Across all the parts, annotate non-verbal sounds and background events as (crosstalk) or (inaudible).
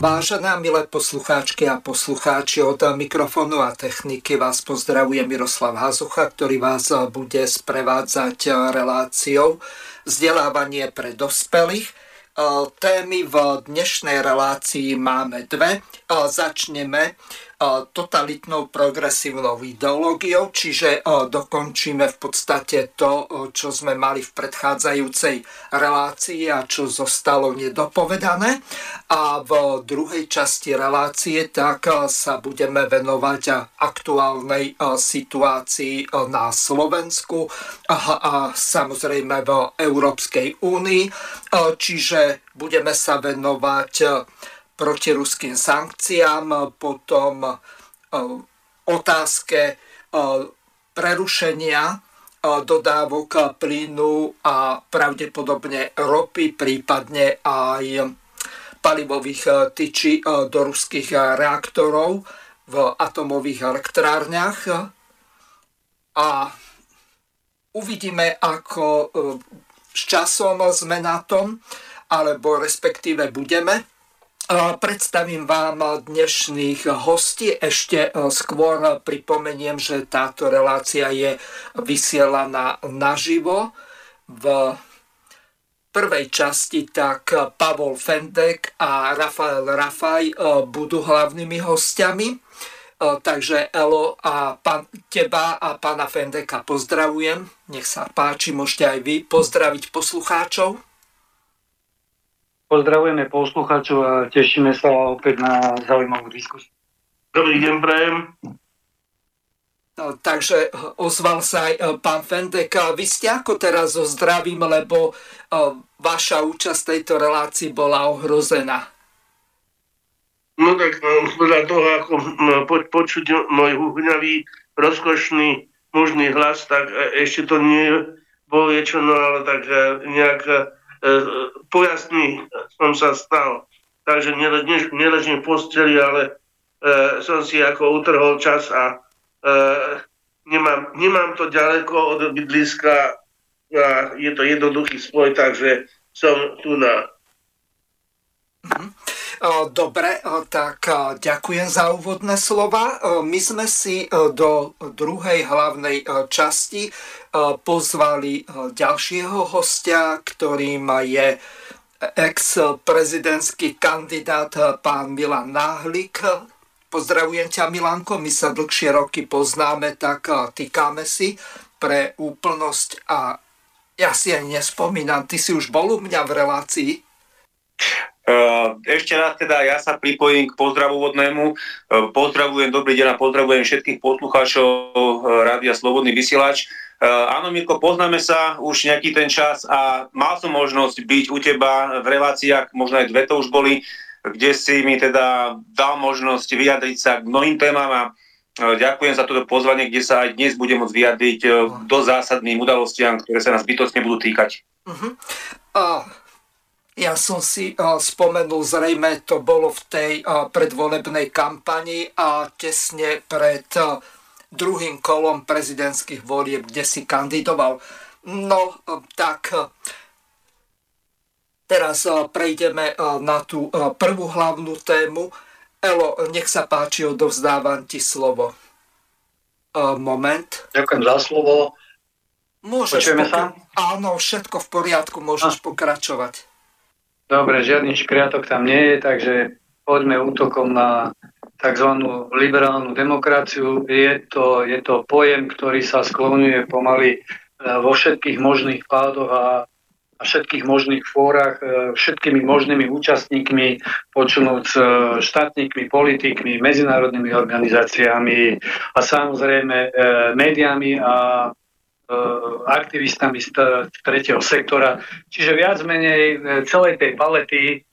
Vážená milé poslucháčky a poslucháči od mikrofónu a techniky vás pozdravuje Miroslav Hazucha, ktorý vás bude sprevádzať reláciou vzdelávanie pre dospelých. Témy v dnešnej relácii máme dve. Začneme totalitnou progresívnou ideológiou, čiže dokončíme v podstate to, čo sme mali v predchádzajúcej relácii a čo zostalo nedopovedané. A v druhej časti relácie tak sa budeme venovať aktuálnej situácii na Slovensku a samozrejme v Európskej únii. Čiže budeme sa venovať proti ruským sankciám, potom e, otázke e, prerušenia e, dodávok plynu a pravdepodobne ropy, prípadne aj palivových tyčí do ruských reaktorov v atomových elektrárniach. A uvidíme, ako s časom sme na tom, alebo respektíve budeme. Predstavím vám dnešných hostí. Ešte e, skôr pripomeniem, že táto relácia je vysielaná naživo. V prvej časti tak Pavol Fendek a Rafael Rafaj e, budú hlavnými hostiami. E, takže Elo a pán, teba a pána Fendeka pozdravujem. Nech sa páči, môžete aj vy pozdraviť poslucháčov. Pozdravujeme poslucháčov a tešíme sa opäť na zaujímavú diskusiu. Dobrý deň, prajem. No, takže ozval sa aj e, pán Fendek. Vy ste ako teraz so zdravím, lebo e, vaša účasť tejto relácii bola ohrozená. No tak podľa toho, ako po, počuť môj húhňavý, rozkošný mužný hlas, tak ešte to nie bolo niečo, no ale tak nejak pojasný som sa stal. Takže neležím v posteli, ale e, som si ako utrhol čas a e, nemám, nemám to ďaleko od bydliska a je to jednoduchý spoj, takže som tu na. Mhm. Dobre, tak ďakujem za úvodné slova. My sme si do druhej hlavnej časti pozvali ďalšieho hostia, ktorým je ex-prezidentský kandidát pán Milan Náhlik. Pozdravujem ťa, Milanko, my sa dlhšie roky poznáme, tak týkame si pre úplnosť a ja si ani nespomínam, ty si už bol u mňa v relácii? Eh, ešte raz teda ja sa pripojím k pozdravu vodnému. Eh, pozdravujem, dobrý deň a pozdravujem všetkých poslucháčov eh, Rádia Slobodný vysielač. Áno, Mirko, poznáme sa už nejaký ten čas a mal som možnosť byť u teba v reláciách, možno aj dve to už boli, kde si mi teda dal možnosť vyjadriť sa k mnohým témam a ďakujem za toto pozvanie, kde sa aj dnes budem môcť vyjadriť do zásadným udalostiam, ktoré sa nás bytostne budú týkať. Uh-huh. Uh, ja som si uh, spomenul, zrejme to bolo v tej uh, predvolebnej kampani a tesne pred uh, druhým kolom prezidentských volieb, kde si kandidoval. No, tak teraz prejdeme na tú prvú hlavnú tému. Elo, nech sa páči, odovzdávam ti slovo. Moment. Ďakujem za slovo. Môžeš Počujeme pokra- sa? Áno, všetko v poriadku, môžeš a. pokračovať. Dobre, žiadny škriatok tam nie je, takže poďme útokom na tzv. liberálnu demokraciu. Je to, je to pojem, ktorý sa sklonuje pomaly e, vo všetkých možných pádoch a, a všetkých možných fórach, e, všetkými možnými účastníkmi, počnúť s e, štátnikmi, politikmi, medzinárodnými organizáciami a samozrejme médiami a aktivistami z tretieho sektora. Čiže viac menej celej tej palety,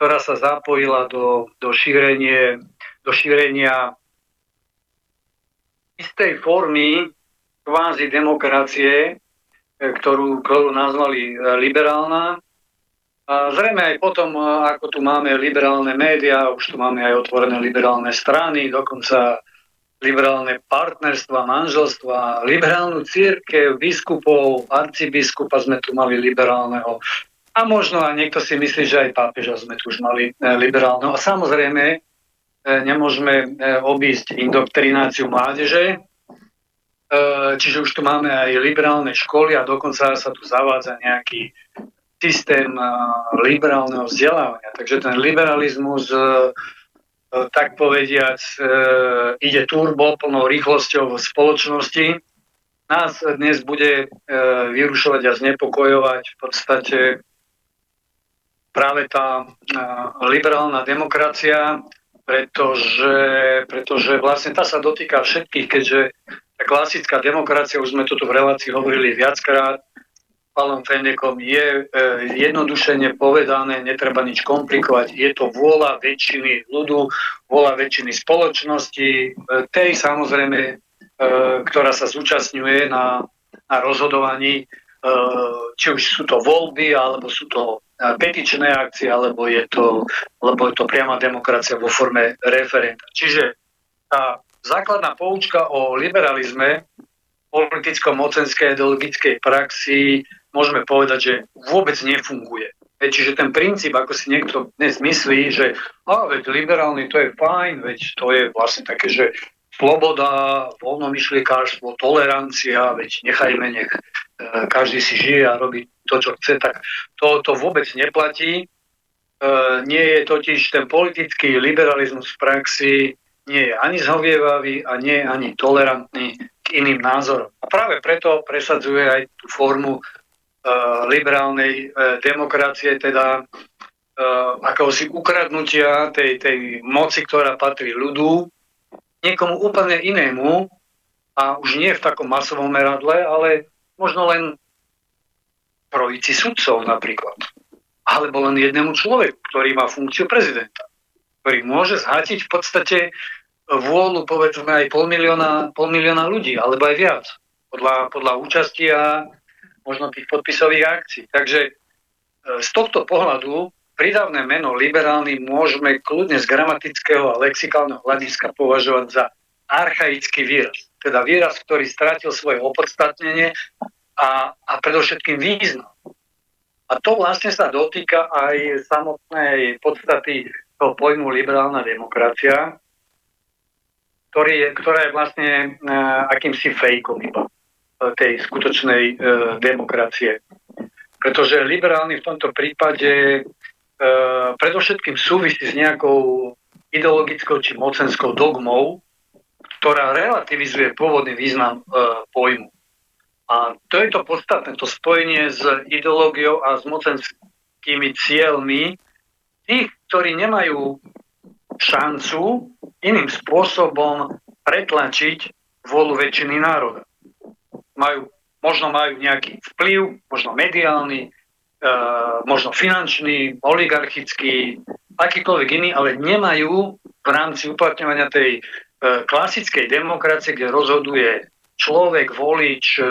ktorá sa zapojila do, do, šírenie, do šírenia istej formy kvázi demokracie, ktorú, ktorú nazvali liberálna, a zrejme aj potom, ako tu máme liberálne médiá, už tu máme aj otvorené liberálne strany, dokonca liberálne partnerstva, manželstva, liberálnu církev, biskupov, arcibiskupa sme tu mali liberálneho. A možno aj niekto si myslí, že aj pápeža sme tu už mali e, liberálneho. A samozrejme, e, nemôžeme e, obísť indoktrináciu mládeže, čiže už tu máme aj liberálne školy a dokonca sa tu zavádza nejaký systém liberálneho vzdelávania. Takže ten liberalizmus, tak povediac, e, ide turbo plnou rýchlosťou v spoločnosti. Nás dnes bude e, vyrušovať a znepokojovať v podstate práve tá liberálna demokracia, pretože, pretože vlastne tá sa dotýka všetkých, keďže tá klasická demokracia, už sme toto v relácii hovorili viackrát, Palom Fendekom je e, jednodušene povedané, netreba nič komplikovať, je to vôľa väčšiny ľudu, vôľa väčšiny spoločnosti, e, tej samozrejme, e, ktorá sa zúčastňuje na, na rozhodovaní, e, či už sú to voľby, alebo sú to e, petičné akcie, alebo je to, alebo je to priama demokracia vo forme referenta. Čiže tá základná poučka o liberalizme politicko-mocenskej ideologickej praxi môžeme povedať, že vôbec nefunguje. Čiže ten princíp, ako si niekto dnes myslí, že a, veď liberálny to je fajn, veď to je vlastne také, že sloboda, voľnomyšliekárstvo, tolerancia, veď nechajme, nech e, každý si žije a robí to, čo chce, tak to, to vôbec neplatí. E, nie je totiž ten politický liberalizmus v praxi nie je ani zhovievavý a nie je ani tolerantný k iným názorom. A práve preto presadzuje aj tú formu liberálnej eh, demokracie, teda eh, akéhosi ukradnutia tej, tej moci, ktorá patrí ľudu, niekomu úplne inému a už nie v takom masovom meradle, ale možno len trojici sudcov napríklad. Alebo len jednému človeku, ktorý má funkciu prezidenta, ktorý môže zhatiť v podstate vôľu povedzme aj pol milióna, pol milióna ľudí, alebo aj viac. Podľa, podľa účasti a možno tých podpisových akcií. Takže e, z tohto pohľadu pridavné meno liberálny môžeme kľudne z gramatického a lexikálneho hľadiska považovať za archaický výraz. Teda výraz, ktorý stratil svoje opodstatnenie a, a predovšetkým význam. A to vlastne sa dotýka aj samotnej podstaty toho pojmu liberálna demokracia, ktorý je, ktorá je vlastne uh, akýmsi fejkom iba tej skutočnej e, demokracie. Pretože liberálny v tomto prípade e, predovšetkým súvisí s nejakou ideologickou či mocenskou dogmou, ktorá relativizuje pôvodný význam e, pojmu. A to je to podstatné, to spojenie s ideológiou a s mocenskými cieľmi tých, ktorí nemajú šancu iným spôsobom pretlačiť vôľu väčšiny národa majú, možno majú nejaký vplyv, možno mediálny, e, možno finančný, oligarchický, akýkoľvek iný, ale nemajú v rámci uplatňovania tej e, klasickej demokracie, kde rozhoduje človek, volič, e,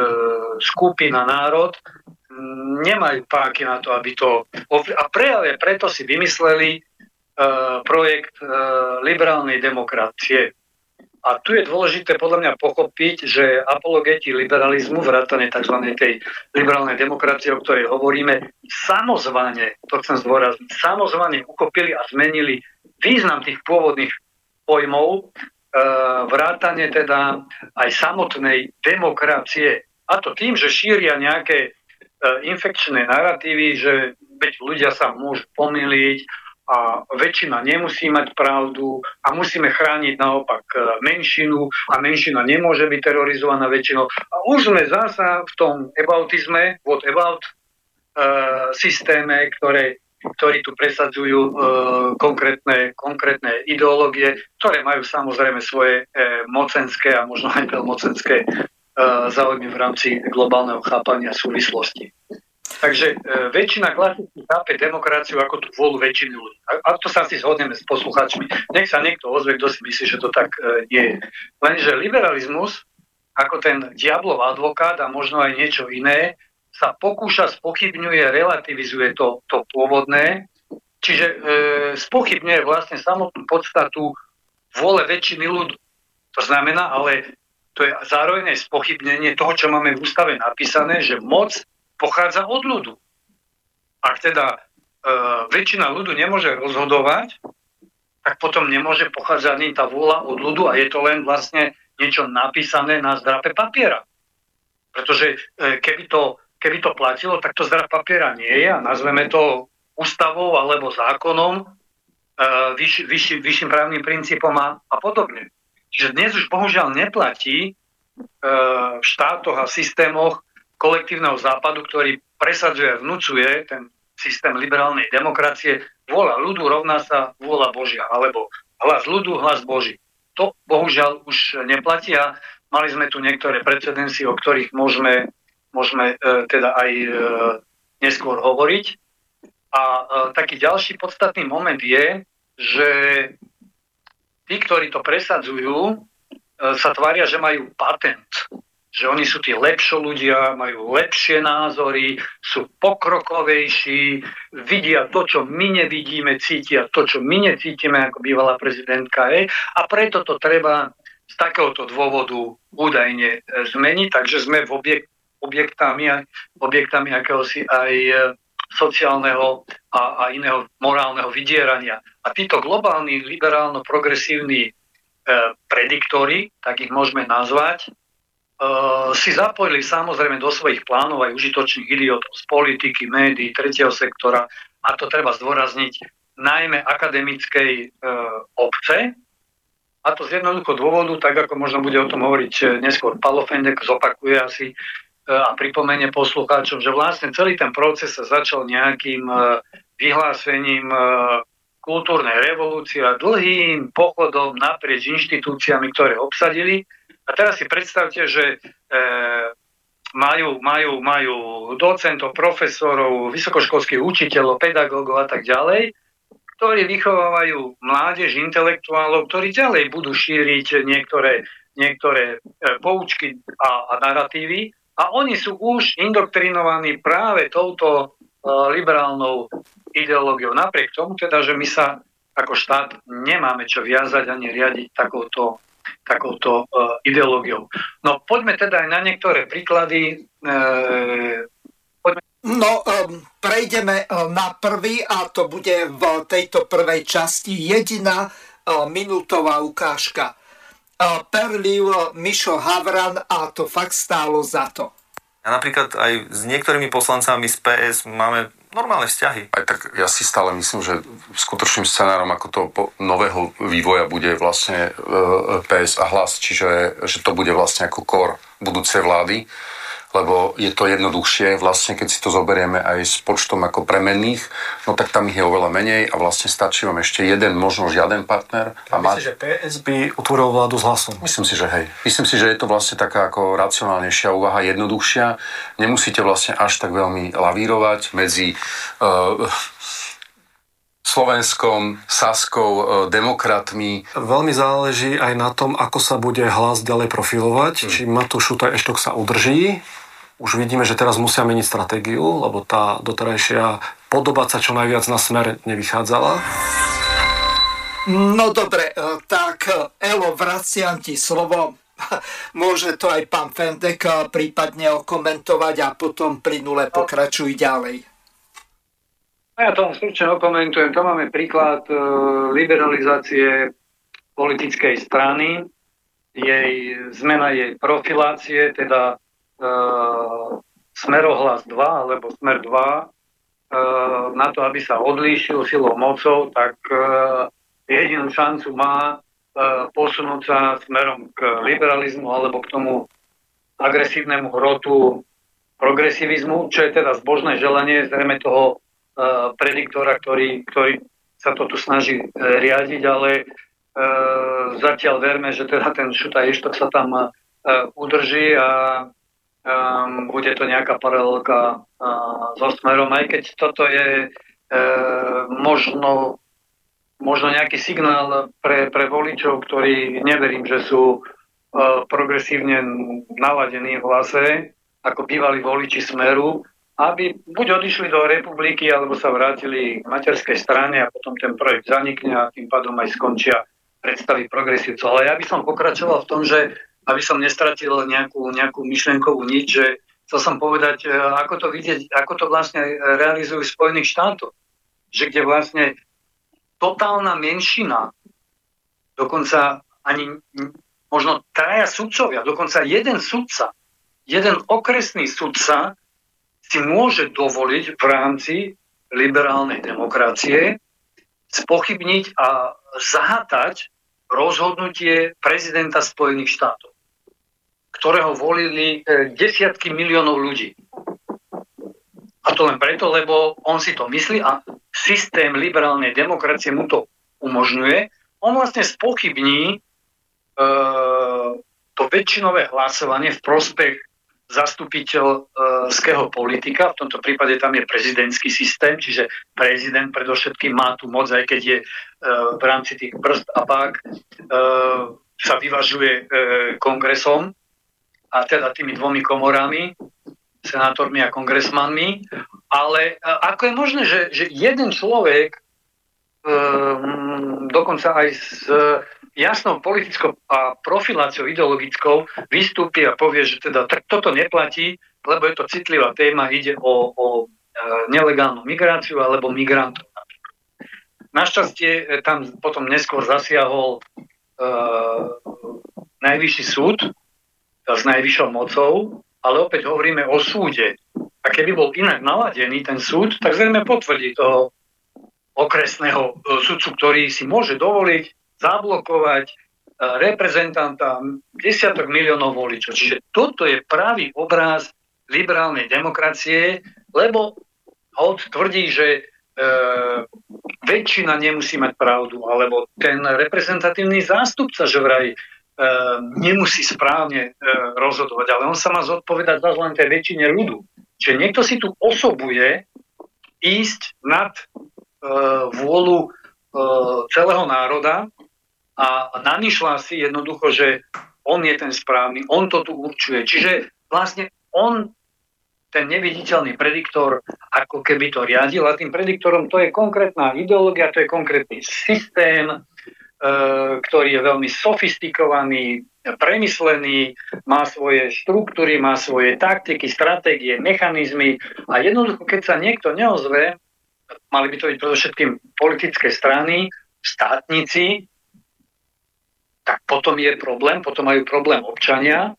skupina, národ, nemajú páky na to, aby to... A práve preto si vymysleli e, projekt e, liberálnej demokracie. A tu je dôležité podľa mňa pochopiť, že apologeti liberalizmu, vrátane tzv. tej liberálnej demokracie, o ktorej hovoríme, samozvane, to chcem zdôrazniť, samozvane uchopili a zmenili význam tých pôvodných pojmov, e, vrátane teda aj samotnej demokracie. A to tým, že šíria nejaké e, infekčné narratívy, že veď ľudia sa môžu pomýliť a väčšina nemusí mať pravdu a musíme chrániť naopak e, menšinu a menšina nemôže byť terorizovaná väčšinou. A už sme zasa v tom aboutizme, what about uh, systéme, ktoré, ktorí tu presadzujú uh, konkrétne, konkrétne ideológie, ktoré majú samozrejme svoje uh, mocenské a možno aj veľmocenské záujmy v rámci globálneho chápania súvislosti. Takže e, väčšina klasicky chápe demokraciu ako tú vôľu väčšiny ľudí. A, a to sa asi zhodneme s poslucháčmi. Nech sa niekto ozve, kto si myslí, že to tak e, je. Lenže liberalizmus, ako ten diablov advokát a možno aj niečo iné, sa pokúša, spochybňuje, relativizuje to, to pôvodné, čiže e, spochybňuje vlastne samotnú podstatu vôle väčšiny ľudu. To znamená, ale to je zároveň aj spochybnenie toho, čo máme v ústave napísané, že moc pochádza od ľudu. Ak teda e, väčšina ľudu nemôže rozhodovať, tak potom nemôže pochádzať ani tá vôľa od ľudu a je to len vlastne niečo napísané na zdrape papiera. Pretože e, keby, to, keby to platilo, tak to zdrap papiera nie je a nazveme to ústavou alebo zákonom, e, vyš, vyš, vyšším právnym princípom a, a podobne. Čiže dnes už bohužiaľ neplatí e, v štátoch a systémoch kolektívneho západu, ktorý presadzuje a vnúcuje ten systém liberálnej demokracie, vôľa ľudu rovná sa vôľa Božia, alebo hlas ľudu, hlas Boží. To bohužiaľ už neplatí a mali sme tu niektoré precedensy, o ktorých môžeme, môžeme e, teda aj e, neskôr hovoriť. A e, taký ďalší podstatný moment je, že tí, ktorí to presadzujú, e, sa tvária, že majú patent že oni sú tí lepšie ľudia, majú lepšie názory, sú pokrokovejší, vidia to, čo my nevidíme, cítia to, čo my necítime, ako bývalá prezidentka je. A preto to treba z takéhoto dôvodu údajne e, zmeniť, takže sme v objekt, objektami, objektami akéhosi aj e, sociálneho a, a iného morálneho vydierania. A títo globálni liberálno-progresívni e, prediktory, tak ich môžeme nazvať, si zapojili samozrejme do svojich plánov aj užitočných idiotov z politiky, médií, tretieho sektora. A to treba zdôrazniť najmä akademickej uh, obce, a to z jednoducho dôvodu, tak ako možno bude o tom hovoriť e, neskôr Palo Fendek, zopakuje asi a pripomenie poslucháčom, že vlastne celý ten proces sa začal nejakým vyhlásením kultúrnej revolúcie a dlhým pochodom naprieč inštitúciami, ktoré obsadili a teraz si predstavte, že e, majú, majú, majú docentov, profesorov, vysokoškolských učiteľov, pedagógov a tak ďalej, ktorí vychovávajú mládež, intelektuálov, ktorí ďalej budú šíriť niektoré, niektoré e, poučky a, a narratívy. A oni sú už indoktrinovaní práve touto e, liberálnou ideológiou. Napriek tomu teda, že my sa ako štát nemáme čo viazať ani riadiť takouto takouto uh, ideológiou. No poďme teda aj na niektoré príklady. Uh, poďme... No, um, prejdeme na prvý a to bude v tejto prvej časti jediná minútová ukážka. Perliv Mišo Havran a to fakt stálo za to. A napríklad aj s niektorými poslancami z PS máme normálne vzťahy. Aj tak ja si stále myslím, že skutočným scenárom ako toho nového vývoja bude vlastne e, PS a hlas, čiže že to bude vlastne ako kor budúcej vlády lebo je to jednoduchšie, vlastne keď si to zoberieme aj s počtom ako premenných, no tak tam ich je oveľa menej a vlastne stačí vám ešte jeden, možno žiaden partner. A myslíš, že PS by utvoril vládu s hlasom? Myslím si, že hej. Myslím si, že je to vlastne taká ako racionálnejšia úvaha, jednoduchšia. Nemusíte vlastne až tak veľmi lavírovať medzi uh, Slovenskom, Saskou, uh, demokratmi. Veľmi záleží aj na tom, ako sa bude hlas ďalej profilovať. Hmm. Či Matúš Šutaj Eštok sa udrží už vidíme, že teraz musia meniť stratégiu, lebo tá doterajšia podobať sa čo najviac na smer nevychádzala. No dobre, e, tak e, Elo, vraciam ti slovo. (laughs) Môže to aj pán Fendek e, prípadne okomentovať a potom plynule pokračuj ďalej. No ja to stručne okomentujem. To máme príklad liberalizácie politickej strany, jej zmena jej profilácie, teda Smerohlas 2 alebo Smer 2 uh, e, na to, aby sa odlíšil silou mocou, tak uh, jedinú šancu má posunúť sa smerom k liberalizmu alebo k tomu agresívnemu hrotu progresivizmu, čo je teda zbožné želanie zrejme toho prediktora, ktorý, ktorý sa to tu snaží riadiť, ale zatiaľ verme, že teda ten šutaj Eštok sa tam udrží a um, bude to nejaká paralelka uh, so smerom, aj keď toto je uh, možno, možno nejaký signál pre, pre voličov, ktorí neverím, že sú uh, progresívne naladení v hlase, ako bývali voliči Smeru, aby buď odišli do republiky, alebo sa vrátili k materskej strane a potom ten projekt zanikne a tým pádom aj skončia predstavy progresívcov. Ale ja by som pokračoval v tom, že aby som nestratil nejakú, nejakú myšlenkovú nič, že chcel som povedať, e, ako to vidieť, ako to vlastne realizujú Spojených štátoch. Že kde vlastne totálna menšina, dokonca ani možno traja sudcovia, dokonca jeden sudca, jeden okresný sudca si môže dovoliť v rámci liberálnej demokracie spochybniť a zahatať rozhodnutie prezidenta Spojených štátov, ktorého volili e, desiatky miliónov ľudí. A to len preto, lebo on si to myslí a systém liberálnej demokracie mu to umožňuje. On vlastne spochybní e, to väčšinové hlasovanie v prospech zastupiteľského politika, v tomto prípade tam je prezidentský systém, čiže prezident predovšetkým má tu moc, aj keď je e, v rámci tých brzd a pák e, sa vyvažuje kongresom a teda tými dvomi komorami, senátormi a kongresmanmi, ale ako je možné, že, že jeden človek dokonca aj s jasnou politickou a profiláciou ideologickou vystúpi a povie, že teda toto neplatí, lebo je to citlivá téma, ide o, o e, nelegálnu migráciu alebo migrantov. Našťastie e, tam potom neskôr zasiahol uh, najvyšší súd s najvyššou mocou, ale opäť hovoríme o súde. A keby bol inak naladený ten súd, tak zrejme potvrdí toho okresného sudcu, ktorý si môže dovoliť zablokovať e, reprezentanta desiatok miliónov voličov. Čiže toto je pravý obraz liberálnej demokracie, lebo Holt tvrdí, že e, väčšina nemusí mať pravdu, alebo ten reprezentatívny zástupca, že vraj e, nemusí správne e, rozhodovať, ale on sa má zodpovedať za len tej väčšine ľudu. Čiže niekto si tu osobuje ísť nad e, vôľu e, celého národa a namýšľa si jednoducho, že on je ten správny, on to tu určuje. Čiže vlastne on, ten neviditeľný prediktor, ako keby to riadil a tým prediktorom to je konkrétna ideológia, to je konkrétny systém, e, ktorý je veľmi sofistikovaný, premyslený, má svoje štruktúry, má svoje taktiky, stratégie, mechanizmy a jednoducho, keď sa niekto neozve, mali by to byť predovšetkým politické strany, státnici, tak potom je problém, potom majú problém občania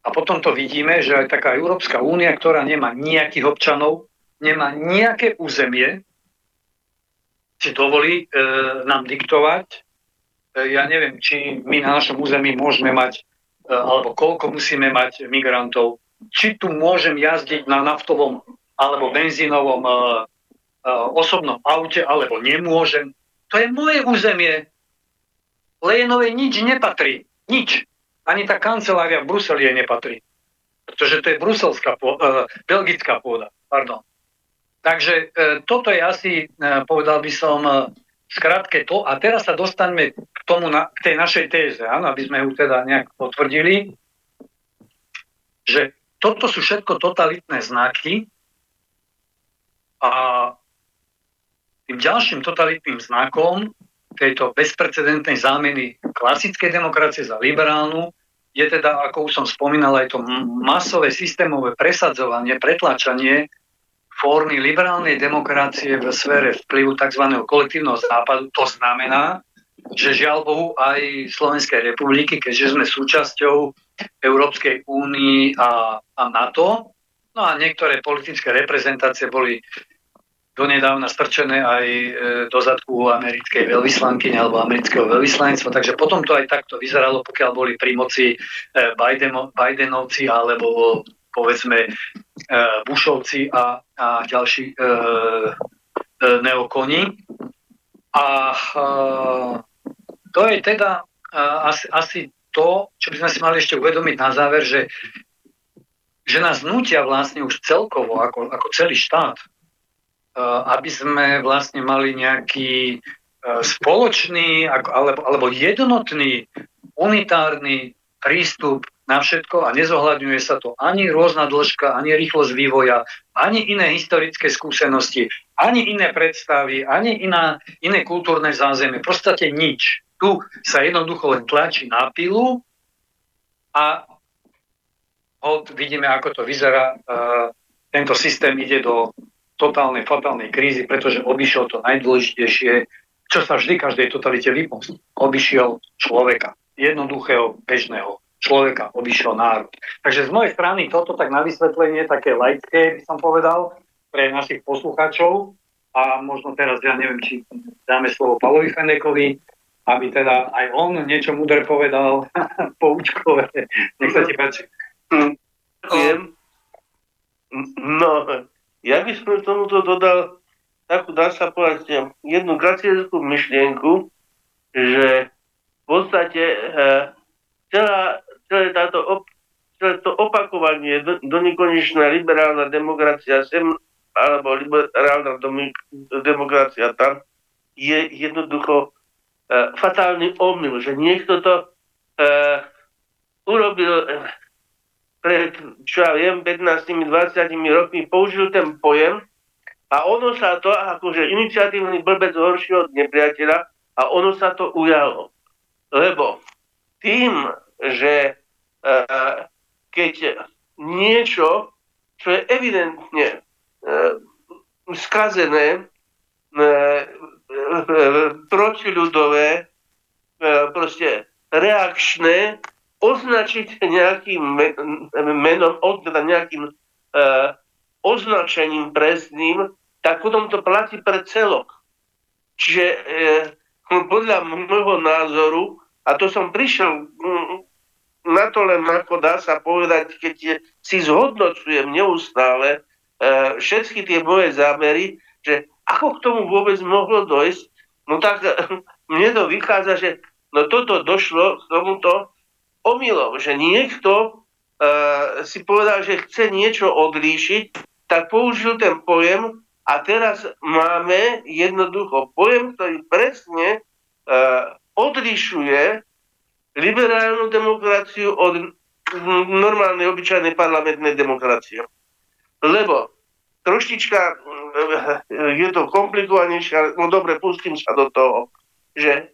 a potom to vidíme, že aj taká Európska únia, ktorá nemá nejakých občanov, nemá nejaké územie, si dovolí e, nám diktovať. E, ja neviem, či my na našom území môžeme mať, e, alebo koľko musíme mať migrantov, či tu môžem jazdiť na naftovom alebo benzínovom e, e, osobnom aute, alebo nemôžem. To je moje územie. Lejenovej nič nepatrí. Nič. Ani tá kancelária v Bruseli jej nepatrí. Pretože to je bruselská, uh, belgická pôda. Pardon. Takže uh, toto je asi, uh, povedal by som, uh, skratke to. A teraz sa dostaňme k tomu, na, k tej našej téze, áno, aby sme ju teda nejak potvrdili, že toto sú všetko totalitné znaky a tým ďalším totalitným znakom tejto bezprecedentnej zámeny klasickej demokracie za liberálnu je teda, ako už som spomínal, aj to masové systémové presadzovanie, pretlačanie formy liberálnej demokracie v sfére vplyvu tzv. kolektívneho západu. To znamená, že žiaľ Bohu aj Slovenskej republiky, keďže sme súčasťou Európskej únii a, a NATO, no a niektoré politické reprezentácie boli donedávna strčené aj e, do zadku americkej veľvyslanky alebo amerického veľvyslanectva. Takže potom to aj takto vyzeralo, pokiaľ boli pri moci e, Bidenovci alebo povedzme e, Bushovci a, a ďalší neokoni. A to je teda asi, asi to, čo by sme si mali ešte uvedomiť na záver, že, že nás nutia vlastne už celkovo, ako, ako celý štát, aby sme vlastne mali nejaký spoločný alebo, alebo jednotný, unitárny prístup na všetko a nezohľadňuje sa to ani rôzna dĺžka, ani rýchlosť vývoja, ani iné historické skúsenosti, ani iné predstavy, ani iná, iné kultúrne zázemie. V podstate nič. Tu sa jednoducho len tlačí na pilu a od, vidíme, ako to vyzerá. Uh, tento systém ide do totálnej, fatálnej krízy, pretože obišiel to najdôležitejšie, čo sa vždy každej totalite vypomstí. Obišiel človeka, jednoduchého, bežného človeka obišiel národ. Takže z mojej strany toto tak na vysvetlenie, také laické by som povedal, pre našich poslucháčov a možno teraz, ja neviem, či dáme slovo Pavlovi Fenekovi, aby teda aj on niečo mudre povedal, (laughs) poučkové. Nech sa ti páči. Ďakujem. No, ja by som tomuto dodal takú, dá sa povedať, jednu gracieskú myšlienku, že v podstate eh, celá celé, táto op, celé to opakovanie do, do liberálna demokracia sem, alebo liberálna demokracia tam, je jednoducho uh, fatálny omyl, že niekto to uh, urobil pred, čo ja viem, 15-20 rokmi, použil ten pojem a ono sa to, akože iniciatívny blbec horší od nepriateľa, a ono sa to ujalo. Lebo tým, že e, keď niečo, čo je evidentne e, skazené, e, protiľudové, proste reakčné, označiť nejakým menom, teda nejakým označením presným, tak potom to platí pre celok. Čiže podľa môjho názoru, a to som prišiel na to len ako dá sa povedať, keď si zhodnocujem neustále e, všetky tie moje zámery, že ako k tomu vôbec mohlo dojsť, no tak (laughs) mne to vychádza, že no toto došlo k tomuto omylom, že niekto e, si povedal, že chce niečo odlíšiť, tak použil ten pojem a teraz máme jednoducho pojem, ktorý presne e, odlišuje liberálnu demokraciu od normálnej, obyčajnej parlamentnej demokracie. Lebo troštička eh, je to komplikovanejšie, no dobre, pustím sa do toho, že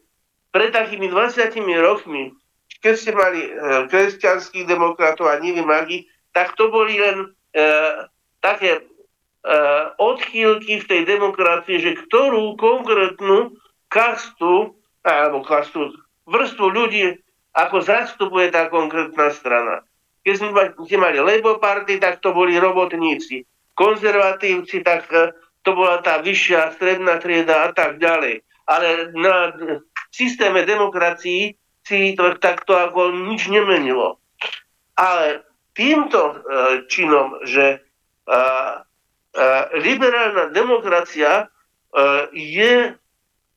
pred takými 20 rokmi, keď ste mali eh, kresťanských demokratov a neviem akých, tak to boli len e, také e, odchýlky v tej demokracii, že ktorú konkrétnu kastu, alebo kastu, vrstvu ľudí ako zastupuje tá konkrétna strana. Keď sme mali Labour Party, tak to boli robotníci. Konzervatívci, tak e, to bola tá vyššia stredná trieda a tak ďalej. Ale na systéme demokracií si to takto ako nič nemenilo. Ale týmto uh, činom, že uh, uh, liberálna demokracia uh, je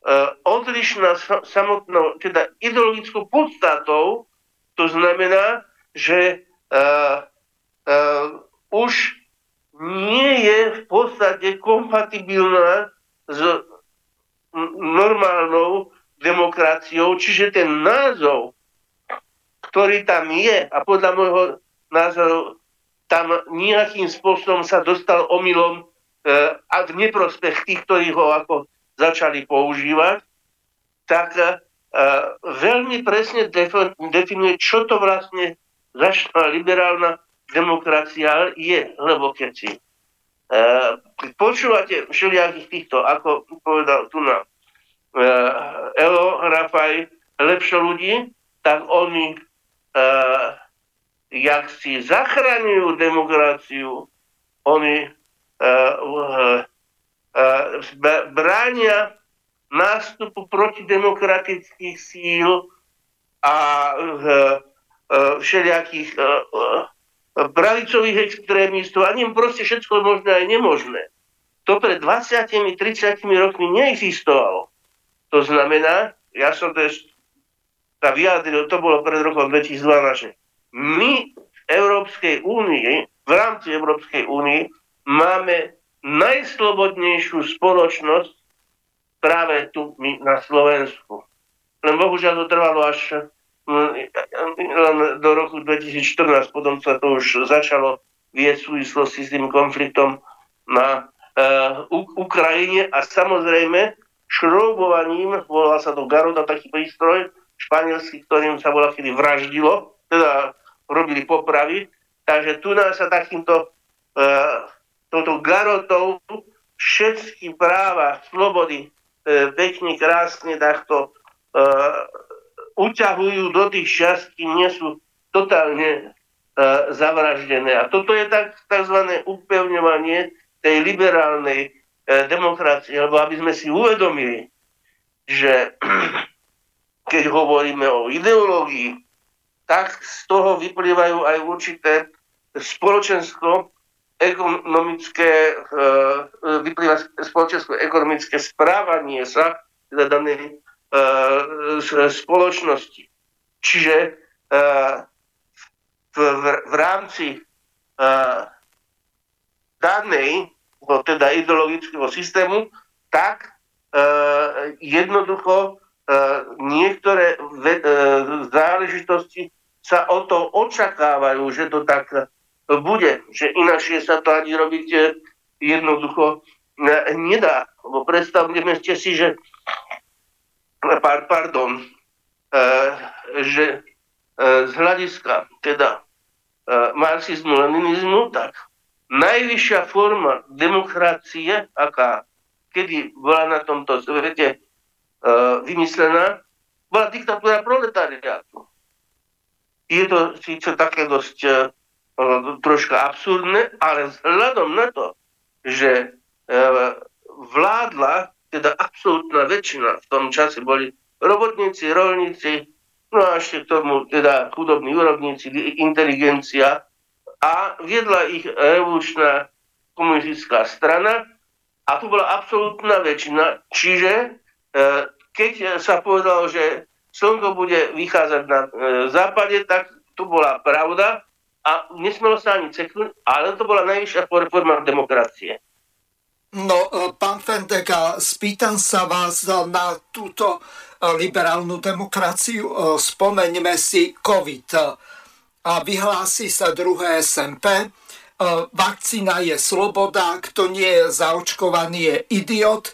E, odlišná samotnou, teda ideologickou podstatou, to znamená, že už nie je v podstate kompatibilná s normálnou demokraciou, čiže ten názov, ktorý tam je a podľa môjho názoru tam nejakým spôsobom sa dostal omylom uh, a v neprospech tých, ktorí ho ako začali používať, tak uh, veľmi presne definuje, čo to vlastne začala liberálna demokracia je. Lebo keď si uh, počúvate všelijakých týchto, ako povedal tu na Elo Rafaj, lepšie ľudí, tak oni uh, jak si zachraňujú demokraciu, oni uh, bránia nástupu protidemokratických síl a všelijakých pravicových extrémistov a neviem proste všetko možné aj nemožné. To pred 20-30 rokmi neexistovalo. To znamená, ja som to sa vyjadril, to bolo pred rokom 2012, my v Európskej únii, v rámci Európskej únii máme najslobodnejšiu spoločnosť práve tu my na Slovensku. Len bohužiaľ to trvalo až len do roku 2014, potom sa to už začalo vieť v súvislosti s tým konfliktom na uh, Ukrajine a samozrejme šroubovaním, volá sa to Garuda, taký prístroj španielský, ktorým sa bola kedy vraždilo, teda robili popravy, takže tu nás sa takýmto uh, touto garotou všetky práva, slobody e, pekne, krásne takto e, uťahujú do tých čas, nie sú totálne e, zavraždené. A toto je tak, tzv. upevňovanie tej liberálnej e, demokracie, lebo aby sme si uvedomili, že (clears throat) keď hovoríme o ideológii, tak z toho vyplývajú aj určité spoločensko ekonomické, e, vyplýva spoločensko-ekonomické správanie sa teda danej e, spoločnosti. Čiže e, v rámci danej, teda ideologického systému, tak jednoducho niektoré záležitosti sa o to očakávajú, že to tak bude, že inašie sa to ani robiť e, jednoducho e, nedá. Lebo predstavíme ste si, že pardon, e, že z hľadiska teda marxizmu, leninizmu, tak najvyššia forma demokracie, aká kedy bola na tomto svete vymyslená, bola diktatúra proletariátu. Je to síce také dosť troška absurdné, ale vzhľadom na to, že e, vládla, teda absolútna väčšina v tom čase boli robotníci, rolníci, no a ešte k tomu teda chudobní úrovníci, inteligencia a viedla ich revolučná komunistická strana a tu bola absolútna väčšina, čiže e, keď sa povedalo, že slnko bude vychádzať na e, západe, tak to bola pravda a nesmelo sa ani ceknúť, ale to bola najvyššia forma demokracie. No, e, pán Fendega, spýtam sa vás na túto liberálnu demokraciu. Spomeňme si COVID. A vyhlási sa druhé SMP. Vakcína je sloboda, kto nie je zaočkovaný je idiot,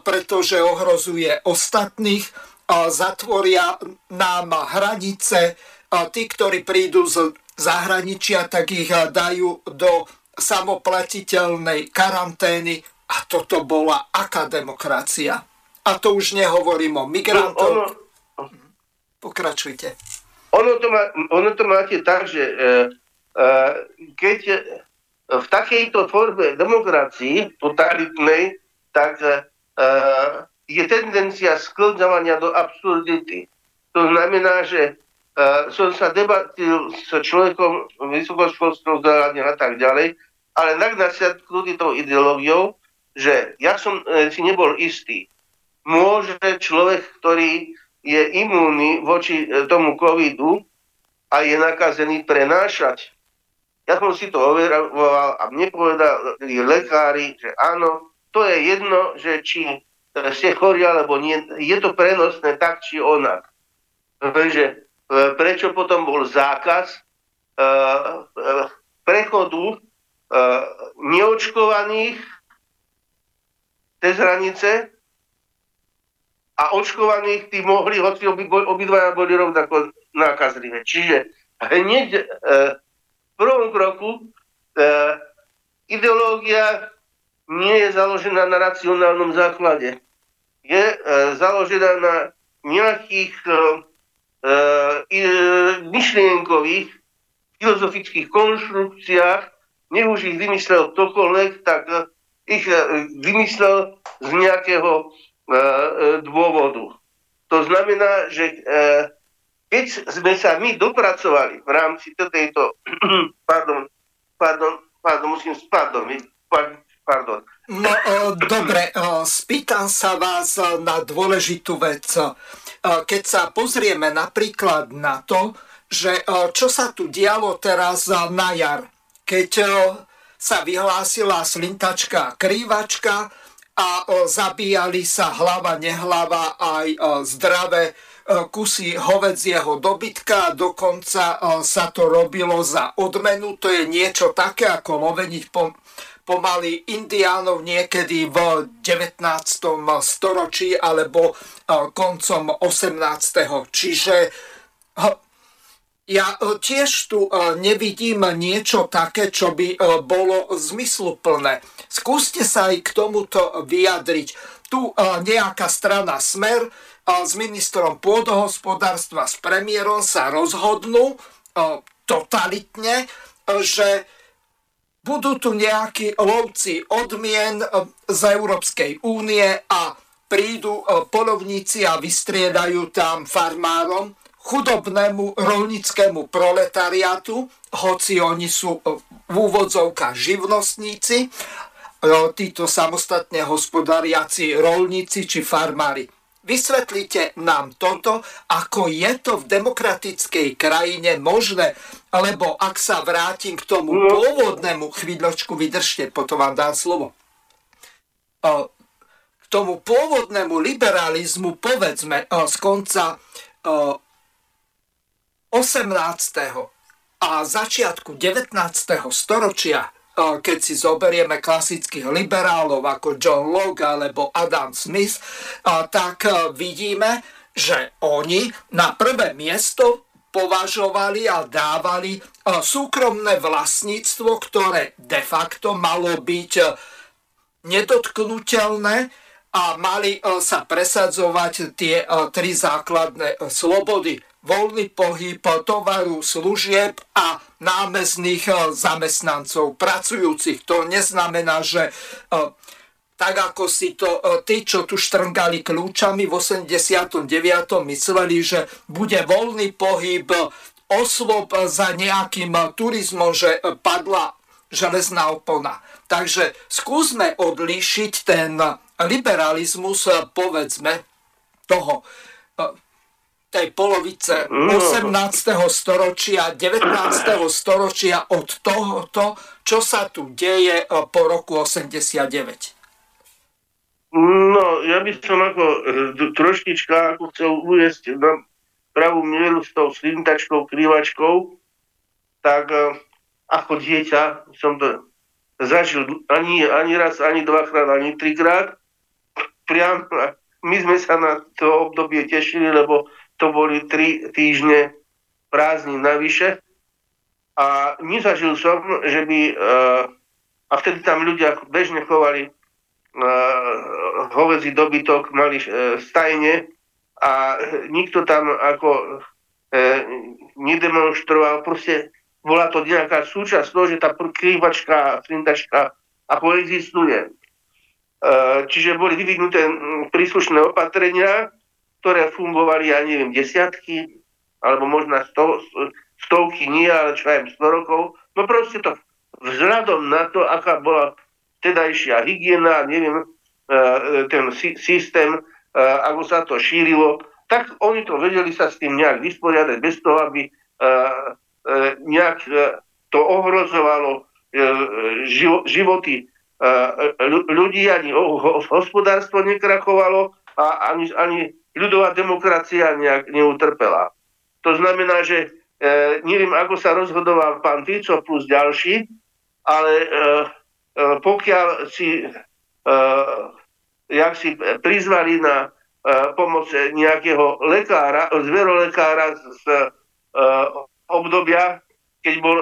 pretože ohrozuje ostatných. Zatvoria nám hranice. Tí, ktorí prídu z zahraničia, tak ich dajú do samoplatiteľnej karantény. A toto bola aká demokracia? A to už nehovorím o migrantov. No, Pokračujte. Ono to, má, ono to máte tak, že e, e, keď v takejto forme demokracii totalitnej, tak e, je tendencia sklzávania do absurdity. To znamená, že som sa debatil s človekom vysokoškolského vzdelania a tak ďalej, ale tak nasiadknutý tou ideológiou, že ja som si nebol istý. Môže človek, ktorý je imúnny voči uh, tomu covidu a je nakazený prenášať. Ja som si to overoval a mne povedali lekári, že áno, to je jedno, že či ste chorí alebo nie, je to prenosné tak či onak. Lenže E, prečo potom bol zákaz e, e, prechodu neočkovaných cez hranice a očkovaných tí mohli, hoci obidvaja boli rovnako nákazlivé. Čiže hneď v prvom kroku ideológia nie je založená na racionálnom základe. Je založená na nejakých e, myšlienkových filozofických konštrukciách, nech už ich vymyslel ktokoľvek, tak e, ich e, vymyslel z nejakého e, e, dôvodu. To znamená, že e, keď sme sa my dopracovali v rámci tejto, (clears throat) pardon, pardon, pardon, musím, pardon, pardon. No, e, dobre, e, spýtam sa vás na dôležitú vec keď sa pozrieme napríklad na to, že čo sa tu dialo teraz na jar, keď sa vyhlásila slintačka krývačka a zabíjali sa hlava, nehlava aj zdravé kusy hovedzieho dobytka, dokonca sa to robilo za odmenu, to je niečo také ako loveniť po, pomaly indiánov niekedy v 19. storočí alebo koncom 18. Čiže ja tiež tu nevidím niečo také, čo by bolo zmysluplné. Skúste sa aj k tomuto vyjadriť. Tu nejaká strana Smer s ministrom pôdohospodárstva, s premiérom sa rozhodnú totalitne, že budú tu nejakí lovci odmien z Európskej únie a prídu polovníci a vystriedajú tam farmárom, chudobnému rolnickému proletariátu, hoci oni sú v úvodzovkách živnostníci, títo samostatne hospodariaci rolníci či farmári. Vysvetlite nám toto, ako je to v demokratickej krajine možné, lebo ak sa vrátim k tomu no. pôvodnému, chvíľočku vydržte, potom vám dám slovo. K tomu pôvodnému liberalizmu, povedzme, z konca 18. a začiatku 19. storočia keď si zoberieme klasických liberálov ako John Locke alebo Adam Smith, tak vidíme, že oni na prvé miesto považovali a dávali súkromné vlastníctvo, ktoré de facto malo byť nedotknutelné a mali sa presadzovať tie tri základné slobody voľný pohyb tovaru, služieb a námestných eh, zamestnancov, pracujúcich. To neznamená, že eh, tak ako si to eh, tí, čo tu štrngali kľúčami v 89. mysleli, že bude voľný pohyb osôb za nejakým turizmom, že padla železná opona. Takže skúsme odlíšiť ten liberalizmus, povedzme, toho tej polovice 18. storočia, 19. storočia od tohoto, čo sa tu deje e, po roku 89. No, ja by som ako e, troštička ako chcel uvieť na pravú mieru s tou slintačkou, krývačkou, tak e, ako dieťa som to zažil ani, ani raz, ani dvakrát, ani trikrát. Priam, my sme sa na to obdobie tešili, lebo to boli tri týždne prázdnin navyše. A nezažil som, že by, uh, a vtedy tam ľudia bežne chovali uh, hovedzí dobytok, mali uh, stajne a nikto tam ako nedemonstroval, proste bola to nejaká súčasť toho, že tá krývačka, flintačka ako existuje. Čiže boli vyvinuté príslušné opatrenia, ktoré fungovali, ja neviem, desiatky, alebo možno sto, stovky nie, ale čo aj 100 rokov. No proste to vzhľadom na to, aká bola tedajšia hygiena, neviem, e, ten systém, e, ako sa to šírilo, tak oni to vedeli sa s tým nejak vysporiadať bez toho, aby e, nejak to ohrozovalo životy ľudí, ani hospodárstvo nekrachovalo a ani, ani ľudová demokracia nejak neutrpela. To znamená, že e, neviem, ako sa rozhodoval pán Fico plus ďalší, ale e, e, pokiaľ si, e, jak si prizvali na e, pomoc nejakého lekára, zverolekára z e, obdobia, keď bol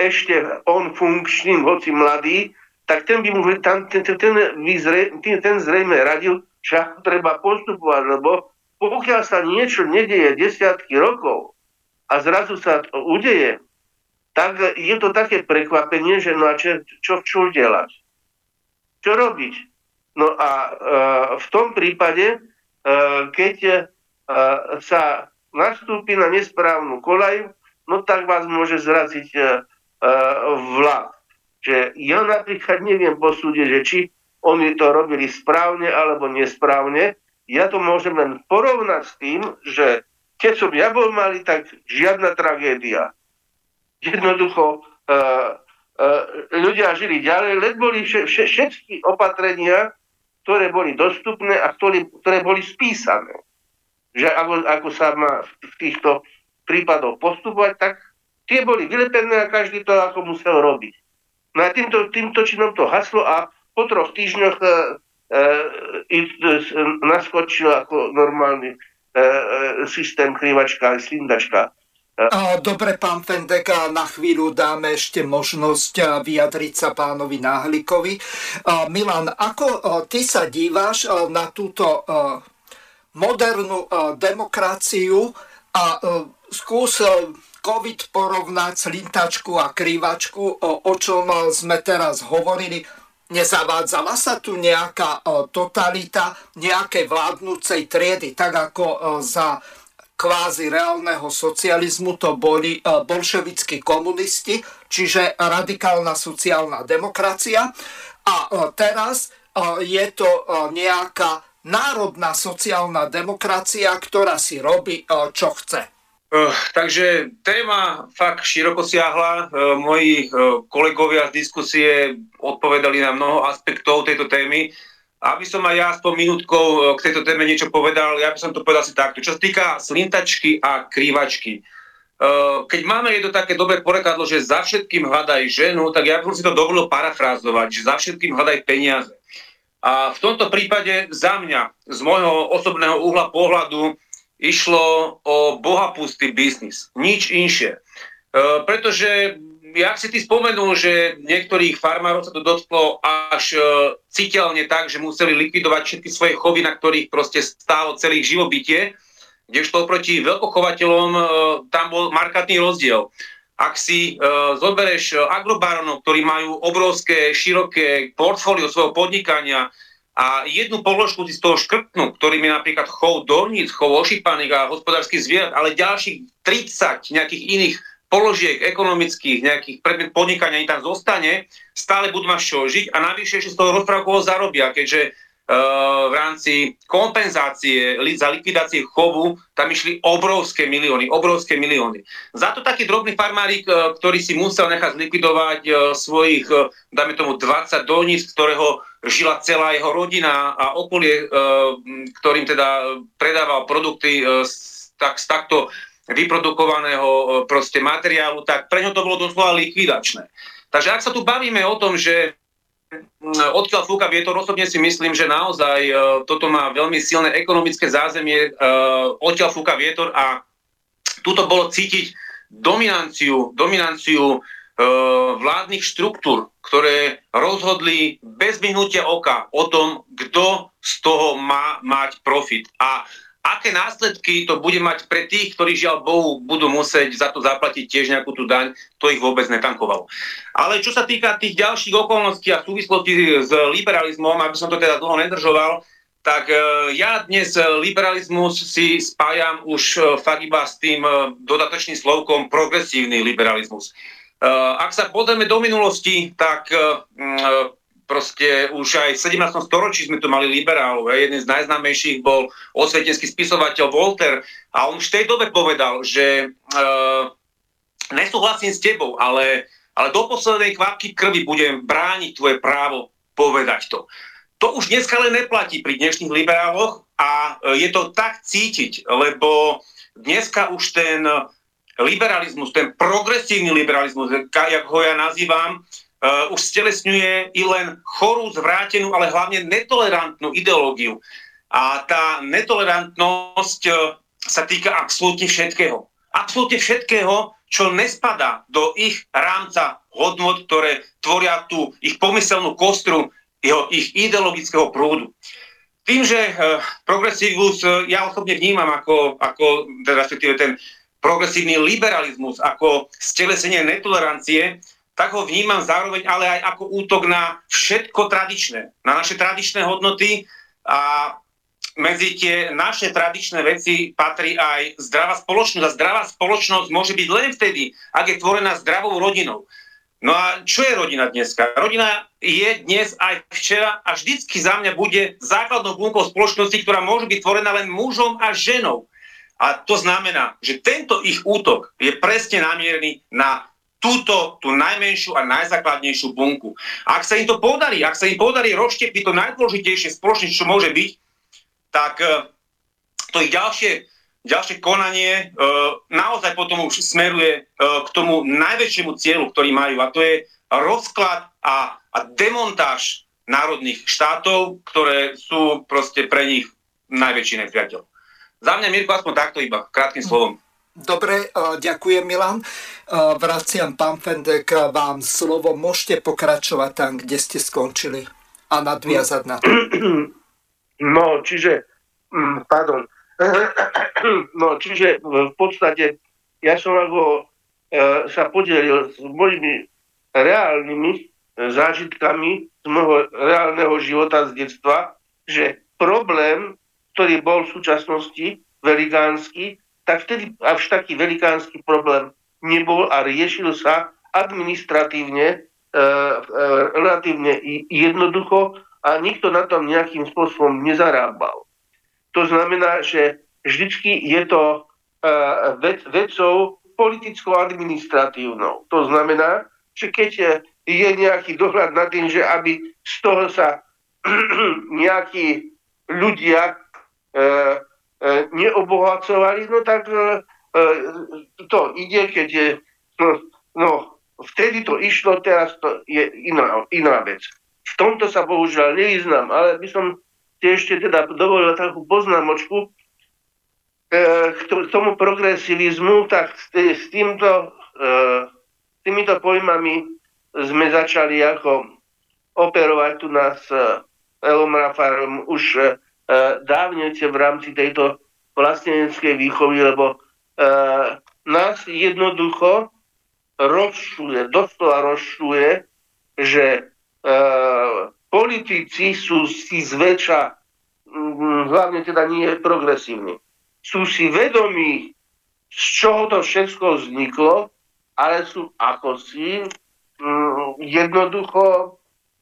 ešte on funkčným, hoci mladý, tak ten by mu ten, ten, ten, ten, zrejme radil, že treba postupovať, lebo pokiaľ sa niečo nedieje desiatky rokov a zrazu sa to udeje, tak je to také prekvapenie, že no a čo, čo, čo delať? Čo robiť? No a e, v tom prípade, e, keď e, sa nastúpi na nesprávnu kolaj, no tak vás môže zraziť e, e, vlak. Že ja napríklad neviem posúdiť, že či oni to robili správne alebo nesprávne, ja to môžem len porovnať s tým, že keď som ja bol malý, tak žiadna tragédia. Jednoducho uh, uh, ľudia žili ďalej, len boli vše, vše, všetky opatrenia, ktoré boli dostupné a ktoré, ktoré boli spísané. Že ako, ako sa má v týchto prípadoch postupovať, tak tie boli vylepené a každý to ako musel robiť. No a týmto, týmto činom to haslo a po troch týždňoch uh, naskočil ako normálny E, e, systém krývačka a slindačka. Dobre, pán Fendek, na chvíľu dáme ešte možnosť vyjadriť sa pánovi Náhlikovi. Milan, ako ty sa díváš na túto modernú demokraciu a skús COVID porovnať slintačku a krývačku, o čom sme teraz hovorili Nezavádzala sa tu nejaká e, totalita nejakej vládnúcej triedy, tak ako e, za kvázi reálneho socializmu to boli e, bolševickí komunisti, čiže radikálna sociálna demokracia. A teraz je to nejaká národná sociálna demokracia, ktorá si robí, čo chce. Uh, takže téma fakt široko siahla. Uh, moji uh, kolegovia z diskusie odpovedali na mnoho aspektov tejto témy. Aby som aj ja tou minútkou k tejto téme niečo povedal, ja by som to povedal si takto. Čo sa týka slintačky a krývačky, keď máme jedno také dobré porekadlo, že za všetkým hľadaj ženu, tak ja by som si to dovolil parafrázovať, že za všetkým hľadaj peniaze. A v tomto prípade za mňa, z môjho osobného uhla pohľadu, išlo o bohapustý biznis, nič inšie. E, pretože, jak si ty spomenul, že niektorých farmárov sa to dotklo až e, citeľne tak, že museli likvidovať všetky svoje chovy, na ktorých proste stálo celých živobytie, kdežto oproti veľkochovateľom e, tam bol markantný rozdiel. Ak si e, zobereš agrobaronov, ktorí majú obrovské, široké portfólio svojho podnikania, a jednu položku si z toho škrtnú, ktorým je napríklad chov dolníc, chov ošípaných a hospodárskych zvierat, ale ďalších 30 nejakých iných položiek ekonomických, nejakých predmet podnikania im tam zostane, stále budú mať čo žiť a navyše ešte z toho rozprávkovo zarobia, keďže v rámci kompenzácie za likvidácie chovu tam išli obrovské milióny, obrovské milióny. Za to taký drobný farmárik, e, ktorý si musel nechať zlikvidovať e, svojich, dáme tomu 20 dolníc, ktorého žila celá jeho rodina a okolie, ktorým teda predával produkty tak, z takto vyprodukovaného proste materiálu, tak pre ňo to bolo doslova likvidačné. Takže ak sa tu bavíme o tom, že odkiaľ fúka vietor, osobne si myslím, že naozaj uh, toto má veľmi silné ekonomické zázemie, uh, odkiaľ fúka vietor a tuto bolo cítiť dominanciu, dominanciu vládnych štruktúr, ktoré rozhodli bez vyhnutia oka o tom, kto z toho má mať profit. A aké následky to bude mať pre tých, ktorí žiaľ Bohu budú musieť za to zaplatiť tiež nejakú tú daň, to ich vôbec netankovalo. Ale čo sa týka tých ďalších okolností a súvislostí s liberalizmom, aby som to teda dlho nedržoval, tak e, ja dnes liberalizmus si spájam už e, fakt iba s tým e, dodatočným slovkom progresívny liberalizmus. Ak sa pozrieme do minulosti, tak proste už aj v 17. storočí sme tu mali liberálov. Jeden z najznámejších bol osvietenský spisovateľ Volter a on už v tej dobe povedal, že uh, nesúhlasím s tebou, ale, ale do poslednej kvapky krvi budem brániť tvoje právo povedať to. To už dneska len neplatí pri dnešných liberáloch a e, je to tak cítiť, lebo dneska už ten liberalizmus, ten progresívny liberalizmus, jak ho ja nazývam, už stelesňuje i len chorú, zvrátenú, ale hlavne netolerantnú ideológiu. A tá netolerantnosť uh, sa týka absolútne všetkého. Absolútne všetkého, čo nespadá do ich rámca hodnot, ktoré tvoria tú ich pomyselnú kostru jeho, ich ideologického prúdu. Tým, že uh, progresívus ja osobne vnímam ako, ako respektíve ten progresívny liberalizmus, ako stelesenie netolerancie, tak ho vnímam zároveň ale aj ako útok na všetko tradičné, na naše tradičné hodnoty a medzi tie naše tradičné veci patrí aj zdravá spoločnosť. A zdravá spoločnosť môže byť len vtedy, ak je tvorená zdravou rodinou. No a čo je rodina dneska? Rodina je dnes aj včera a vždycky za mňa bude základnou bunkou spoločnosti, ktorá môže byť tvorená len mužom a ženou. A to znamená, že tento ich útok je presne namierený na túto, tú najmenšiu a najzákladnejšiu bunku. Ak sa im to podarí, ak sa im podarí rozštiepiť to najdôležitejšie spoločne, čo môže byť, tak eh, to ich ďalšie ďalšie konanie e, naozaj potom už smeruje e, k tomu najväčšiemu cieľu, ktorý majú a to je rozklad a, a demontáž národných štátov, ktoré sú proste pre nich najväčší nepriateľ. Za mňa, Mirko, aspoň takto iba, krátkým slovom. Dobre, e, ďakujem Milan. E, vraciam pán Fendek vám slovo. Môžete pokračovať tam, kde ste skončili a nadviazať na to. No, čiže, mm, pardon, (coughs) No, čiže v podstate ja som ako e, sa podelil s mojimi reálnymi zážitkami z môjho reálneho života z detstva, že problém, ktorý bol v súčasnosti velikánsky, tak vtedy až taký velikánsky problém nebol a riešil sa administratívne, e, e, relatívne jednoducho a nikto na tom nejakým spôsobom nezarábal. To znamená, že vždycky je to uh, vec, vecou politicko-administratívnou. To znamená, že keď je nejaký dohľad nad tým, že aby z toho sa (clears throat) nejakí ľudia uh, neobohacovali, no tak uh, to ide, keď je, no, no vtedy to išlo, teraz to je iná, iná vec. V tomto sa bohužiaľ nevyznám, ale by som si ešte teda dovolil takú poznámočku e, k tomu progresivizmu, tak s, týmto, e, týmito pojmami sme začali ako operovať tu nás e, Elom Rafarom už dávnejšie v rámci tejto vlasteneckej výchovy, lebo nás jednoducho rozšuje, doslova rozšuje, že politici sú si zväčša, mm, hlavne teda nie progresívni, sú si vedomí, z čoho to všetko vzniklo, ale sú ako si mm, jednoducho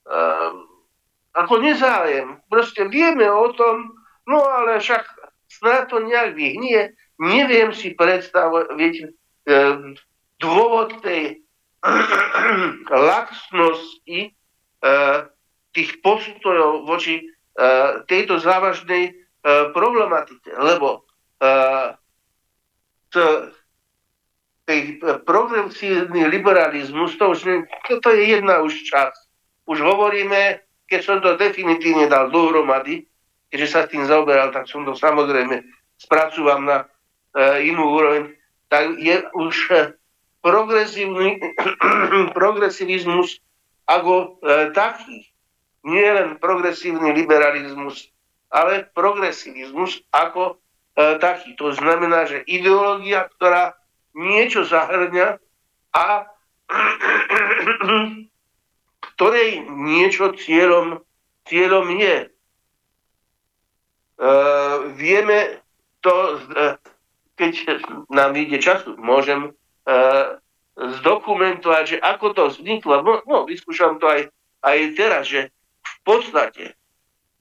um, ako nezájem. Proste vieme o tom, no ale však snad to nejak vyhnie. Neviem si predstavovať, viete, um, dôvod tej (clears throat) laxnosti uh, tých postojov voči uh, tejto závažnej uh, problematike. Lebo uh, to, tej progresívny liberalizmus, to, už, to je jedna už čas. Už hovoríme, keď som to definitívne dal dohromady, keďže sa tým zaoberal, tak som to samozrejme spracúvam na uh, inú úroveň, tak je už uh, progresívny (clears throat) progresivizmus ako uh, taký nie len progresívny liberalizmus, ale progresivizmus ako e, taký. To znamená, že ideológia, ktorá niečo zahrňa a (clears throat) ktorej niečo cieľom, cieľom je. E, vieme to, e, keď nám vyjde času, môžem e, zdokumentovať, že ako to vzniklo. No, no vyskúšam to aj, aj teraz, že podstate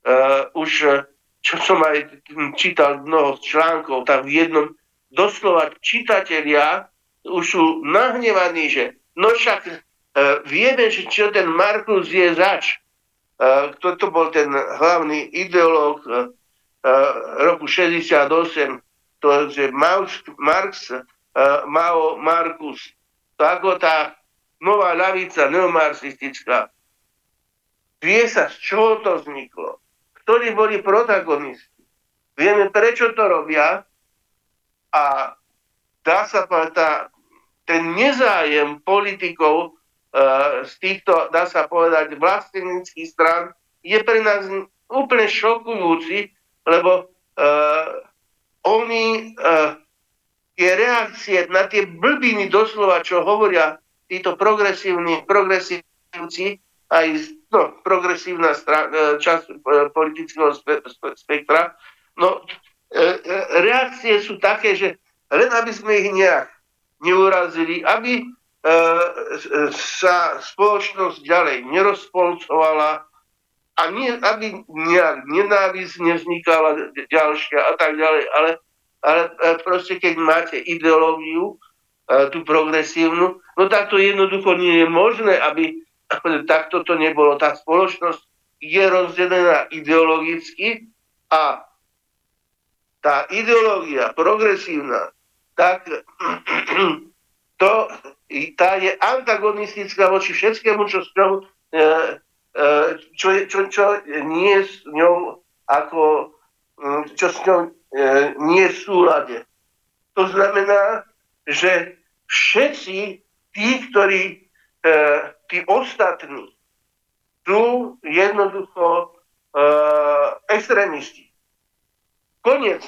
uh, už, e, čo som aj čítal mnoho článkov, tak v jednom doslova čitatelia už sú nahnevaní, že no však vieme, že čo ten Markus je zač. Uh, kto to bol ten hlavný ideológ uh, roku 68, to je Marx, Marx Mao Markus. To ako tá nová ľavica neomarxistická Vie sa, z čoho to vzniklo. Ktorí boli protagonisti. Vieme, prečo to robia a dá sa povedať, ten nezájem politikov z týchto, dá sa povedať, vlastníckých strán je pre nás úplne šokujúci, lebo uh, oni uh, tie reakcie na tie blbiny doslova, čo hovoria títo progresívni, progresívci, aj no, progresívna strana, e, časť e, politického spe, spe, spektra. No, e, reakcie sú také, že len aby sme ich nejak neurazili, aby sa spoločnosť ďalej nerozpolcovala a nie, aby nejak nenávisť nevznikala ďalšia a tak ďalej, ale, ale proste keď máte ideológiu, tú progresívnu, no tak to jednoducho nie je možné, aby (laughs) takto to nebolo. Tá spoločnosť je rozdelená ideologicky a tá ideológia progresívna, tak (clears throat) to, tá je antagonistická voči všetkému, čo, čo, e, e, čo, čo, čo nie s ňou ako čo s ňou e, nie v súlade. To znamená, že všetci tí, ktorí, tí ostatní, sú jednoducho extrémisti. Koniec.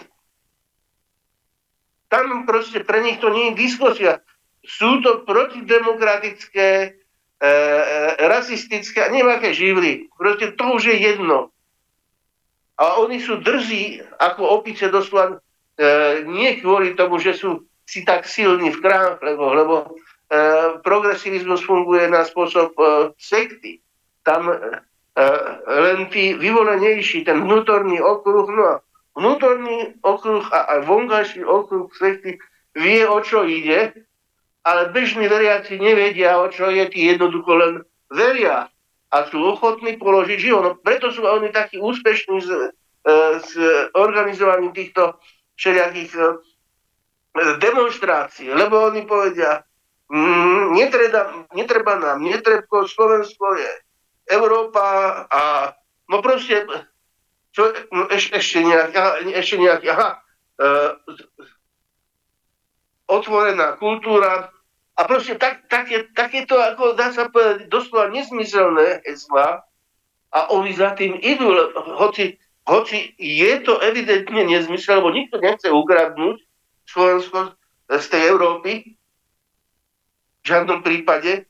Tam proste pre nich to nie je diskusia. Sú to protidemokratické, e, e, rasistické a neviem aké živly. Proste to už je jedno. A oni sú drzí ako opice doslova e, nie kvôli tomu, že sú si tak silní v krámfleho, lebo e, progresivizmus funguje na spôsob e, sekty. Tam e, len tí vyvolenejší, ten vnútorný okruh, no a vnútorný okruh a aj vonkajší okruh sekty vie, o čo ide, ale bežní veriaci nevedia, o čo je, tí jednoducho len veria a sú ochotní položiť život. No preto sú oni takí úspešní s, e, s organizovaním týchto všelijakých e, demonstrácií, lebo oni povedia, mm, netreba, netreba nám, netrebko, Slovensko je Európa a no proste čo, no eš, ešte nejaký, aha, ešte nejaký, aha, e, otvorená kultúra. A proste tak, tak, je, tak je to, ako dá sa povedať, doslova nezmyselné hesla a oni za tým idú, hoci, hoci je to evidentne nezmysel, lebo nikto nechce ukradnúť Slovensko z tej Európy, v žiadnom prípade.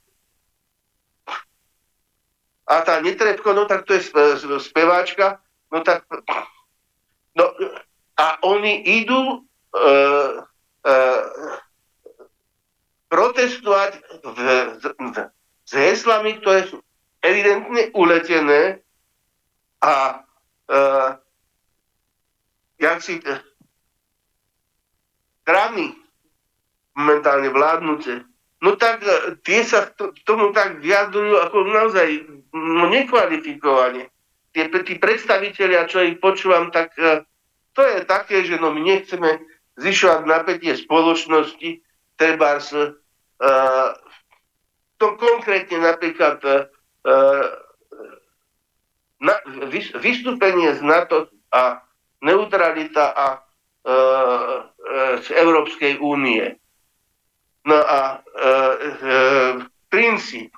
A tá netrebko, no tak to je speváčka, No tak, no, a oni idú e, protestovať v, v, s heslami, ktoré sú evidentne uletené a e, jak si e, momentálne vládnuce, no tak e, tie sa k tomu tak vyjadrujú ako naozaj no, nekvalifikovane tie, tí predstavitelia, čo ich počúvam, tak uh, to je také, že no my nechceme zvyšovať napätie spoločnosti, treba uh, to konkrétne napríklad uh, na, vystúpenie z NATO a neutralita a uh, z Európskej únie. No a princíp.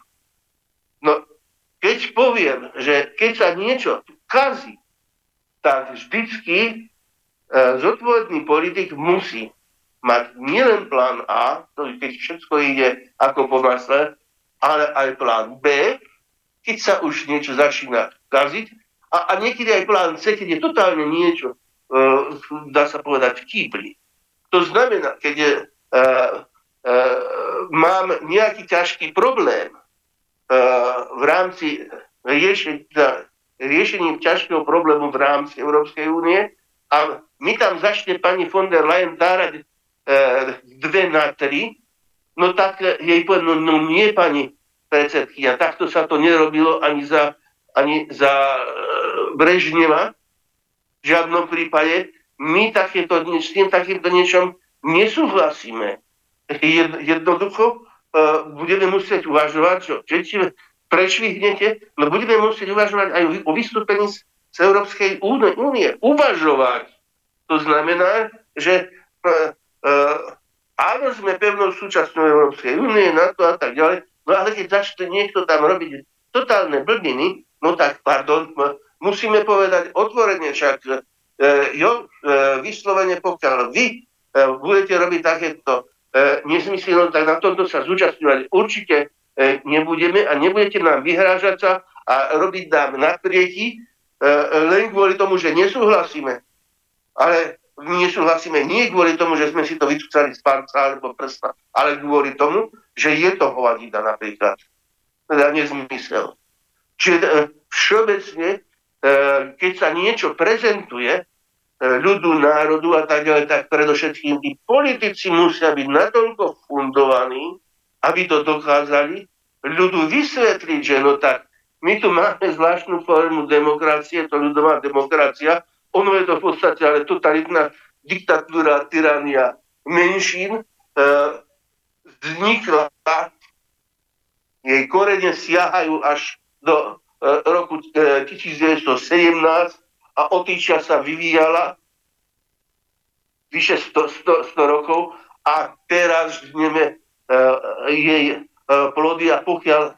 No keď poviem, že keď sa niečo kazí, tak vždycky zodpovedný politik musí mať nielen plán A, to keď všetko ide ako po masle, ale aj plán B, keď sa už niečo začína kaziť, a, a niekedy aj plán C, keď je totálne niečo, e, dá sa povedať, v. To znamená, keď je, e, e, mám nejaký ťažký problém, v rámci riešenia, riešením ťažkého problému v rámci Európskej únie a my tam začne pani von der Leyen dárať e, dve na tri, no tak jej poviem, no, no nie pani predsedkynia, takto sa to nerobilo ani za, ani za e, Brežneva, v žiadnom prípade. My takéto, s tým takýmto niečom nesúhlasíme. Jednoducho uh, budeme musieť uvažovať, čo, keď prešvihnete, no budeme musieť uvažovať aj o vystúpení z Európskej únie. Uvažovať. To znamená, že uh, uh, áno, sme pevnou súčasťou Európskej únie, NATO a tak ďalej, no ale keď začne niekto tam robiť totálne blbiny, no tak, pardon, musíme povedať otvorene, však uh, jo, uh, vyslovene, pokiaľ vy uh, budete robiť takéto uh, nezmysly, no tak na tomto sa zúčastňovať určite E, nebudeme a nebudete nám vyhrážať sa a robiť nám naprieky e, len kvôli tomu, že nesúhlasíme. Ale nesúhlasíme nie kvôli tomu, že sme si to vycúcali z palca alebo prsta, ale kvôli tomu, že je to hovadina napríklad. Teda nezmysel. Čiže e, všeobecne, e, keď sa niečo prezentuje, ľudu, národu a tak ďalej, tak predovšetkým tí politici musia byť natoľko fundovaní, aby to dokázali ľudu vysvetliť, že no tak my tu máme zvláštnu formu demokracie, to ľudová demokracia, ono je to v podstate ale totalitná diktatúra, tyrania menšín, e, vznikla, jej korene siahajú až do e, roku e, 1917 a od tých čas sa vyvíjala vyše 100, 100, 100 rokov a teraz žneme uh, jej uh, plody a pokiaľ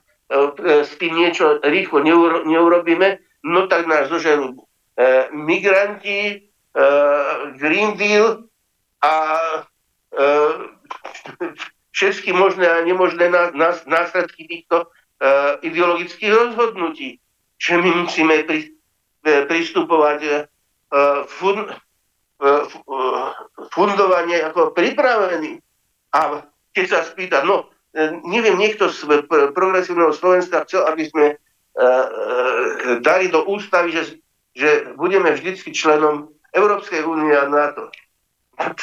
s tým niečo rýchlo neuro, neurobíme, no tak nás zožerú uh, migranti, uh, Green Deal a všetky možné a nemožné následky týchto ideologických rozhodnutí. Že my musíme pri, E, pristupovať e, fun, e, fundovanie ako pripravený. A keď sa spýta, no, neviem, niekto z progresívneho Slovenska chcel, aby sme dali do ústavy, že, že budeme vždycky členom Európskej únie a NATO. (laughs)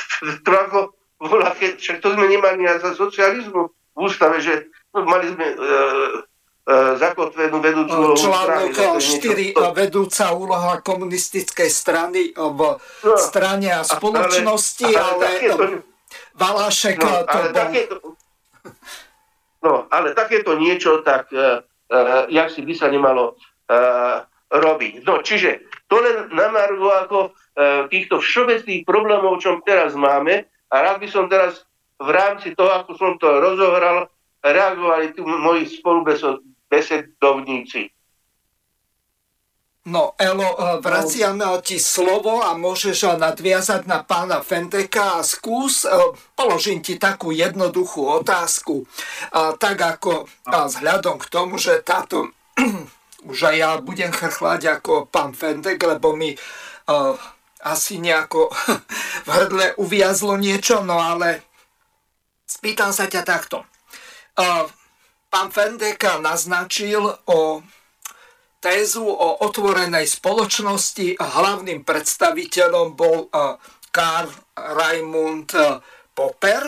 To ako bola, však to sme nemali za socializmu v ústave, že no, mali sme E, zakotvenú vedúcu úlohu Článok 4, to... vedúca úloha komunistickej strany v no, strane a spoločnosti, ale, ale, ale takéto, Valášek no, to ale bol... Takéto, no, ale takéto niečo, tak uh, jak si by sa nemalo uh, robiť. No, čiže to len namargo ako uh, týchto všeobecných problémov, čo teraz máme a rád by som teraz v rámci toho, ako som to rozohral, reagovali tu moji spolubesedovníci. No, Elo, e, vraciame ti slovo a môžeš nadviazať na pána Fendeka a skús, e, položím ti takú jednoduchú otázku, tak ako vzhľadom k tomu, že táto, (clears throat) už aj ja budem chrchlať ako pán Fendek, lebo mi asi nejako (laughs) v hrdle uviazlo niečo, no ale spýtam sa ťa takto. Pán Fendeka naznačil o tézu o otvorenej spoločnosti hlavným predstaviteľom bol e, Karl Raimund e, Popper.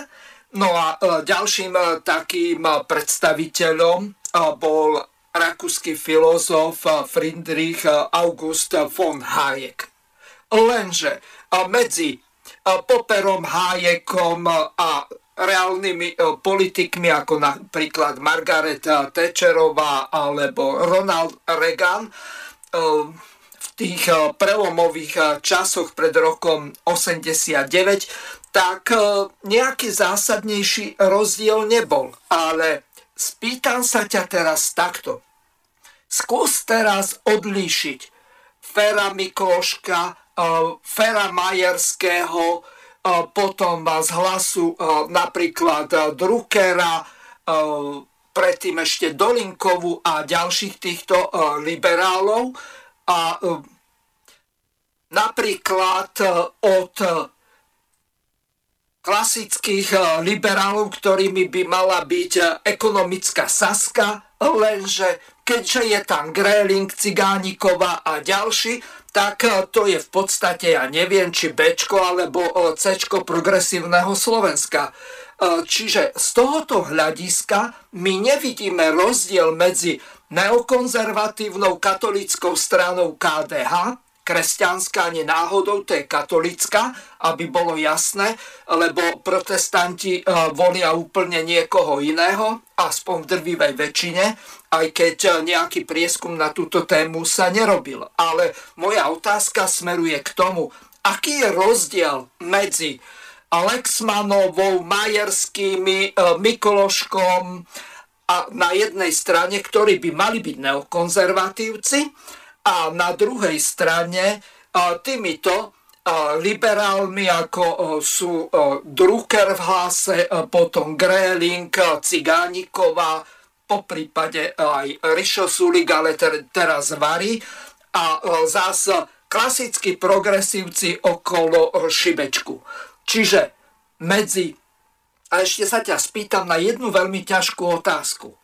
No a e, ďalším takým predstaviteľom bol rakúsky filozof Friedrich August von Hayek. Lenže medzi Popperom, Hayekom a reálnymi e, politikmi ako napríklad Margaret Thatcherová alebo Ronald Reagan e, v tých e, prelomových časoch pred rokom 89, tak nejaký zásadnejší rozdiel nebol. Ale spýtam sa ťa teraz takto. Skús teraz odlíšiť Fera Mikloška, Fera Majerského, potom z hlasu napríklad Druckera, predtým ešte Dolinkovu a ďalších týchto liberálov. A napríklad od klasických liberálov, ktorými by mala byť ekonomická Saska, lenže keďže je tam Gréling, Cigánikova a ďalší, tak e, to je v podstate, ja neviem, či B alebo e, C progresívneho Slovenska. E, čiže z tohoto hľadiska my nevidíme rozdiel medzi neokonzervatívnou katolickou stranou KDH, kresťanská ani náhodou, to je katolická, aby bolo jasné, lebo protestanti volia úplne niekoho iného, aspoň v drvivej väčšine, aj keď eh, nejaký prieskum na túto tému sa nerobil. Ale moja otázka smeruje k tomu, aký je rozdiel medzi Alexmanovou, Majerskými, eh, Mikološkom a na jednej strane, ktorí by mali byť neokonzervatívci a na druhej strane eh, týmito liberálmi, ako sú Drucker v hlase, potom Gréling, Cigániková, po prípade aj Rišo Sulik, ale teraz Vary a e, zás klasickí progresívci okolo šibečku. Čiže medzi, a ešte sa ťa spýtam na jednu veľmi ťažkú otázku. E,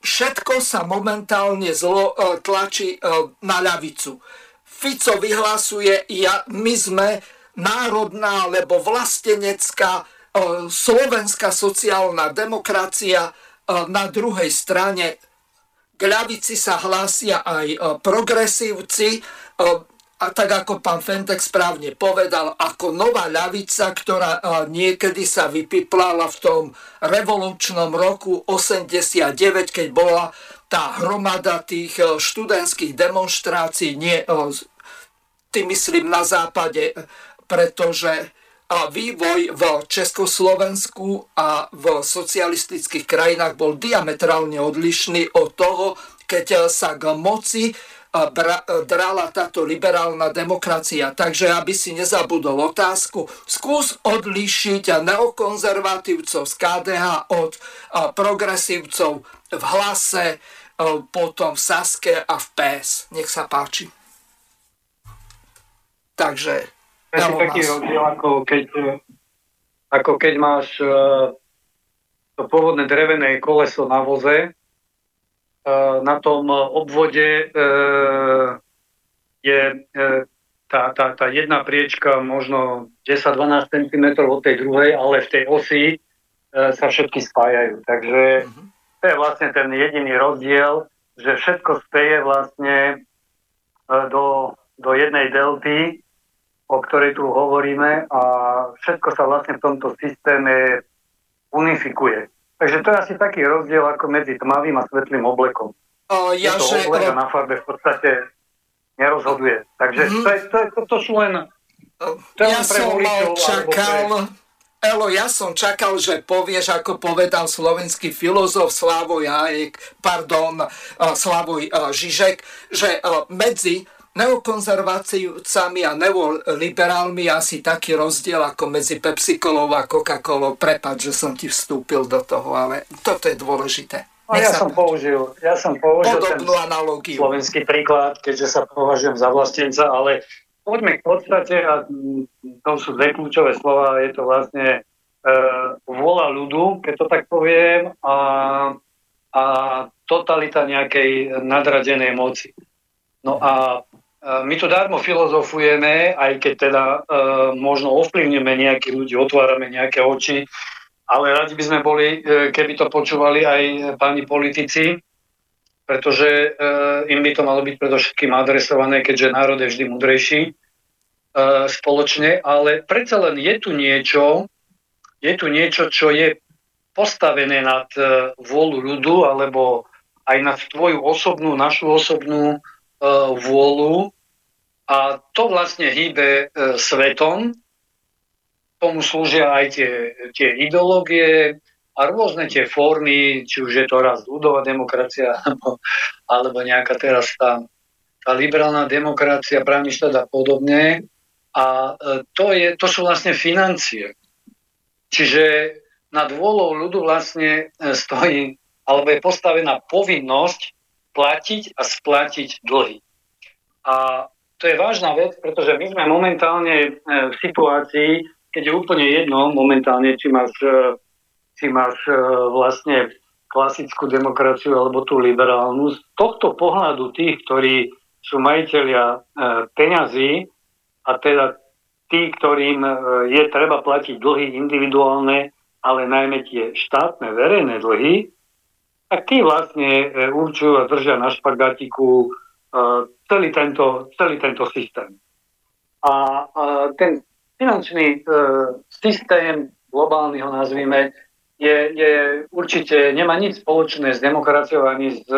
všetko sa momentálne zlo e, tlačí e, na ľavicu. Fico vyhlasuje, ja, my sme národná alebo vlastenecká slovenská sociálna demokracia, na druhej strane k ľavici sa hlásia aj progresívci, a tak ako pán Fentek správne povedal, ako nová ľavica, ktorá niekedy sa vypiplala v tom revolučnom roku 89, keď bola tá hromada tých študentských demonstrácií, nie, tým myslím na západe, pretože vývoj v Československu a v socialistických krajinách bol diametrálne odlišný od toho, keď sa k moci drala táto liberálna demokracia. Takže aby si nezabudol otázku, skús odlišiť neokonzervatívcov z KDH od progresívcov v hlase, potom v Saske a v PS. Nech sa páči. Takže... Je taký rozdiel, ako keď, ako keď máš e, to pôvodné drevené koleso na voze E, na tom obvode e, je e, tá, tá, tá jedna priečka možno 10-12 cm od tej druhej, ale v tej osi sa všetky spájajú. Takže mhm. to je vlastne ten jediný rozdiel, že všetko speje vlastne do, do jednej delty, o ktorej tu hovoríme a všetko sa vlastne v tomto systéme unifikuje. Takže to je asi taký rozdiel ako medzi tmavým a svetlým oblekom. O, ja, to že... oblek a na farbe v podstate nerozhoduje. Takže mm. to, je, to, je, to, to sú len... To ja som čakal... Elo, ja som čakal, že povieš, ako povedal slovenský filozof Slavoj Hajek, pardon, Slavoj Žižek, že medzi neokonzerváciami a neoliberálmi asi taký rozdiel ako medzi Pepsi-kolou a Coca-Colou. Prepač, že som ti vstúpil do toho, ale toto je dôležité. No, ja, som použil, ja som použil podobnú analogiu. slovenský príklad, keďže sa považujem za vlastenca, ale poďme k podstate a to sú dve kľúčové slova, je to vlastne e, vola ľudu, keď to tak poviem, a, a totalita nejakej nadradenej moci. No a Eh, my tu darmo filozofujeme, aj keď teda e, možno ovplyvneme nejakých ľudí, otvárame nejaké oči, ale radi by sme boli, e, keby to počúvali aj páni politici, pretože e, im by to malo byť predovšetkým adresované, keďže národ je vždy mudrejší e, spoločne, ale predsa len je tu niečo, je tu niečo, čo je postavené nad e, vôľu ľudu, alebo aj nad tvoju osobnú, našu osobnú E, vôľu a to vlastne hýbe e, svetom. Tomu slúžia aj tie, tie ideológie a rôzne tie formy, či už je to raz ľudová demokracia, (laughs) alebo, alebo nejaká teraz tá, tá liberálna demokracia, právny štát a podobne. A e, to, je, to sú vlastne financie. Čiže nad vôľou ľudu vlastne stojí, alebo je postavená povinnosť platiť a splatiť dlhy. A to je vážna vec, pretože my sme momentálne e, v situácii, keď je úplne jedno momentálne, či máš, e, či máš e, vlastne klasickú demokraciu alebo tú liberálnu. Z tohto pohľadu tých, ktorí sú majiteľia peňazí a teda tí, ktorým je treba platiť dlhy individuálne, ale najmä tie štátne verejné dlhy, tak tí vlastne e, určujú a držia na špagatiku e, celý tento, celý tento systém. A, ten finančný e, systém, globálny ho nazvime, je, je určite, nemá nič spoločné s demokraciou ani s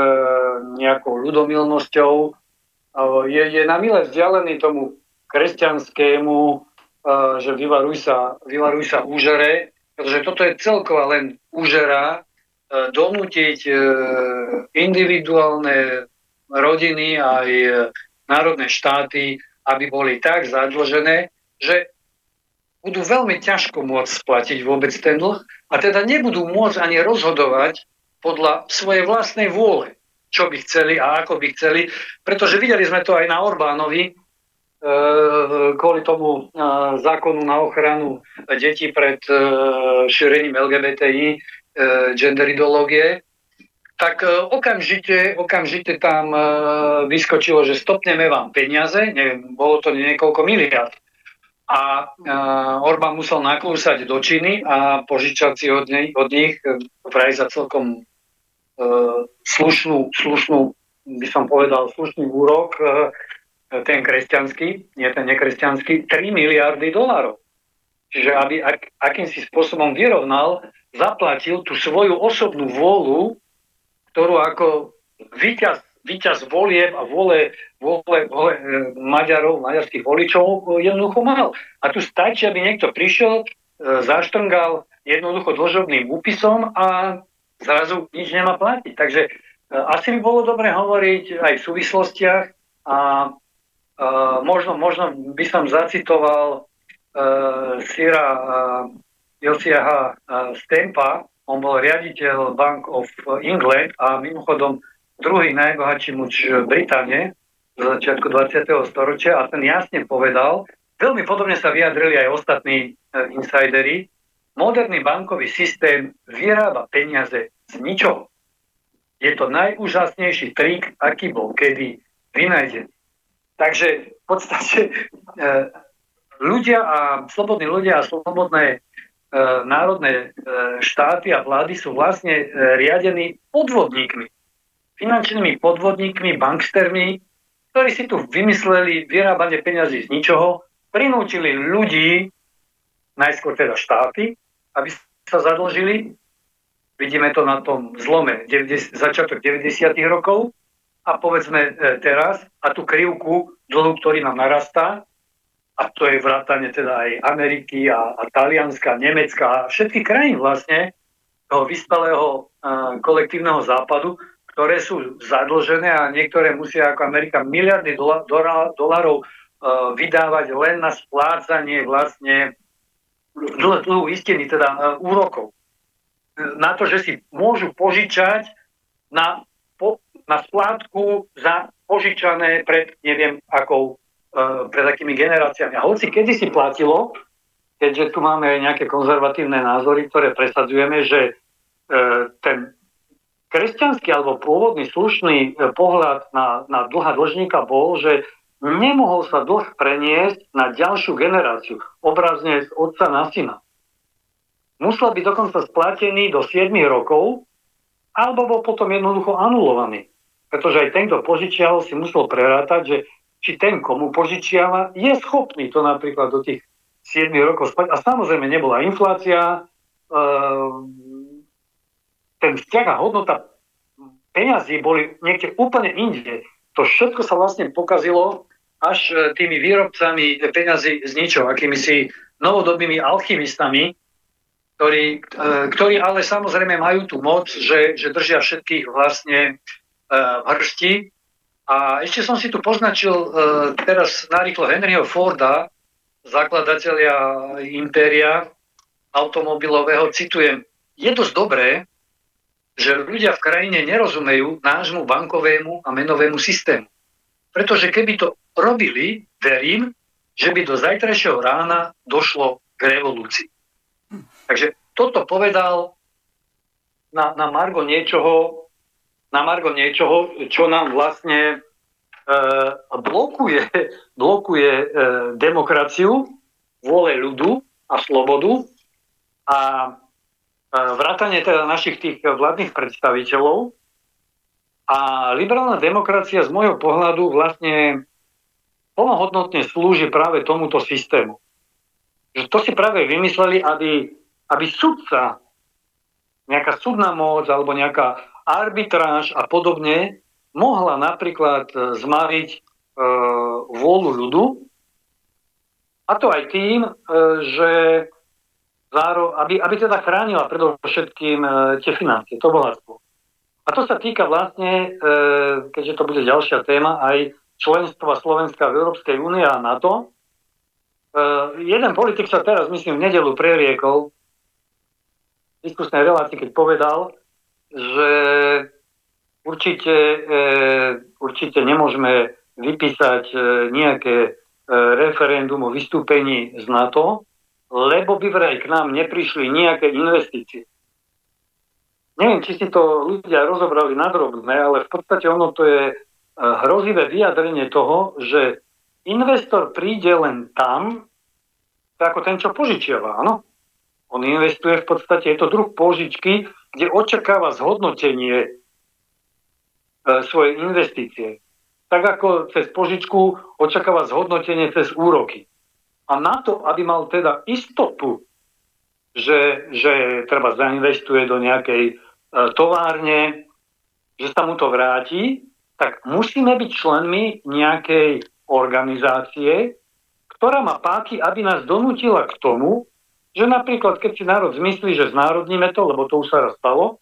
nejakou ľudomilnosťou. Je, je na mile vzdialený tomu kresťanskému, že vyvaruj sa, vyvaruj sa úžere, pretože toto je celková len úžera, donútiť e, individuálne rodiny aj e, národné štáty, aby boli tak zadlžené, že budú veľmi ťažko môcť splatiť vôbec ten dlh a teda nebudú môcť ani rozhodovať podľa svojej vlastnej vôle. čo by chceli a ako by chceli, pretože videli sme to aj na Orbánovi, e, kvôli tomu e, zákonu na ochranu detí pred e, šírením LGBTI, gender ideológie, tak okamžite, okamžite tam vyskočilo, že stopneme vám peniaze, neviem, bolo to niekoľko miliard. A Orbán musel naklúsať do Číny a požičať si od, nej, od nich vraj za celkom slušnú, slušnú, by som povedal, slušný úrok, e, ten kresťanský, nie ten nekresťanský, 3 miliardy dolárov. Čiže aby ak, akýmsi spôsobom vyrovnal, zaplatil tú svoju osobnú vôľu, ktorú ako víťaz, víťaz volieb a vole, vole, vole e, Maďarov, maďarských voličov jednoducho mal. A tu stačí, aby niekto prišiel, e, zaštrngal jednoducho dlžobným úpisom a zrazu nič nemá platiť. Takže e, asi by bolo dobre hovoriť aj v súvislostiach a e, možno, možno by som zacitoval Sira uh, Josiaha uh, Stempa, on bol riaditeľ Bank of England a mimochodom druhý najbohatší muž Británie z začiatku 20. storočia a ten jasne povedal, veľmi podobne sa vyjadrili aj ostatní insidery, Moderný bankový systém vyrába peniaze z ničoho. Je to najúžasnejší trik, aký bol kedy vynajdený. Takže v podstate ľudia a slobodní ľudia a slobodné e, národné e, štáty a vlády sú vlastne e, riadení podvodníkmi. Finančnými podvodníkmi, bankstermi, ktorí si tu vymysleli vyrábanie peňazí z ničoho, prinútili ľudí, najskôr teda štáty, aby sa zadlžili. Vidíme to na tom zlome 90, začiatok 90. rokov a povedzme teraz a tú krivku dlhu, ktorý nám narastá, a to je vrátane teda aj Ameriky a, a Talianska, Nemecka a všetkých krajín vlastne toho vyspelého e, kolektívneho západu, ktoré sú zadlžené a niektoré musia ako Amerika miliardy dola, dola, dolarov e, vydávať len na splácanie vlastne dlhu istiny, teda e, úrokov, na to, že si môžu požičať na, po, na splátku za požičané pred neviem akou, pred akými generáciami. A hoci kedy si platilo, keďže tu máme nejaké konzervatívne názory, ktoré presadzujeme, že e, ten kresťanský alebo pôvodný slušný pohľad na, na dlha dlžníka bol, že nemohol sa dlh preniesť na ďalšiu generáciu, obrazne z otca na syna. Musel byť dokonca splatený do 7 rokov, alebo bol potom jednoducho anulovaný. Pretože aj ten, kto požičial, si musel prerátať, že či ten, komu požičiava, je schopný to napríklad do tých 7 rokov spať. A samozrejme nebola inflácia, ehm, ten vzťah a hodnota peňazí boli niekde úplne inde. To všetko sa vlastne pokazilo až e, tými výrobcami peňazí z ničoho, akými si novodobými alchymistami, ktorí, e, ktorí ale samozrejme majú tú moc, že, že držia všetkých vlastne e, v hrsti. A ešte som si tu poznačil teraz narýchlo Henryho Forda, zakladateľia impéria automobilového, citujem, je dosť dobré, že ľudia v krajine nerozumejú nášmu bankovému a menovému systému. Pretože keby to robili, verím, že by do zajtrajšieho rána došlo k revolúcii. Takže toto povedal na, na Margo niečoho, na Margo niečoho, čo nám vlastne e, blokuje, blokuje e, demokraciu, vôle ľudu a slobodu a e, vrátanie teda našich tých vládnych predstaviteľov, a liberálna demokracia z môjho pohľadu vlastne plnohodnotne slúži práve tomuto systému. Že to si práve vymysleli, aby, aby sudca, nejaká súdna moc alebo nejaká arbitráž a podobne mohla napríklad e, zmariť e, vôľu ľudu. A to aj tým, e, že záro, aby, aby teda chránila predovšetkým e, tie financie, to bohatstvo. A to sa týka vlastne, e, keďže to bude ďalšia téma, aj členstva Slovenska v Európskej únie a NATO. E, jeden politik sa teraz, myslím, v nedelu preriekol v diskusnej relácii, keď povedal, že určite, e, určite nemôžeme vypísať e, nejaké e, referendum o vystúpení z NATO, lebo by vraj k nám neprišli nejaké investície. Neviem, či si to ľudia rozobrali nadrobné, ale v podstate ono to je hrozivé vyjadrenie toho, že investor príde len tam, ako ten, čo požičiava, áno? On investuje v podstate, je to druh požičky, kde očakáva zhodnotenie e, svojej investície. Tak ako cez požičku očakáva zhodnotenie cez úroky. A na to, aby mal teda istotu, že, že treba zainvestuje do nejakej e, továrne, že sa mu to vráti, tak musíme byť členmi nejakej organizácie, ktorá má páky, aby nás donútila k tomu, že napríklad, keď si národ zmyslí, že znárodníme to, lebo to už sa raz stalo,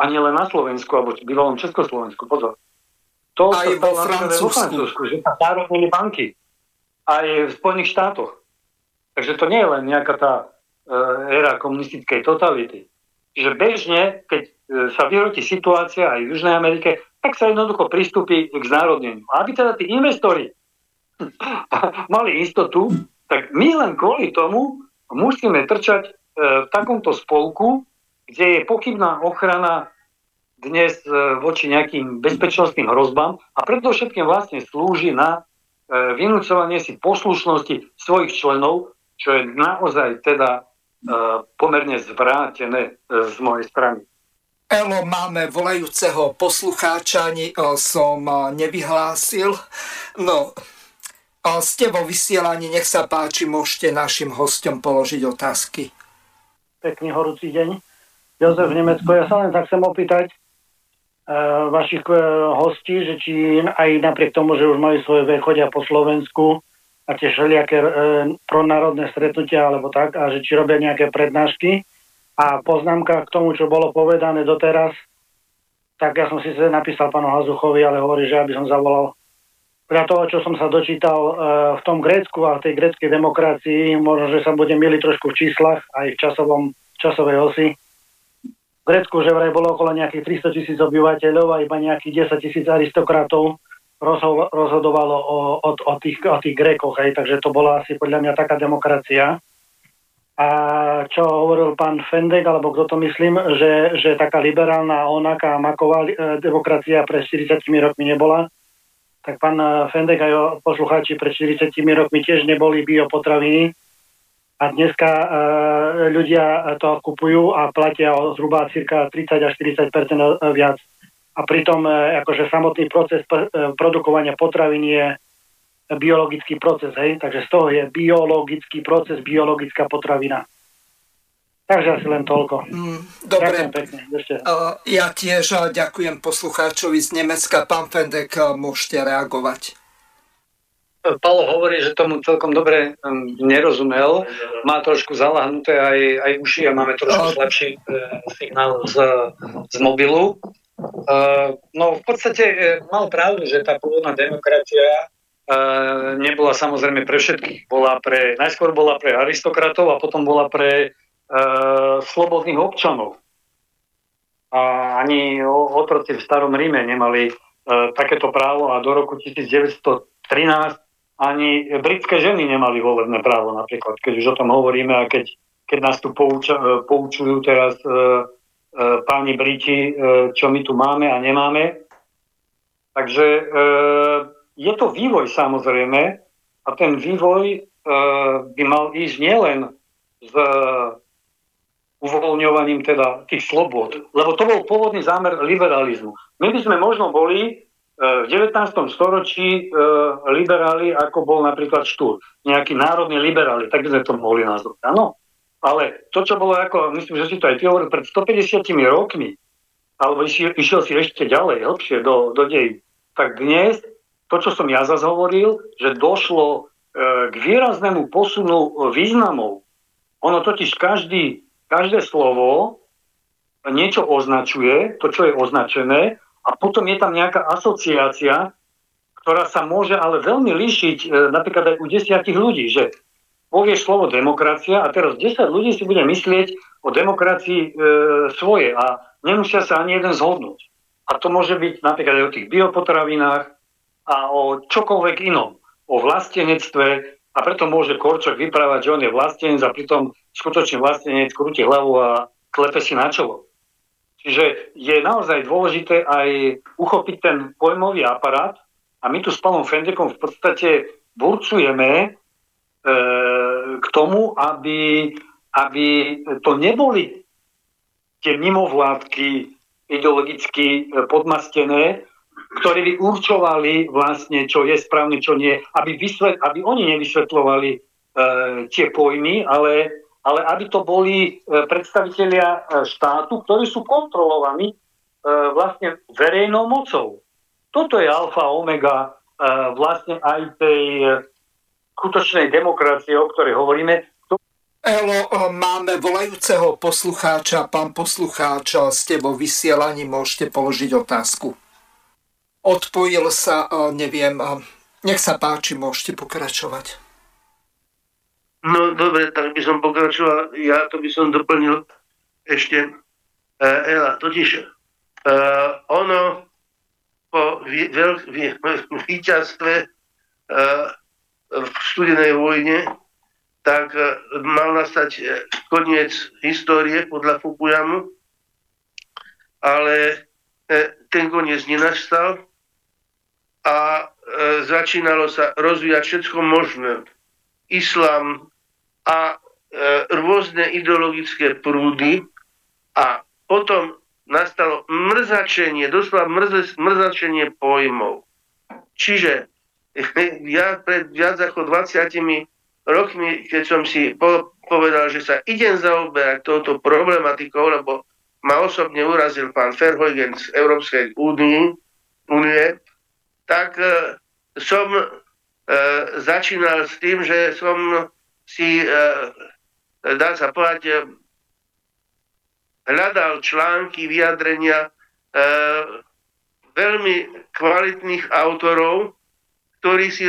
a nie len na Slovensku, alebo v bývalom Československu, pozor. To aj vo Francúzsku. vo Francúzsku, že sa národnili banky. Aj v Spojených štátoch. Takže to nie je len nejaká tá e, éra komunistickej totality. Čiže bežne, keď e, sa vyhrotí situácia aj v Južnej Amerike, tak sa jednoducho pristúpi k znárodneniu. A aby teda tí investori (laughs) mali istotu, tak my len kvôli tomu musíme trčať e, v takomto spolku, kde je pochybná ochrana dnes e, voči nejakým bezpečnostným hrozbám a predovšetkým vlastne slúži na e, vynúcovanie si poslušnosti svojich členov, čo je naozaj teda pomerne zvrátené z mojej strany. Elo, máme volajúceho poslucháča, ani som nevyhlásil. No, ste vo vysielaní, nech sa páči, môžete našim hostom položiť otázky. Pekný horúci deň. Jozef v Nemecku, ja sa len tak chcem opýtať uh, vašich uh, hostí, že či aj napriek tomu, že už majú svoje vek, chodia po Slovensku a tiež všelijaké uh, pronárodné stretnutia alebo tak, a že či robia nejaké prednášky. A poznámka k tomu, čo bolo povedané doteraz, tak ja som si napísal pánu Hazuchovi, ale hovorí, že aby som zavolal podľa toho, čo som sa dočítal uh, v tom Grécku a v tej gréckej demokracii, možno, že sa budem miliť trošku v číslach aj v časovom, časovej osi. V Grécku, že vraj bolo okolo nejakých 300 tisíc obyvateľov a iba nejakých 10 tisíc aristokratov rozho- rozhodovalo o, o, o, tých, o tých Grékoch, hej, takže to bola asi podľa mňa taká demokracia. A čo hovoril pán Fendek, alebo kto to myslím, že, že taká liberálna, onaká maková e, demokracia pre 40 rokmi nebola, tak pán eh, Fendek aj poslucháči pred 40 rokmi tiež neboli biopotraviny a dneska e, ľudia to kupujú a platia o zhruba cirka 30 až 40% viac. A pritom e, akože samotný proces e, produkovania potravín je biologický proces, hej? takže z toho je biologický proces, biologická potravina. Takže asi len toľko. Mm, dobre. pekne. Ja tiež ďakujem poslucháčovi z Nemecka. Pán Fendek, môžete reagovať. Paolo hovorí, že tomu celkom dobre um, nerozumel. Má trošku zalahnuté aj, aj uši a máme trošku slabší e, signál z, z mobilu. E, no v podstate e, mal pravdu, že tá pôvodná demokracia nebola samozrejme pre všetkých. Bola pre, najskôr bola pre aristokratov a potom bola pre slobodných občanov. A ani otroci v starom Ríme nemali e, takéto právo a do roku 1913 ani britské ženy nemali volebné právo napríklad, keď už o tom hovoríme a keď, keď nás tu pouča, e, poučujú teraz e, e, páni Briti, e, čo my tu máme a nemáme. Takže e, je to vývoj samozrejme a ten vývoj e, by mal ísť nielen z uvoľňovaním teda tých slobod. Lebo to bol pôvodný zámer liberalizmu. My by sme možno boli e, v 19. storočí e, liberáli, ako bol napríklad Štúr. Nejakí národní liberáli, tak by sme to mohli nazvať. Áno. Ale to, čo bolo ako, myslím, že si to aj ty hovoril, pred 150 rokmi, alebo išiel, si ešte ďalej, hlbšie do, do dej, tak dnes, to, čo som ja zase hovoril, že došlo e, k výraznému posunu významov. Ono totiž každý každé slovo niečo označuje, to, čo je označené, a potom je tam nejaká asociácia, ktorá sa môže ale veľmi líšiť e, napríklad aj u desiatich ľudí, že povieš slovo demokracia a teraz 10 ľudí si bude myslieť o demokracii e, svoje a nemusia sa ani jeden zhodnúť. A to môže byť napríklad aj o tých biopotravinách a o čokoľvek inom. O vlastenectve a preto môže Korčok vyprávať, že on je vlastenec a pritom skutočne vlastenec krúti hlavu a klepe si na čelo. Čiže je naozaj dôležité aj uchopiť ten pojmový aparát a my tu s Palom Fendekom v podstate burcujeme e, k tomu, aby, aby to neboli tie mimovládky ideologicky podmastené, ktoré by určovali vlastne, čo je správne, čo nie, aby, vysvet, aby oni nevysvetľovali e, tie pojmy, ale ale aby to boli e, predstavitelia e, štátu, ktorí sú kontrolovaní e, vlastne verejnou mocou. Toto je alfa omega vlastne aj tej skutočnej demokracie, o ktorej hovoríme. Elo, máme volajúceho poslucháča. Pán poslucháč, ste vo vysielaní, môžete položiť otázku. Odpojil sa, neviem, nech sa páči, môžete pokračovať. No dobre, tak by som pokračoval. Ja to by som doplnil ešte. Uh, Ela, totiž uh, ono po (laughs) víťazstve uh, v studenej vojne tak uh, mal nastať koniec histórie podľa Fukuyamu, ale ten koniec nenastal a uh, začínalo sa rozvíjať všetko možné. Islám, a e, rôzne ideologické prúdy a potom nastalo mrzačenie, doslova mrze, mrzačenie pojmov. Čiže (laughs) ja pred viac ako 20 rokmi, keď som si po, povedal, že sa idem zaoberať touto problematikou, lebo ma osobne urazil pán Verheugen z Európskej únie, tak e, som e, začínal s tým, že som si, e, dá sa povedať, e, hľadal články, vyjadrenia e, veľmi kvalitných autorov, ktorí si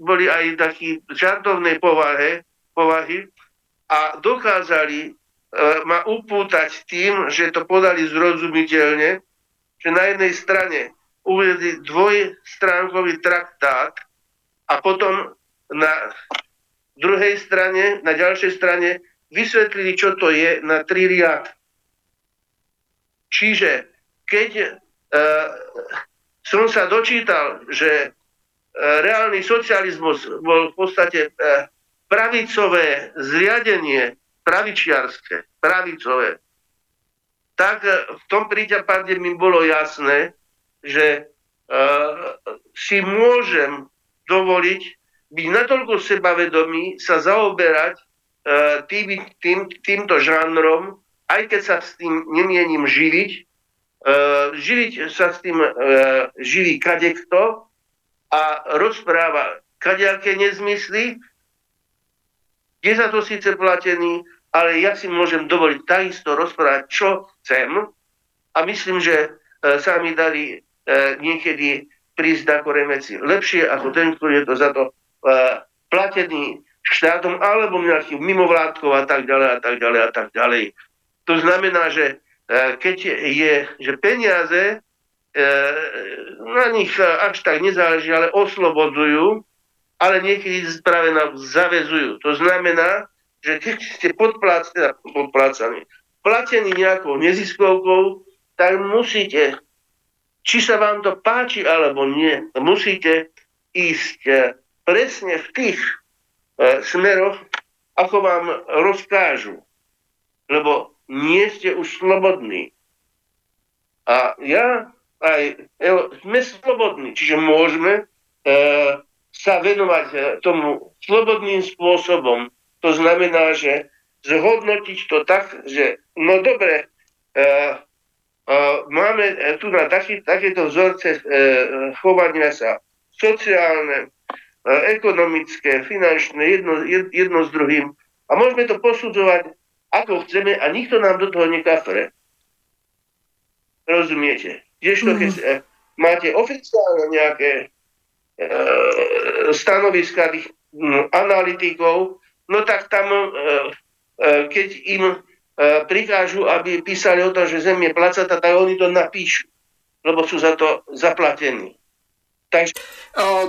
boli aj takí žartovnej povahe, povahy a dokázali ma upútať tým, že to podali zrozumiteľne, že na jednej strane uvedli dvojstránkový traktát a potom na druhej strane, na ďalšej strane vysvetlili, čo to je na tri riad. Čiže keď e, som sa dočítal, že e, reálny socializmus bol v podstate e, pravicové zriadenie, pravičiarské, pravicové, tak v tom prípade mi bolo jasné, že e, si môžem dovoliť byť natoľko sebavedomý, sa zaoberať uh, tým, tým, týmto žánrom, aj keď sa s tým nemienim živiť, uh, živiť sa s tým uh, živí kadekto a rozpráva kadejaké nezmysly, je za to síce platený, ale ja si môžem dovoliť takisto rozprávať, čo chcem. A myslím, že uh, sa mi dali uh, niekedy prísť ako remeci lepšie ako ten, ktorý je to za to E, platený štátom alebo nejakým mimovládkov a tak ďalej a tak ďalej a tak ďalej. To znamená, že e, keď je, že peniaze e, na nich až tak nezáleží, ale oslobodzujú, ale niekedy práve nám zavezujú. To znamená, že keď ste podplácani, platení nejakou neziskovkou, tak musíte, či sa vám to páči alebo nie, musíte ísť presne v tých e, smeroch, ako vám rozkážu. Lebo nie ste už slobodní. A ja aj e, sme slobodní, čiže môžeme e, sa venovať e, tomu slobodným spôsobom. To znamená, že zhodnotiť to tak, že no dobre, e, e, máme tu na taký, takéto vzorce e, chovania sa sociálne, ekonomické, finančné, jedno, jedno s druhým. A môžeme to posudzovať, ako chceme a nikto nám do toho nekafre. Rozumiete? Kdežto, keď mm. máte oficiálne nejaké e, stanoviska tých m, analytikov, no tak tam, e, e, keď im e, prikážu, aby písali o tom, že Zem je placata, tak oni to napíšu. lebo sú za to zaplatení.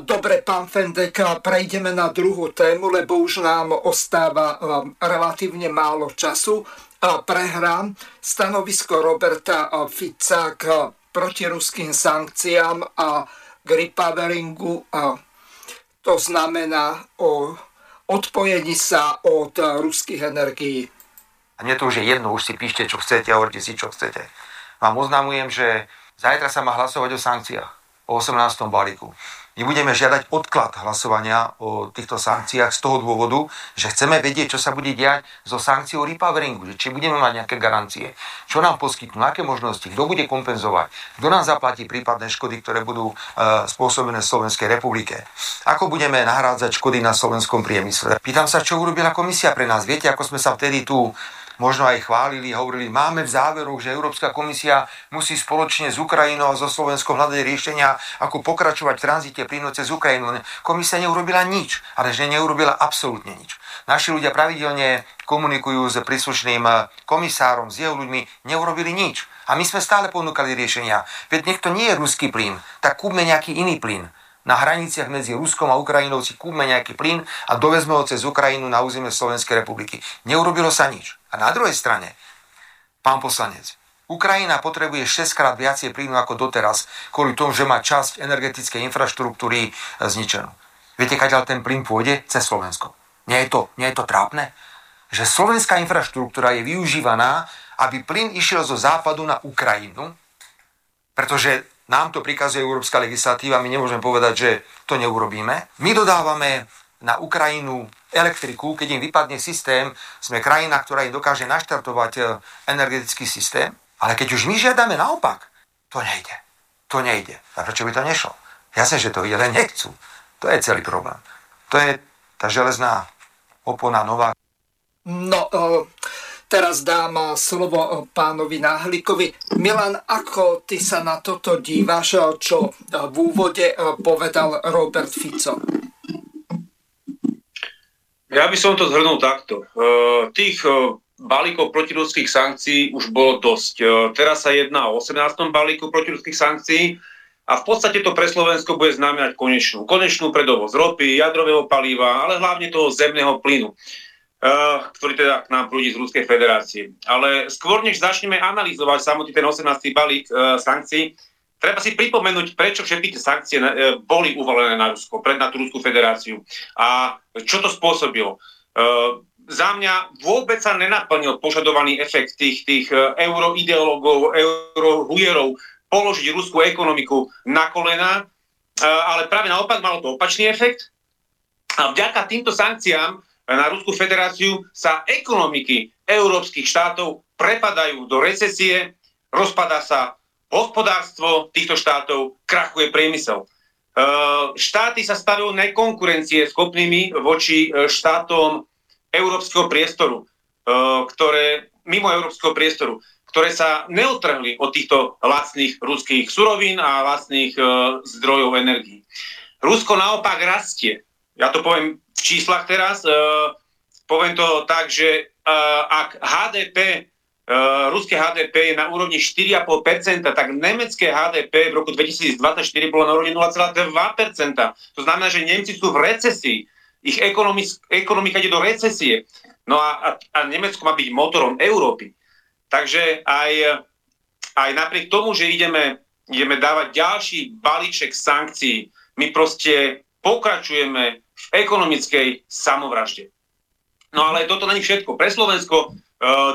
Dobre, pán Fendek, prejdeme na druhú tému, lebo už nám ostáva relatívne málo času. Prehrám stanovisko Roberta Fica k protiruským sankciám a k. To znamená o odpojení sa od ruských energií. A mne to už je jedno, už si píšte, čo chcete a hovorite si, čo chcete. Vám oznamujem, že zajtra sa má hlasovať o sankciách, o 18. balíku. My budeme žiadať odklad hlasovania o týchto sankciách z toho dôvodu, že chceme vedieť, čo sa bude diať so sankciou repoweringu, či budeme mať nejaké garancie, čo nám poskytnú, aké možnosti, kto bude kompenzovať, kto nám zaplatí prípadné škody, ktoré budú e, spôsobené Slovenskej republike, ako budeme nahrádzať škody na slovenskom priemysle. Pýtam sa, čo urobila komisia pre nás. Viete, ako sme sa vtedy tu možno aj chválili, hovorili, máme v záveroch, že Európska komisia musí spoločne s Ukrajinou a so Slovenskom hľadať riešenia, ako pokračovať v tranzite plynu cez Ukrajinu. Komisia neurobila nič, ale že neurobila absolútne nič. Naši ľudia pravidelne komunikujú s príslušným eh, komisárom, s jeho ľuďmi, neurobili nič. A my sme stále ponúkali riešenia. Veď nech to nie je ruský plyn, tak kúpme nejaký iný plyn na hraniciach medzi Ruskom a Ukrajinou si kúpme nejaký plyn a dovezme ho cez Ukrajinu na územie Slovenskej republiky. Neurobilo sa nič. A na druhej strane, pán poslanec, Ukrajina potrebuje 6 krát viacej plynu ako doteraz, kvôli tomu, že má časť energetickej infraštruktúry e, zničenú. Viete, kaďal ten plyn pôjde? Cez Slovensko. Nie je to, nie je to trápne? Že slovenská infraštruktúra je využívaná, aby plyn išiel zo západu na Ukrajinu, pretože nám to prikazuje európska legislatíva, my nemôžeme povedať, že to neurobíme. My dodávame na Ukrajinu elektriku, keď im vypadne systém, sme krajina, ktorá im dokáže naštartovať e, energetický systém, ale keď už my žiadame naopak, to nejde. To nejde. A prečo by to nešlo? Jasne, že to ide, len nechcú. To je celý problém. To je tá železná opona nová. No, uh Teraz dám eh, slovo pánovi Náhlikovi. Milan, ako ty sa na toto dívaš, eh, čo v úvode povedal Robert Fico? Ja by som to zhrnul takto. Tých balíkov protiruských sankcií už bolo dosť. Teraz sa jedná o 18. balíku protiruských sankcií a v podstate to pre Slovensko bude znamenať konečnú. Konečnú pre ropy, jadrového paliva, ale hlavne toho zemného plynu. Ktorý teda k nám prúdi z Ruskej federácie. Ale skôr, než začneme analyzovať samotný ten 18. balík sankcií, treba si pripomenúť, prečo všetky tie sankcie uh, boli uvalené na Rusko, pred na tú Ruskú federáciu a čo to spôsobilo. Uh, za mňa vôbec sa nenaplnil požadovaný efekt tých, tých euroideológov, eurohujerov položiť ruskú ekonomiku na kolena, ale práve naopak malo to opačný efekt. A vďaka týmto sankciám na Ruskú federáciu sa ekonomiky európskych štátov prepadajú do recesie, rozpadá sa hospodárstvo týchto štátov, krachuje priemysel. E, štáty sa stavujú nekonkurencie schopnými voči e, štátom európskeho priestoru, e, ktoré, mimo európskeho priestoru, ktoré sa neotrhli od týchto lacných ruských surovín a lacných zdrojov energií. Rusko naopak rastie ja to poviem v číslach teraz, poviem to tak, že ak HDP, uh, ruské HDP je na úrovni 4,5%, tak nemecké HDP v roku 2024 bolo na úrovni 0,2%. To znamená, že Nemci sú v recesii. Ich ekonomika ide do recesie. No a, a, a Nemecko má byť motorom Európy. Takže aj, aj napriek tomu, že ideme, ideme dávať ďalší balíček sankcií, my proste pokračujeme v ekonomickej samovražde. No ale toto není všetko. Pre Slovensko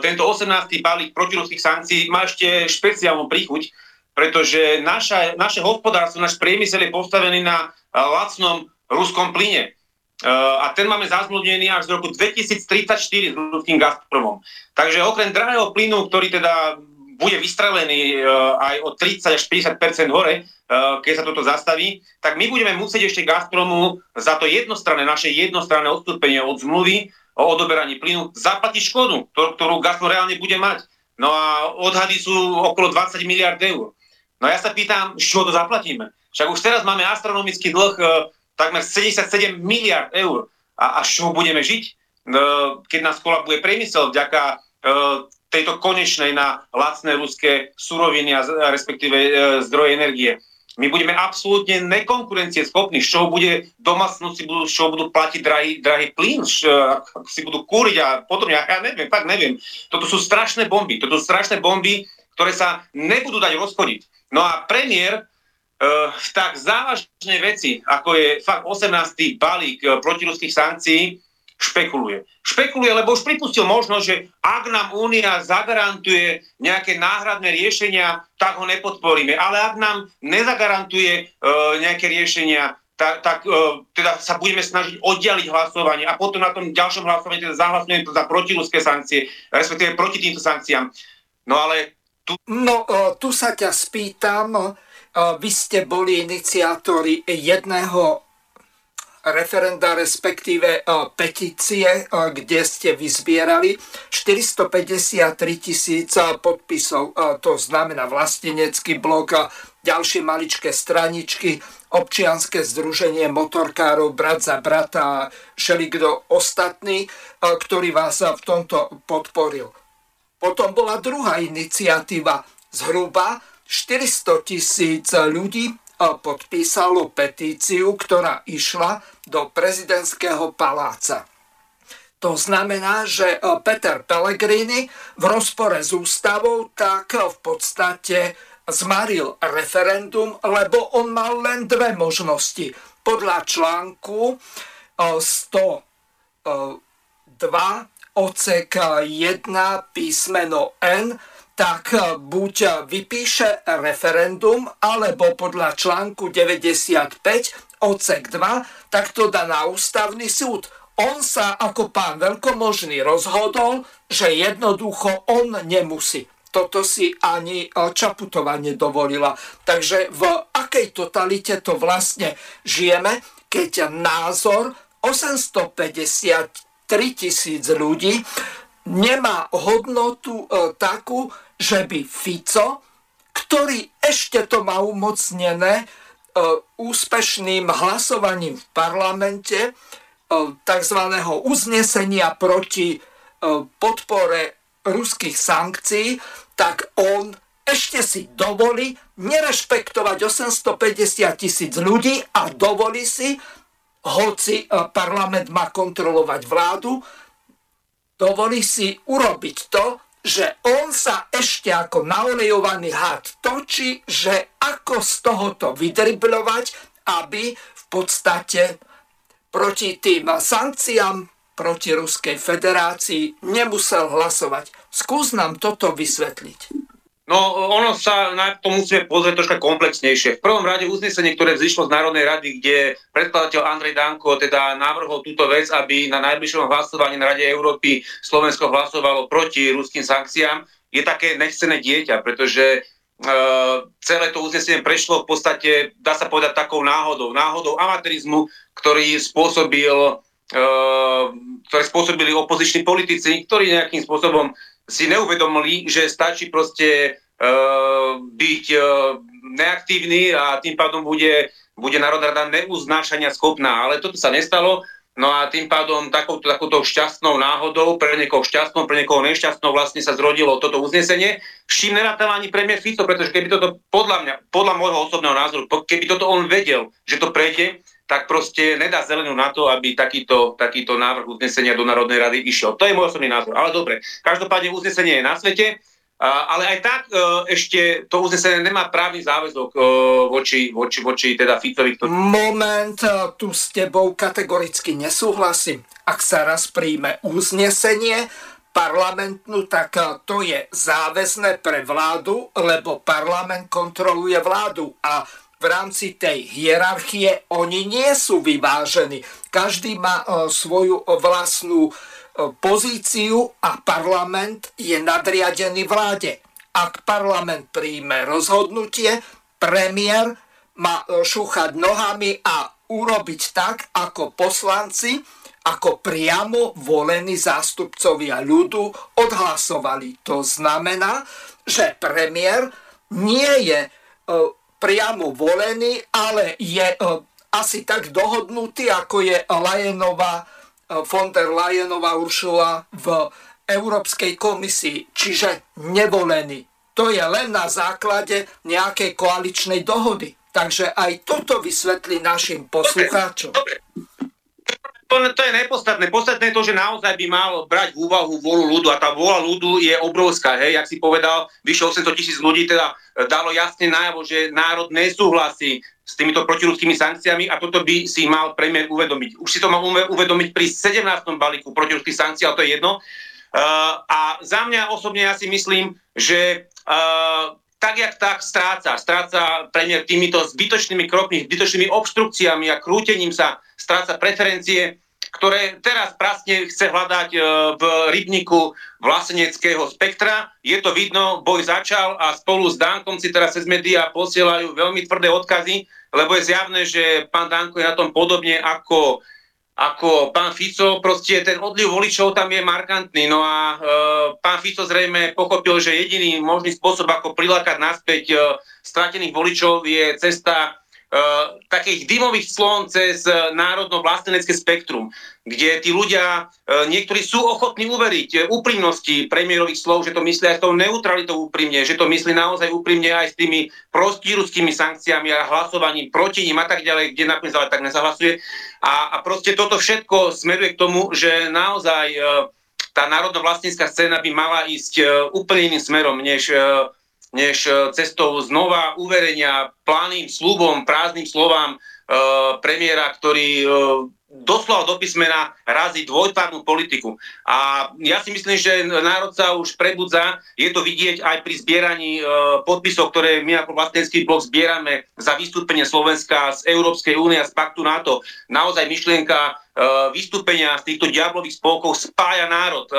tento 18. balík protiruských sankcií má ešte špeciálnu príchuť, pretože naša, naše hospodárstvo, náš priemysel je postavený na uh, lacnom ruskom plyne. Uh, a ten máme zazmluvnený až z roku 2034 s ruským Gazpromom. Takže okrem drahého plynu, ktorý teda bude vystrelený uh, aj o 30 až 50% hore, uh, keď sa toto zastaví, tak my budeme musieť ešte Gazpromu za to jednostranné, naše jednostranné odstúpenie od zmluvy o odoberaní plynu zaplatiť škodu, ktorú Gazprom reálne bude mať. No a odhady sú okolo 20 miliard eur. No ja sa pýtam, z čoho to zaplatíme? Však už teraz máme astronomický dlh uh, takmer 77 miliard eur. A, a z budeme žiť? Uh, keď nás kolabuje priemysel vďaka tejto konečnej na lacné ruské suroviny a respektíve e, zdroje energie. My budeme absolútne nekonkurencieschopní, z čoho bude domácnosti, budú, z čoho budú platiť drahý, drahý plyn, z, ako si budú kúriť a potom, ja, neviem, fakt neviem. Toto sú strašné bomby, toto sú strašné bomby, ktoré sa nebudú dať rozchodiť. No a premiér uh, tak závažné veci, ako je fakt 18. balík uh, protiruských sankcií, špekuluje. Špekuluje, lebo už pripustil možnosť, že ak nám Únia zagarantuje nejaké náhradné riešenia, tak ho nepodporíme. Ale ak nám nezagarantuje e, nejaké riešenia, tak, tak e, teda sa budeme snažiť oddialiť hlasovanie a potom na tom ďalšom hlasovaní teda zahlasujeme to za protiruské sankcie, respektíve proti týmto sankciám. No ale tu... No, e, tu sa ťa spýtam, e, vy ste boli iniciátori jedného referenda, respektíve e, petície, e, kde ste vyzbierali 453 tisíc e, podpisov. To znamená vlastenecký blok, ďalšie maličké straničky, občianske združenie motorkárov, brat za brata a všelikto ostatný, ktorý vás v tomto podporil. Potom bola druhá iniciatíva, zhruba 400 tisíc ľudí podpísalo petíciu, ktorá išla do prezidentského paláca. To znamená, že e, Peter Pellegrini v rozpore s ústavou tak v podstate zmaril referendum, lebo on mal len dve možnosti. Podľa článku 102 e, odsek 1 písmeno N tak e, buď vypíše referendum, alebo podľa článku 95 odsek 2, tak to dá na ústavný súd. On sa ako pán veľkomožný rozhodol, že jednoducho on nemusí. Toto si ani e, Čaputová nedovolila. Takže v akej totalite to vlastne žijeme, keď názor 853 tisíc ľudí nemá hodnotu takú, že by Fico, ktorý ešte to má umocnené e, úspešným hlasovaním v parlamente e, tzv. uznesenia proti e, podpore ruských sankcií, tak on ešte si dovolí nerešpektovať 850 tisíc ľudí a dovolí si, hoci parlament má kontrolovať vládu, dovolí si urobiť to, že on sa ešte ako naolejovaný had točí, že ako z tohoto vydriblovať, aby v podstate proti tým sankciám proti Ruskej federácii nemusel hlasovať. Skús nám toto vysvetliť. No, ono sa na to musíme pozrieť troška komplexnejšie. V prvom rade uznesenie, ktoré vzýšlo z Národnej rady, kde predkladateľ Andrej Danko teda navrhol túto vec, aby na najbližšom hlasovaní na Rade Európy Slovensko hlasovalo proti ruským sankciám, je také nechcené dieťa, pretože Uh, celé to uznesenie prešlo v podstate, dá sa povedať, takou náhodou. Náhodou amatérizmu, ktorý spôsobil, uh, ktoré spôsobili opoziční politici, ktorí nejakým spôsobom si neuvedomili, že stačí proste uh, byť uh, neaktívny a tým pádom bude, bude Národná rada neuznášania schopná. Ale toto sa nestalo. No a tým pádom takouto, takouto šťastnou náhodou, pre niekoho šťastnou, pre niekoho nešťastnou vlastne sa zrodilo toto uznesenie. S čím nerátal ani premiér Fico, pretože keby toto, podľa mňa, podľa môjho osobného názoru, keby toto on vedel, že to prejde, tak proste nedá zelenú na to, aby takýto, takýto návrh uznesenia do Národnej rady išiel. To je môj osobný názor. Ale dobre, každopádne uznesenie je na svete, ale aj tak e, ešte to uznesenie nemá právny záväzok e, voči, voči, voči teda Ficovi. Ktorý... Moment, e, tu s tebou kategoricky nesúhlasím. Ak sa raz príjme uznesenie parlamentnú, tak to je záväzné pre vládu, lebo parlament kontroluje vládu a v rámci tej hierarchie oni nie sú vyvážení. Každý má e, svoju vlastnú e, pozíciu a parlament je nadriadený vláde. Ak parlament príjme rozhodnutie, premiér má e, šúchať nohami a urobiť tak, ako poslanci, ako priamo volení zástupcovia ľudu odhlasovali. To znamená, že premiér nie je priamo volený, ale je e, asi tak dohodnutý, ako je Lajenová, e, von der Leyenová Uršula v Európskej komisii, čiže nevolený. To je len na základe nejakej koaličnej dohody. Takže aj toto vysvetlí našim poslucháčom. Dobre, to, to je nepodstatné. Podstatné je to, že naozaj by mal brať v úvahu vôľu ľudu a tá vôľa ľudu je obrovská. Hej, jak si povedal, vyše 800 tisíc ľudí teda dalo jasne najavo, že národ nesúhlasí s týmito protiruskými sankciami a toto by si mal premiér uvedomiť. Už si to mal uvedomiť pri 17. balíku protiruských sankcií, ale to je jedno. Uh, a za mňa osobne ja si myslím, že uh, tak, jak tak stráca. Stráca premiér týmito zbytočnými krokmi, zbytočnými obštrukciami a krútením sa stráca preferencie, ktoré teraz prasne chce hľadať e, v rybníku vlaseneckého spektra. Je to vidno, boj začal a spolu s Dankom si teraz cez médiá posielajú veľmi tvrdé odkazy, lebo je zjavné, že pán Danko je na tom podobne ako ako pán Fico, proste ten odliv voličov tam je markantný. No a e, pán Fico zrejme pochopil, že jediný možný spôsob, ako prilákať naspäť e, stratených voličov je cesta takých dymových slon cez uh, národno-vlastenecké spektrum, kde tí ľudia, uh, niektorí sú ochotní uveriť úprimnosti premiérových slov, že to myslí aj s tou neutralitou úprimne, že to myslí naozaj úprimne aj s tými prostírudskými sankciami a hlasovaním proti ním a tak ďalej, kde nakoniec ale tak nezahlasuje. A, a proste toto všetko smeruje k tomu, že naozaj tá národno-vlastnícka scéna by mala ísť úplne iným smerom, než než e, cestou znova uverenia plánnym slúbom, prázdnym slovám e, premiéra, ktorý e, doslova do písmena razí dvojtvárnu politiku. A ja si myslím, že národ sa už prebudza. Je to vidieť aj pri zbieraní e, podpisov, ktoré my ako vlastenský blok zbierame za vystúpenie Slovenska z Európskej únie a z paktu NATO. Naozaj myšlienka e, vystúpenia z týchto diablových spolkov spája národ. E,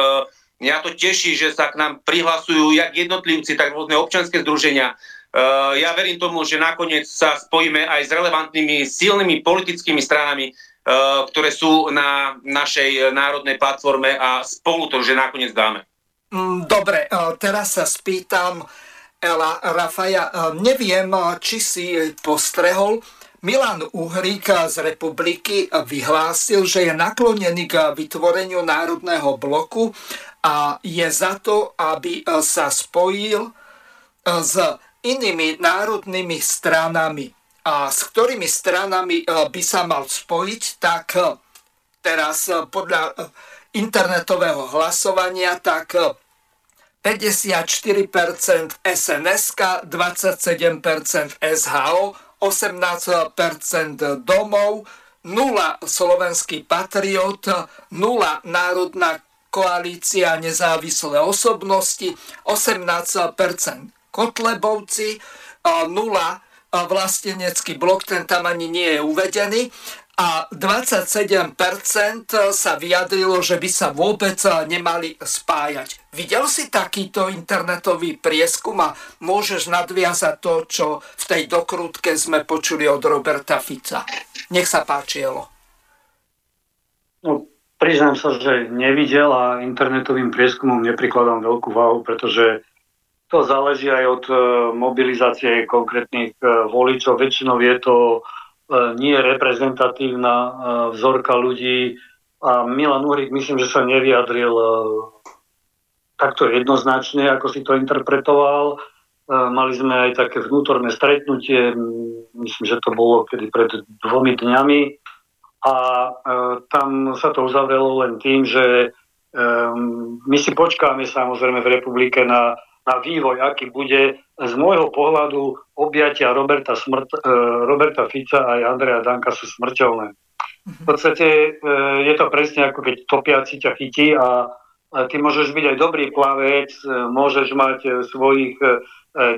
Mňa to teší, že sa k nám prihlasujú jak jednotlivci, tak rôzne občanské združenia. Uh, ja verím tomu, že nakoniec sa spojíme aj s relevantnými silnými politickými stranami, uh, ktoré sú na našej národnej platforme a spolu to, že nakoniec dáme. Mm, dobre, uh, teraz sa spýtam Ela Rafaja. Neviem, či si postrehol, Milan Uhrík z republiky vyhlásil, že je naklonený k vytvoreniu národného bloku a je za to, aby e, sa spojil e, s inými národnými stranami. A s ktorými stranami e, by sa mal spojiť, tak teraz podľa internetového hlasovania, tak 54% SNS, 27% SHO, 18% domov, 0 slovenský patriot, 0 národná koalícia nezávislé osobnosti, 18% Kotlebovci, 0 vlastenecký blok, ten tam ani nie je uvedený a 27% sa vyjadrilo, že by sa vôbec nemali spájať. Videl si takýto internetový prieskum a môžeš nadviazať to, čo v tej dokrútke sme počuli od Roberta Fica. Nech sa páči, Elo. No, Priznám sa, že nevidel a internetovým prieskumom neprikladám veľkú váhu, pretože to záleží aj od e, mobilizácie konkrétnych e, voličov. Väčšinou je to e, nie reprezentatívna vzorka ľudí a Milan Uhrik myslím, že sa nevyjadril takto jednoznačne, ako si to interpretoval. Mali sme aj také vnútorné stretnutie, myslím, že to bolo kedy pred dvomi dňami a e, tam sa to uzavrelo len tým, že e, my si počkáme samozrejme v republike na, na vývoj, aký bude z môjho pohľadu objatia Roberta, smrt, e, Roberta Fica a Andreja Danka sú smrteľné. V podstate je to presne ako keď topiaci ťa chytí a, ty môžeš byť aj dobrý plavec, môžeš mať svojich e,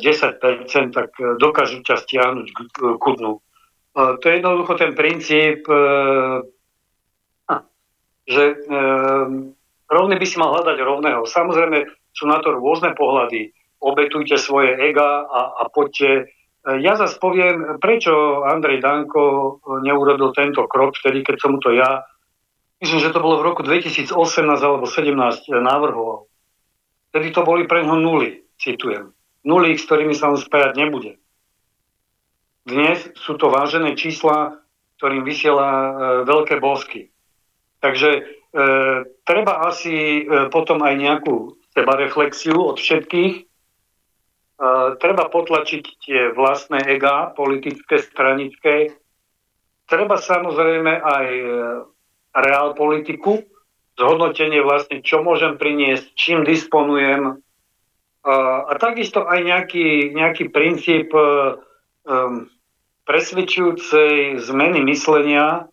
10%, tak dokážu ťa stiahnuť k, k dnu. To je jednoducho ten princíp, e, že e, rovný by si mal hľadať rovného. Samozrejme sú na to rôzne pohľady. Obetujte svoje ega a, a poďte. E, ja zase poviem, prečo Andrej Danko neurobil tento krok vtedy, keď som to ja, myslím, že to bolo v roku 2018 alebo 17 návrhoval. Vtedy to boli pre ňo nuly, citujem. Nuly, s ktorými sa on spájať nebude. Dnes sú to vážené čísla, ktorým vysiela e, veľké bosky. Takže e, treba asi potom aj nejakú sebareflexiu od všetkých. Treba potlačiť tie vlastné ega, politické, stranické. Treba samozrejme aj reál politiku, zhodnotenie vlastne, čo môžem priniesť, čím disponujem. A, a takisto aj nejaký, nejaký princíp um, presvedčujúcej zmeny myslenia.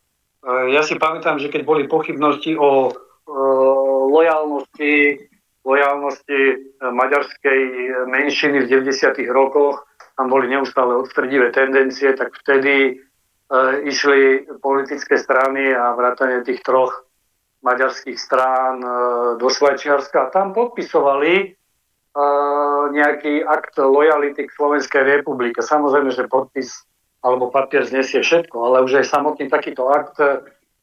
Ja si pamätám, že keď boli pochybnosti o, o lojalnosti, lojalnosti maďarskej menšiny v 90. rokoch, tam boli neustále odstredivé tendencie, tak vtedy išli politické strany a vrátane tých troch maďarských strán do Švajčiarska. Tam podpisovali nejaký akt lojality k Slovenskej republike. Samozrejme, že podpis alebo papier znesie všetko, ale už aj samotný takýto akt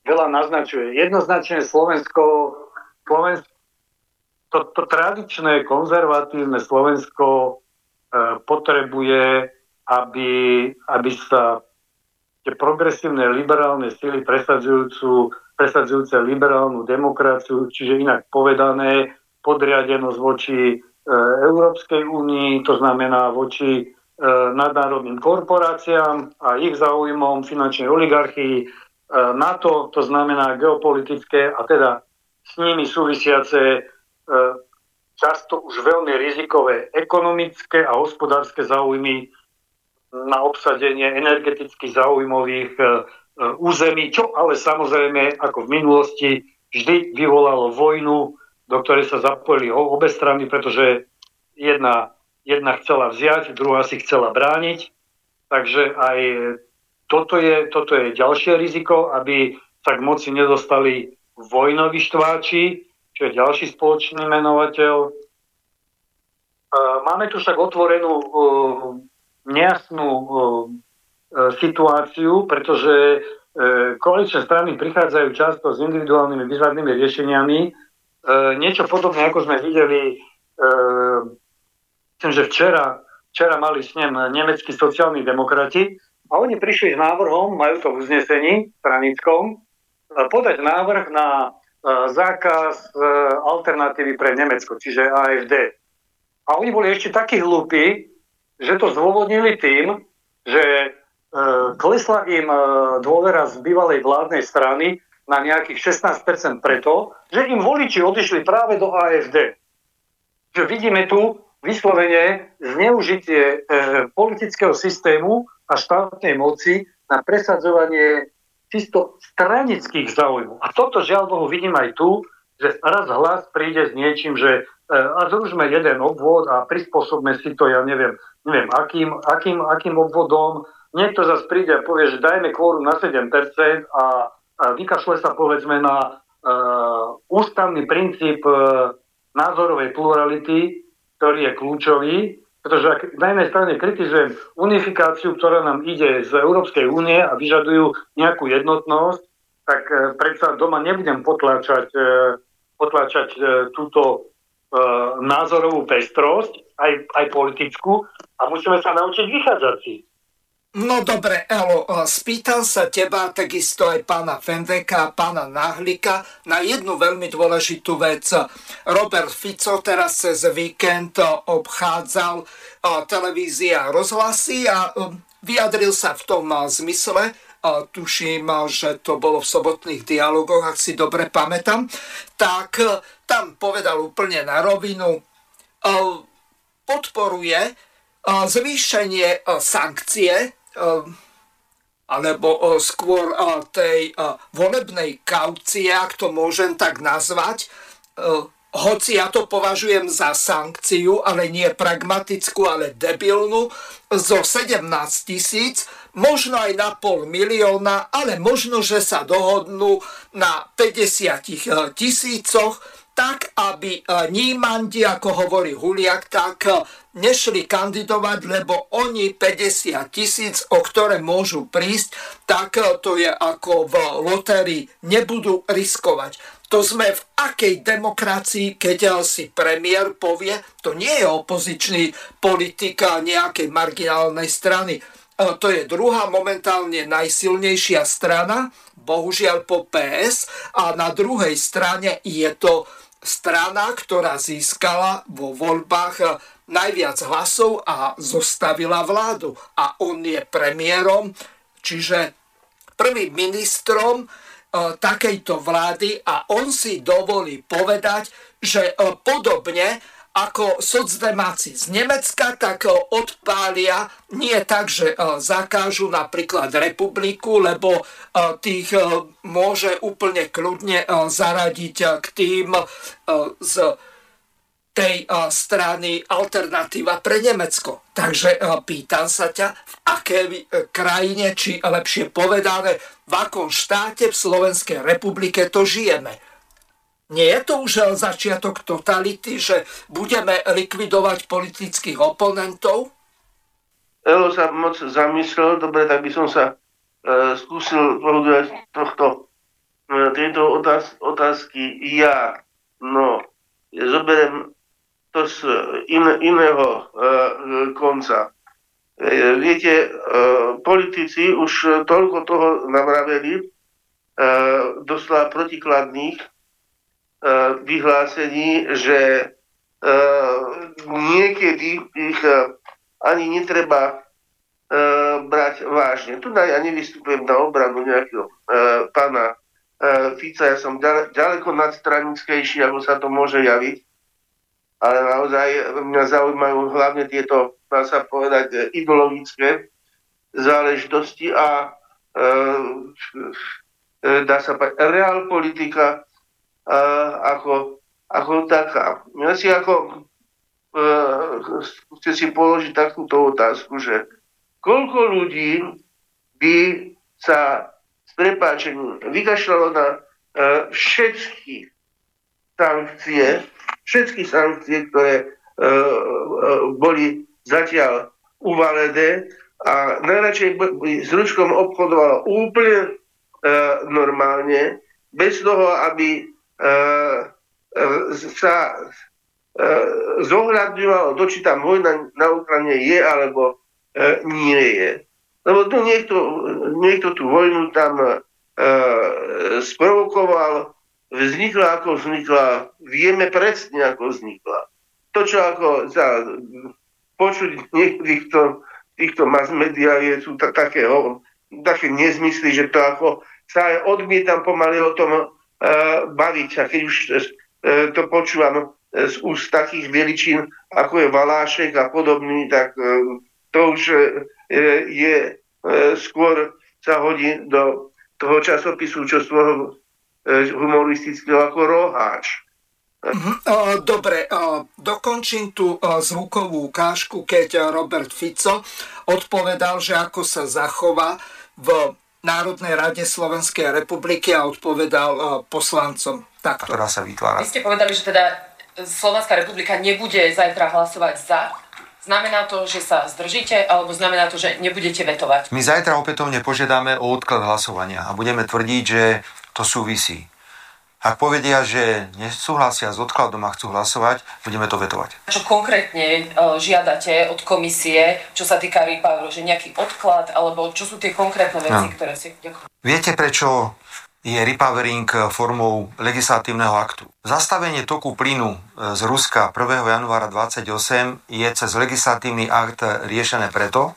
veľa naznačuje. Jednoznačne Slovensko, Slovensko to, to tradičné, konzervatívne Slovensko e, potrebuje, aby, aby sa tie progresívne liberálne sily presadzujúcu, presadzujúce liberálnu demokraciu, čiže inak povedané, podriadenosť voči e, Európskej únii, to znamená voči E, nadnárodným korporáciám a ich záujmom finančnej oligarchii, e, NATO, to znamená geopolitické a teda s nimi súvisiace e, často už veľmi rizikové ekonomické a hospodárske záujmy na obsadenie energeticky zaujímavých území, čo ale samozrejme ako v minulosti vždy vyvolalo vojnu, do ktorej sa zapojili obe strany, pretože jedna jedna chcela vziať, druhá si chcela brániť. Takže aj toto je, toto je ďalšie riziko, aby sa k moci nedostali vojnoví štváči, čo je ďalší spoločný menovateľ. Máme tu však otvorenú nejasnú situáciu, pretože koaličné strany prichádzajú často s individuálnymi výzvadnými riešeniami. Niečo podobné, ako sme videli myslím, že včera, včera mali s ním nemeckí sociálni demokrati a oni prišli s návrhom, majú to v uznesení stranickom, e, podať návrh na e, zákaz e, alternatívy pre Nemecko, čiže AFD. A oni boli ešte takí hlúpi, že to zdôvodnili tým, že klesla im dôvera z bývalej vládnej strany na nejakých 16% preto, že im voliči odišli práve do AFD. Že vidíme tu vyslovene zneužitie e, politického systému a štátnej moci na presadzovanie čisto stranických záujmov. A toto žiaľ Bohu vidím aj tu, že raz hlas príde s niečím, že e, a zružme jeden obvod a prispôsobme si to, ja neviem, neviem akým, akým, akým obvodom. Niekto zase príde a povie, že dajme kvóru na 7% a, a vykašle sa povedzme na uh, ústavný princíp uh, názorovej plurality, ktorý je kľúčový, pretože ak na jednej strane kritizujem unifikáciu, ktorá nám ide z Európskej únie a vyžadujú nejakú jednotnosť, tak e, predsa doma nebudem potláčať, e, potláčať e, túto názorovú pestrosť, aj, aj politickú, a musíme sa naučiť vychádzať si. No dobre, Elo, spýtam sa teba, takisto aj pána Fendeka a pána Nahlika na jednu veľmi dôležitú vec. Robert Fico teraz cez víkend obchádzal televízia a rozhlasy a um, vyjadril sa v tom zmysle, tuším, že to bolo v sobotných dialogoch, ak si dobre pamätám, tak tam povedal úplne na rovinu, podporuje zvýšenie sankcie alebo skôr tej volebnej kaucie, ak to môžem tak nazvať, ehm, hoci ja to považujem za sankciu, ale nie pragmatickú, ale debilnú, zo 17 tisíc, možno aj na pol milióna, ale možno, že sa dohodnú na 50 e, tisícoch, tak, aby e, Nímandi, ako hovorí Huliak, tak e, nešli kandidovať, lebo oni 50 tisíc, o ktoré môžu prísť, tak e, to je ako v lotérii, nebudú riskovať. To sme v akej demokracii, keď si premiér povie, to nie je opozičný politika nejakej marginálnej strany. To je druhá momentálne najsilnejšia strana, bohužiaľ po PS a na druhej strane je to strana, ktorá získala vo voľbách najviac hlasov a zostavila vládu. A on je premiérom, čiže prvým ministrom takejto vlády a on si dovolí povedať, že podobne ako socdemáci z Nemecka, tak odpália nie tak, že zakážu napríklad republiku, lebo tých môže úplne kľudne zaradiť k tým z tej strany alternatíva pre Nemecko. Takže pýtam sa ťa, v akej krajine, či lepšie povedané, v akom štáte v Slovenskej republike to žijeme nie je to už začiatok totality, že budeme likvidovať politických oponentov? Elo sa moc zamyslel, dobre, tak by som sa e, skúsil povedať tohto, e, tejto otáz, otázky ja. No, zoberiem to z in, iného e, konca. E, viete, e, politici už toľko toho navraveli, e, doslova protikladných, vyhlásení, že e, niekedy ich e, ani netreba brať vážne. Tu ja nevystupujem na obranu nejakého pána Fica, ja som ďaleko nadstranickejší, ako sa to môže javiť, ale naozaj mňa zaujímajú hlavne tieto, dá sa povedať, ideologické záležitosti a dá sa povedať, reál politika ako, ako taká. Ja si ako uh, si položiť takúto otázku, že koľko ľudí by sa s prepáčením vykašľalo na uh, všetky sankcie, všetky sankcie, ktoré uh, boli zatiaľ uvalené a najradšej by s ručkom obchodovalo úplne normálne, bez toho, aby E, e, sa e, zohľadňovalo, to, či tam vojna na Ukrajine je alebo nie je. Lebo tu niekto, niekto tú vojnu tam sprovokoval, vznikla ako vznikla, vieme presne ako vznikla. To, čo ako za počuť niektorých to, týchto mass media je, sú také, také nezmysly, že to ako sa aj odmietam pomaly o tom E, baviť. A keď už e, to počúvam z úst takých veličín, ako je Valášek a podobný, tak e, to už je skôr sa hodí do toho časopisu, čo svojho humoristického ako roháč. Mhm. Dobre, dokončím tú zvukovú ukážku, keď Robert Fico odpovedal, že ako sa zachová v Národnej rade Slovenskej republiky a odpovedal uh, poslancom takto. Ktorá sa vytvára. Vy ste povedali, že teda Slovenská republika nebude zajtra hlasovať za. Znamená to, že sa zdržíte, alebo znamená to, že nebudete vetovať? My zajtra opätovne požiadame o odklad hlasovania a budeme tvrdiť, že to súvisí. Ak povedia, že nesúhlasia s odkladom a chcú hlasovať, budeme to vetovať. Čo konkrétne e, žiadate od komisie, čo sa týka repoweru, že nejaký odklad, alebo čo sú tie konkrétne veci, no. ktoré si... Ďakujem. Viete, prečo je repowering formou legislatívneho aktu. Zastavenie toku plynu e, z Ruska 1. januára 2028 je cez legislatívny akt riešené preto,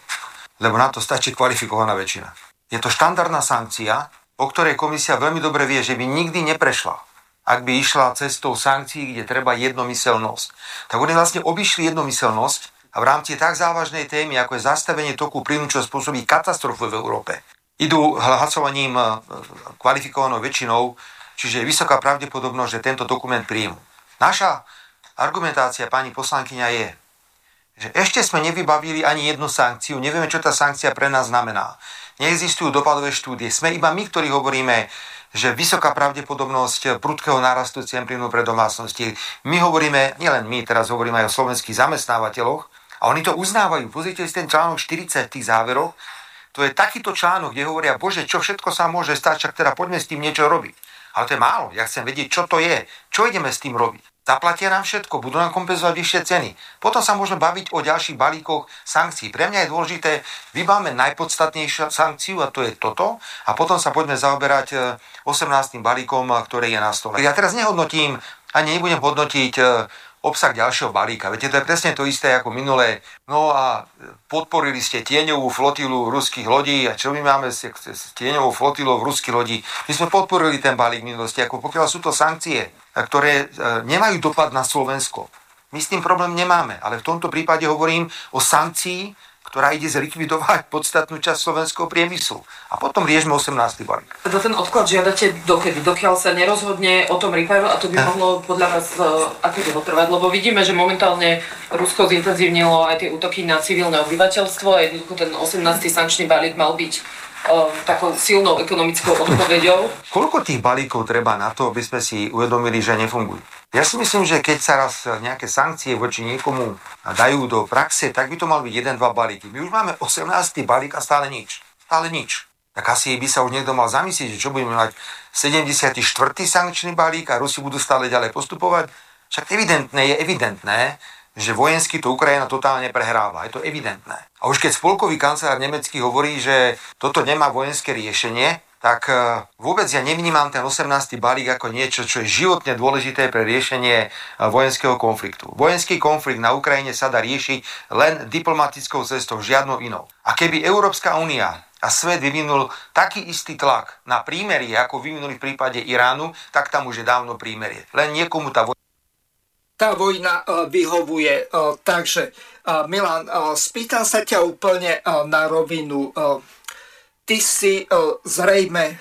lebo na to stačí kvalifikovaná väčšina. Je to štandardná sankcia, o ktorej komisia veľmi dobre vie, že by nikdy neprešla, ak by išla cestou sankcií, kde treba jednomyselnosť. Tak oni vlastne obišli jednomyselnosť a v rámci tak závažnej témy, ako je zastavenie toku plynu, čo spôsobí katastrofu v Európe, idú hlasovaním e, kvalifikovanou väčšinou, čiže je vysoká pravdepodobnosť, že tento dokument príjmu. Naša argumentácia, pani poslankyňa, je, že ešte sme nevybavili ani jednu sankciu, nevieme, čo tá sankcia pre nás znamená neexistujú dopadové štúdie. Sme iba my, ktorí hovoríme, že vysoká pravdepodobnosť prudkého nárastu cien plynu pre domácnosti. My hovoríme, nielen my, teraz hovoríme aj o slovenských zamestnávateľoch, a oni to uznávajú. Pozrite si ten článok 40 v tých záveroch. To je takýto článok, kde hovoria, bože, čo všetko sa môže stať, čak teda poďme s tým niečo robiť. Ale to je málo. Ja chcem vedieť, čo to je. Čo ideme s tým robiť. Zaplatia nám všetko, budú nám kompenzovať vyššie ceny. Potom sa môžeme baviť o ďalších balíkoch sankcií. Pre mňa je dôležité, vybáme najpodstatnejšiu sankciu a to je toto a potom sa poďme zaoberať 18. balíkom, ktorý je na stole. Ja teraz nehodnotím, ani nebudem hodnotiť obsah ďalšieho balíka. Viete, to je presne to isté ako minulé. No a podporili ste tieňovú flotilu ruských lodí a čo my máme s tieňovou flotilou ruských lodí? My sme podporili ten balík minulosti, ako pokiaľ sú to sankcie, ktoré e, nemajú dopad na Slovensko. My s tým problém nemáme, ale v tomto prípade hovorím o sankcii, ktorá ide zlikvidovať podstatnú časť slovenského priemyslu. A potom riešme 18. balík. Teda ten odklad žiadate dokedy? Dokiaľ sa nerozhodne o tom repair a to by mohlo podľa vás uh, ako dlho trvať? Lebo vidíme, že momentálne Rusko zintenzívnilo aj tie útoky na civilné obyvateľstvo a jednoducho ten 18. sankčný balík mal byť takou silnou ekonomickou odpoveďou. (laughs) Koľko tých balíkov treba na to, aby sme si uvedomili, že nefungujú? Ja si myslím, že keď sa raz nejaké sankcie voči niekomu dajú do praxe, tak by to mal byť jeden, dva balíky. My už máme 18. balík a stále nič. Stále nič. Tak asi by sa už niekto mal zamyslieť, že čo budeme mať 74. sankčný balík a Rusi budú stále ďalej postupovať. Však evidentné je evidentné, že vojensky to Ukrajina totálne prehráva. Je to evidentné. A už keď spolkový kancelár nemecký hovorí, že toto nemá vojenské riešenie, tak e, vôbec ja nevnímam ten 18. balík ako niečo, čo je životne dôležité pre riešenie e, vojenského konfliktu. Vojenský konflikt na Ukrajine sa dá riešiť len diplomatickou cestou, žiadnou inou. A keby Európska únia a svet vyvinul taký istý tlak na prímerie, ako vyvinuli v prípade Iránu, tak tam už je dávno prímerie. Len niekomu tá vojna tá vojna e, vyhovuje. Takže, Milan, spýtam sa ťa úplne na rovinu ty si e, zrejme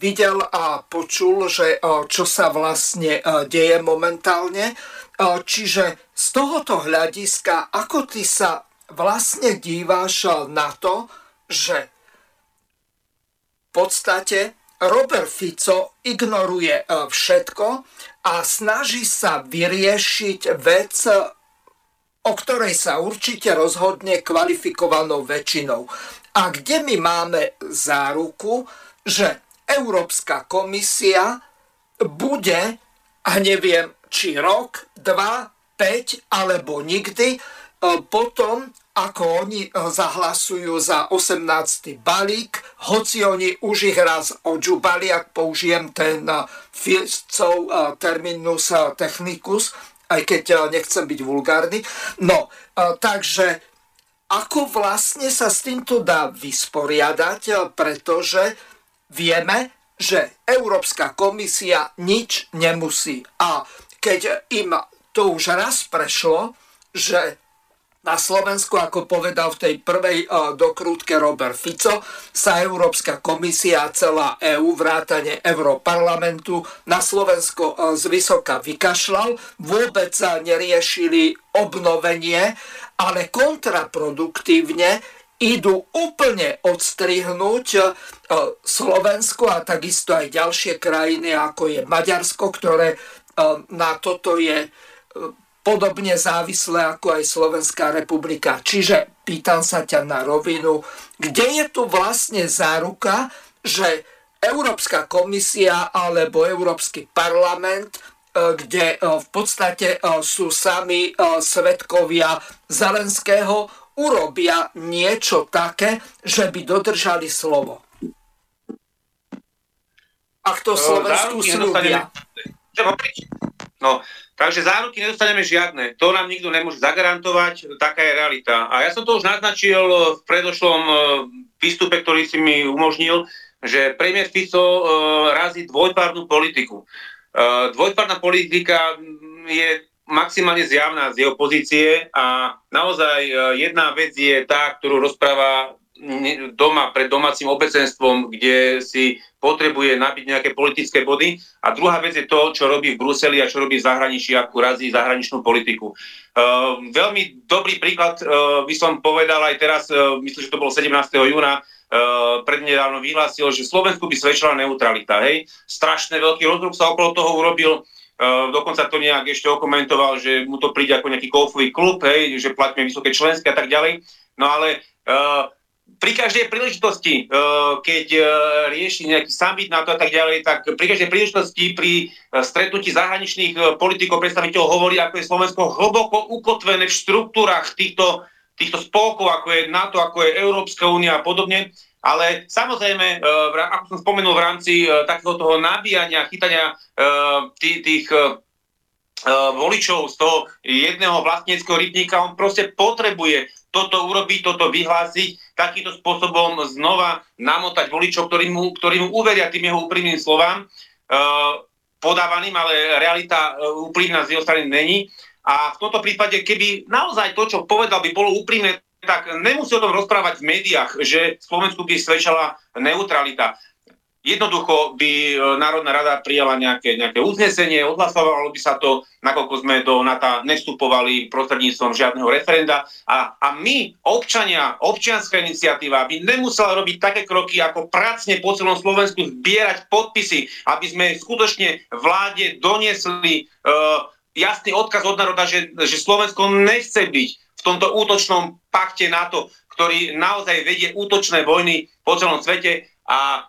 videl a počul, že e, čo sa vlastne e, deje momentálne. Čiže z tohoto hľadiska, ako ty sa vlastne díváš na to, že v podstate Robert Fico ignoruje všetko a snaží sa vyriešiť vec, o ktorej sa určite rozhodne kvalifikovanou väčšinou. A kde my máme záruku, že Európska komisia bude, a neviem, či rok, dva, päť alebo nikdy, e, potom, ako oni e, zahlasujú za 18. balík, hoci oni už ich raz odžubali, ak použijem ten e, Filcov terminus technicus, aj keď nechcem byť vulgárny. No, takže ako vlastne sa s týmto dá vysporiadať, pretože vieme, že Európska komisia nič nemusí. A keď im to už raz prešlo, že na Slovensku, ako povedal v tej prvej uh, dokrútke Robert Fico, sa Európska komisia a celá EÚ, vrátane Európarlamentu, na Slovensko uh, zvysoka vykašľal. Vôbec sa neriešili obnovenie ale kontraproduktívne idú úplne odstrihnúť e, Slovensko a takisto aj ďalšie krajiny, ako je Maďarsko, ktoré e, na toto je e, podobne závislé ako aj Slovenská republika. Čiže pýtam sa ťa na rovinu, kde je tu vlastne záruka, že Európska komisia alebo Európsky parlament E, kde e, v podstate e, sú sami svetkovia Zelenského, urobia niečo také, že by dodržali slovo. Ak to Slovensku slúbia. No, takže záruky nedostaneme žiadne. To nám nikto nemôže zagarantovať, taká je realita. A ja som to už naznačil v predošlom výstupe, ktorý si mi umožnil, že premiér Fico razí dvojpárnu politiku. Dvojtvarná politika je maximálne zjavná z jeho pozície a naozaj jedna vec je tá, ktorú rozpráva doma pred domácim obecenstvom, kde si potrebuje nabiť nejaké politické body. A druhá vec je to, čo robí v Bruseli a čo robí v zahraničí, ako razí zahraničnú politiku. Uh, veľmi dobrý príklad uh, by som povedal aj teraz, uh, myslím, že to bolo 17. júna, Uh, prednedávno vyhlásil, že Slovensku by svedčila neutralita. Hej. Strašne veľký rozruch sa okolo toho urobil, uh, dokonca to nejak ešte okomentoval, že mu to príde ako nejaký golfový klub, hej, že platíme vysoké členské a tak ďalej. No ale uh, pri každej príležitosti, keď rieši nejaký summit na to a tak ďalej, tak pri každej príležitosti pri stretnutí zahraničných politikov, predstaviteľov hovorí, ako je Slovensko hlboko ukotvené v štruktúrach týchto, týchto spolkov, ako je NATO, ako je Európska únia a podobne. Ale samozrejme, ako som spomenul v rámci takého toho nabíjania, chytania tých, tých voličov z toho jedného vlastníckého rybníka, on proste potrebuje toto urobiť, toto vyhlásiť, takýmto spôsobom znova namotať voličov, ktorí mu, ktorí mu uveria tým jeho úprimným slovám, uh, podávaným, ale realita uh, úprimná z jeho strany není. A v tomto prípade, keby naozaj to, čo povedal, by bolo úprimné, tak nemusí o tom rozprávať v médiách, že Slovensku by svedčala neutralita. Jednoducho by e, Národná rada prijala nejaké, nejaké uznesenie, odhlasovalo by sa to, nakoľko sme do NATO nevstupovali prostredníctvom žiadneho referenda. A, a my, občania, občianská iniciatíva, by nemusela robiť také kroky, ako pracne po celom Slovensku zbierať podpisy, aby sme skutočne vláde doniesli uh, jasný odkaz od národa, že, že Slovensko nechce byť v tomto útočnom pakte NATO, ktorý naozaj vedie útočné vojny po celom svete a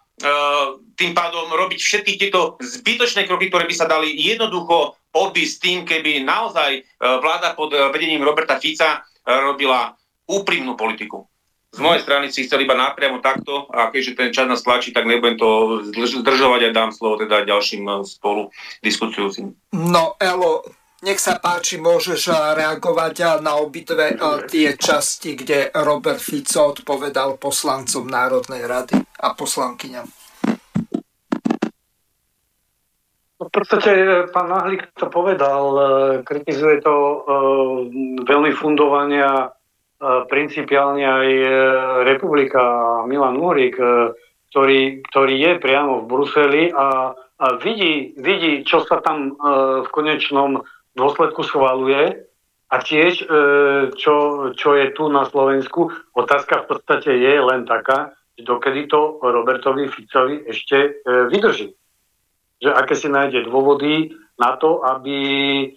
tým pádom robiť všetky tieto zbytočné kroky, ktoré by sa dali jednoducho obísť tým, keby naozaj eh, vláda pod eh, vedením Roberta Fica robila úprimnú politiku. Z mojej strany si chcel iba napriamo takto a keďže ten čas nás tlačí, tak nebudem to zdržovať a dám slovo teda ďalším spolu diskutujúcim. No Elo, nech sa páči, môžeš reagovať na obidve tie časti, kde Robert Fico odpovedal poslancom Národnej rady a poslankyňam. No, v podstate e, pán Nahlík to povedal, e, kritizuje to e, veľmi fundovania principiálne aj republika Milan Múrik, ktorý, ktorý je priamo v Bruseli a, a vidí, vidí, čo sa tam v konečnom dôsledku schvaluje a tiež, čo, čo je tu na Slovensku. Otázka v podstate je len taká, dokedy to Robertovi Ficovi ešte vydrží že aké si nájde dôvody na to, aby e,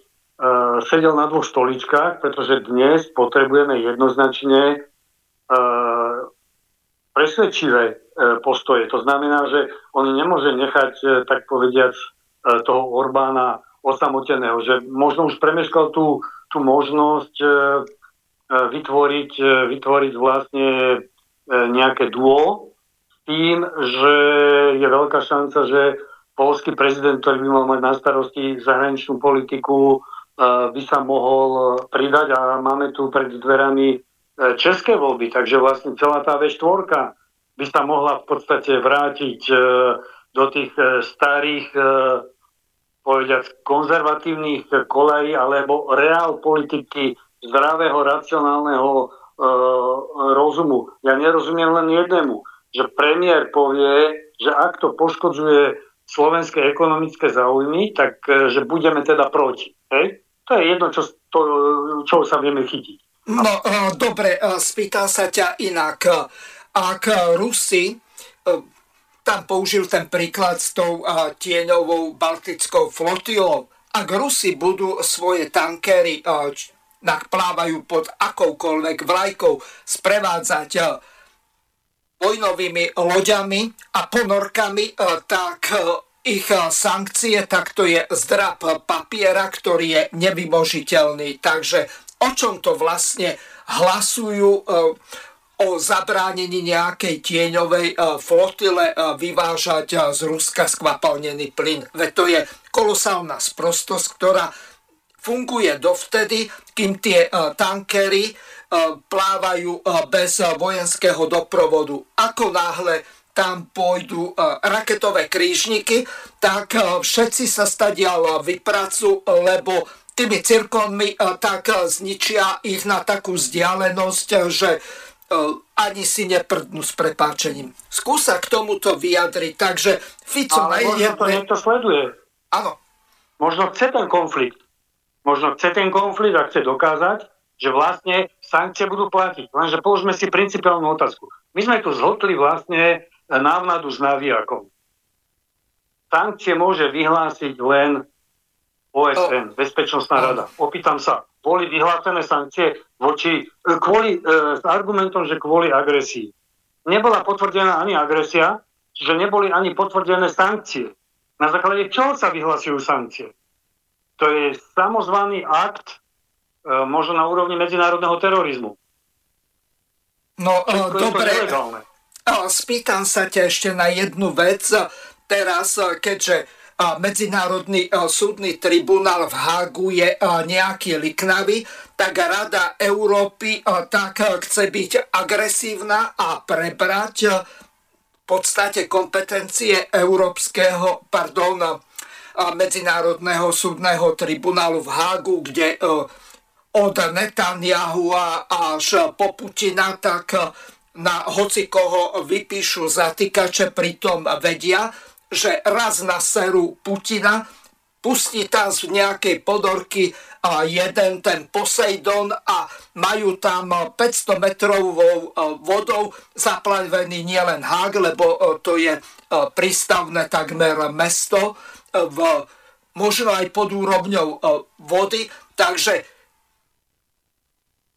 sedel na dvoch stoličkách, pretože dnes potrebujeme jednoznačne e, presvedčivé e, postoje. To znamená, že on nemôže nechať, e, tak povediac, e, toho Orbána osamoteného, že možno už premeškal tú, tú možnosť e, e vytvoriť, e, vytvoriť vlastne e, nejaké duo s tým, že je veľká šanca, že polský prezident, ktorý by mal mať na starosti zahraničnú politiku, e, by sa mohol e, pridať. A máme tu pred dverami e, české voľby, takže vlastne celá tá V4 by sa mohla v podstate vrátiť do tých starých povedať, konzervatívnych kolejí alebo reál politiky zdravého, racionálneho rozumu. Ja nerozumiem len jednému, že premiér povie, že ak to poškodzuje slovenské ekonomické záujmy, tak e, že budeme teda proti. Hej? To je jedno, čo, to, čo sa vieme chytiť. No, e, dobre, e, spýtam sa ťa inak. Ak Rusi, tam použil ten príklad s tou tieňovou baltickou flotilou, ak Rusi budú svoje tankery, plávajú pod akoukoľvek vlajkou, sprevádzať vojnovými loďami a ponorkami, e, tak e, ich e, sankcie, tak to je zdrab papiera, ktorý je nevymožiteľný. Takže o čom to vlastne hlasujú o zabránení nejakej tieňovej flotile vyvážať z Ruska skvapalnený plyn. Veď to je kolosálna sprostosť, ktorá funguje dovtedy, kým tie tankery E, plávajú e, bez vojenského doprovodu. Ako náhle tam pôjdu e, raketové krížniky, tak všetci sa stadial vypracujú, lebo tými cirkonmi tak zničia ich na takú vzdialenosť, že ani si neprdnú s prepáčením. Skúsa k tomuto vyjadriť, takže Fico Ale možno to niekto sleduje. Áno. Možno chce ten konflikt. Možno chce ten konflikt a chce dokázať, že vlastne sankcie budú platiť. Lenže položme si principiálnu otázku. My sme tu zhotli vlastne návnadu s navijakom. Sankcie môže vyhlásiť len OSN, Bezpečnostná rada. Opýtam sa, boli vyhlásené sankcie voči, kvôli, e, s argumentom, že kvôli agresii. nebola potvrdená ani agresia, čiže neboli ani potvrdené sankcie. Na základe čoho sa vyhlasujú sankcie? To je samozvaný akt, e, možno na úrovni medzinárodného terorizmu. No, uh, dobre. Spýtam sa ťa ešte na jednu vec. Teraz, keďže Medzinárodný súdny tribunál v Hágu je nejaký liknavý, tak Rada Európy tak chce byť agresívna a prebrať v podstate kompetencie Európskeho, pardon, Medzinárodného súdneho tribunálu v Hágu, kde od Netanyahu až po Putina tak na hoci koho vypíšu zatýkače, pritom vedia, že raz na seru Putina pustí tam z nejakej podorky jeden ten Poseidon a majú tam 500 metrovou vodou zaplavený nielen Hák, lebo to je prístavné takmer mesto v, možno aj pod úrovňou vody. Takže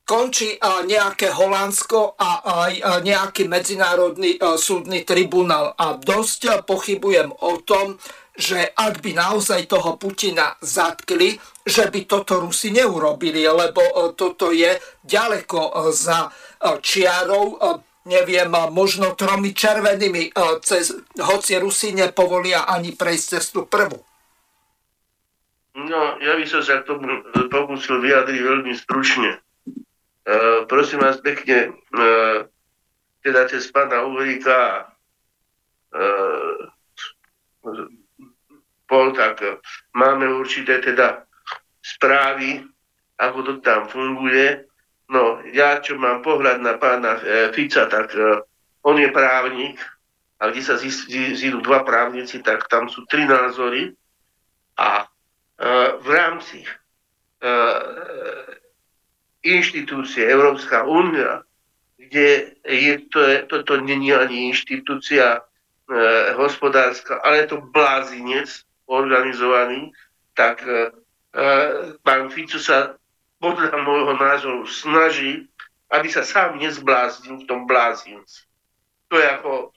končí nejaké Holandsko a aj nejaký medzinárodný súdny tribunál. A dosť pochybujem o tom, že ak by naozaj toho Putina zatkli, že by toto Rusi neurobili, lebo toto je ďaleko za čiarou, neviem, možno tromi červenými, cez, hoci Rusi nepovolia ani prejsť cestu prvú. No, ja by som sa k tomu pokúsil vyjadriť veľmi stručne. Uh, prosím vás pekne, uh, teda cez pána Uhríka uh, bol, tak máme určité teda správy, ako to tam funguje. No, ja čo mám pohľad na pána Fica, tak on je právnik, a kde sa zídu dva právnici, tak tam sú tri názory a v rámci inštitúcie, Európska únia, kde je to, toto není ani inštitúcia e, hospodárska, ale je to blázinec organizovaný, tak e, e, pán Fico sa podľa môjho názoru snaží, aby sa sám nezbláznil v tom blázinci. To je ako e,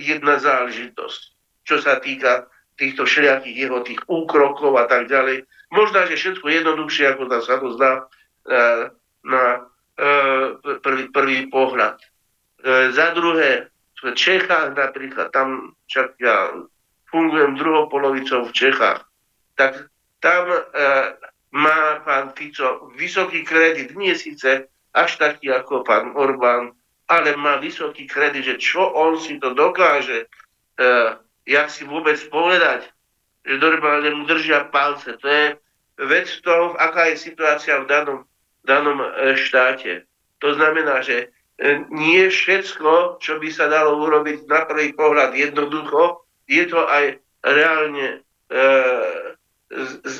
jedna záležitosť, čo sa týka týchto všelijakých jeho tých úkrokov a tak ďalej. Možno, že všetko jednoduchšie, ako sa to zdá, E, na e, prvý, prvý pohľad. E, za druhé, v Čechách napríklad, tam však ja fungujem druhou polovicou v Čechách, tak tam e, má pán Fico vysoký kredit, nie síce až taký ako pán Orbán, ale má vysoký kredit, že čo on si to dokáže, e, jak si vôbec povedať, že normálne mu držia palce. To je vec toho, aká je situácia v danom danom e, štáte. To znamená, že e, nie všetko, čo by sa dalo urobiť na prvý pohľad jednoducho, je to aj reálne, e, z, z,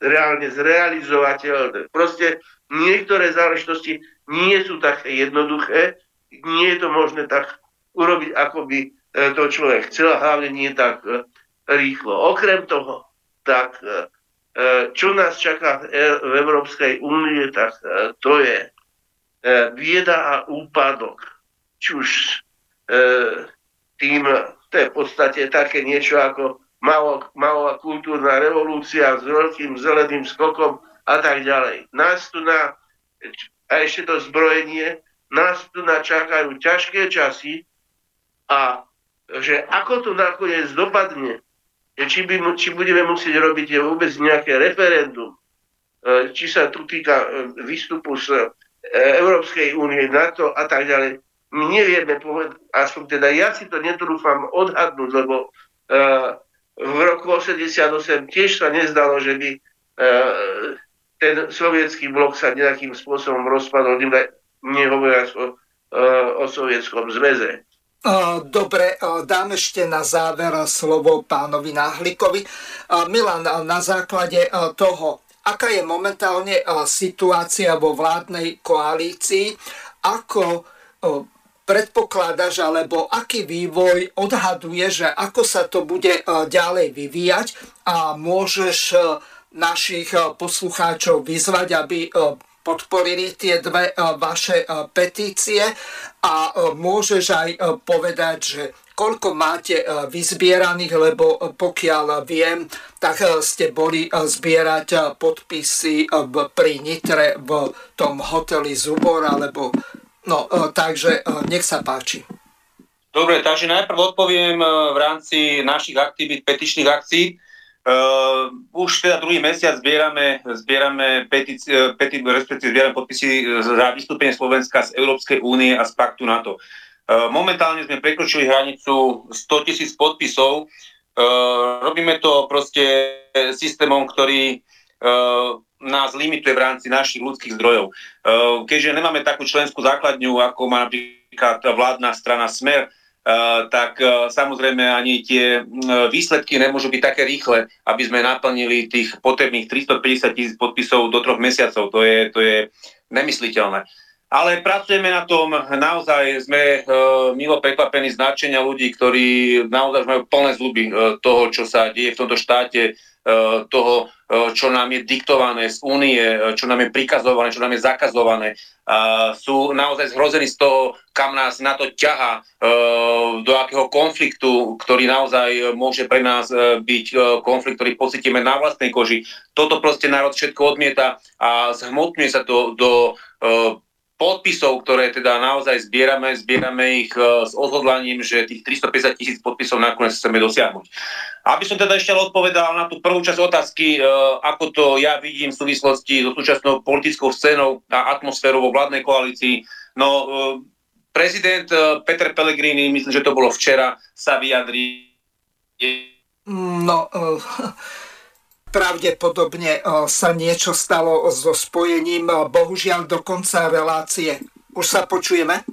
reálne zrealizovateľné. Proste niektoré záležitosti nie sú také jednoduché, nie je to možné tak urobiť, ako by e, to človek chcel, hlavne nie tak rýchlo. Okrem toho, tak E, čo nás čaká v Európskej únie, tak e, to je e, bieda a úpadok. Či už tým, to je v podstate také niečo ako malá kultúrna revolúcia s veľkým zeleným skokom a tak ďalej. Nás tu na, a ešte to zbrojenie, nás tu na čakajú ťažké časy a že ako to nakoniec dopadne, či, by, či budeme musieť robiť vôbec nejaké referendum, e, či sa tu týka e, výstupu z e, Európskej únie, NATO a tak ďalej. My nevieme povedať, aspoň teda ja si to netrúfam odhadnúť, lebo v roku 88 tiež sa nezdalo, že by ten sovietský blok sa nejakým spôsobom rozpadol, nehovoriac o, o sovietskom zväze. Dobre, dám ešte na záver slovo pánovi Náhlikovi. Milan, na základe toho, aká je momentálne situácia vo vládnej koalícii, ako predpokladáš, alebo aký vývoj odhaduje, že ako sa to bude ďalej vyvíjať a môžeš našich poslucháčov vyzvať, aby podporili tie dve vaše petície a môžeš aj povedať, že koľko máte vyzbieraných, lebo pokiaľ viem, tak ste boli zbierať podpisy pri Nitre v tom hoteli Zubor, alebo no, takže nech sa páči. Dobre, takže najprv odpoviem v rámci našich aktivít, petičných akcií. Už teda druhý mesiac zbierame, zbierame, petíci, peti, respektíve zbierame podpisy za vystúpenie Slovenska z Európskej únie a z paktu NATO. Momentálne sme prekročili hranicu 100 tisíc podpisov. Robíme to proste systémom, ktorý nás limituje v rámci našich ľudských zdrojov. Uh, keďže nemáme takú členskú základňu, ako má napríklad vládna strana Smer, Eh, tak eh, samozrejme ani tie výsledky nemôžu byť také rýchle, aby sme naplnili tých potrebných 350 tisíc podpisov do troch mesiacov. To je, to je nemysliteľné. Ale pracujeme na tom, naozaj sme uh, milo prekvapení značenia ľudí, ktorí naozaj majú plné zuby uh, toho, čo sa deje v tomto štáte, uh, toho, čo nám je diktované z únie, uh, čo nám je prikazované, čo nám je zakazované. Sú naozaj zhrození z toho, kam nás na to ťaha, uh, do akého konfliktu, ktorý naozaj môže pre nás byť konflikt, ktorý pocítime na vlastnej koži. Toto proste národ všetko odmieta a zhmotňuje sa to do podpisov, ktoré teda naozaj zbierame, zbierame ich uh, s odhodlaním, že tých 350 tisíc podpisov nakoniec chceme dosiahnuť. Aby som teda ešte odpovedal na tú prvú časť otázky, uh, ako to ja vidím v súvislosti so súčasnou politickou scénou a atmosférou vo vládnej koalícii, no uh, prezident Peter Pellegrini, myslím, že to bolo včera, sa vyjadrí. No, uh (laughs) pravdepodobne e, sa niečo stalo so spojením, e, bohužiaľ do konca relácie. Už sa počujeme?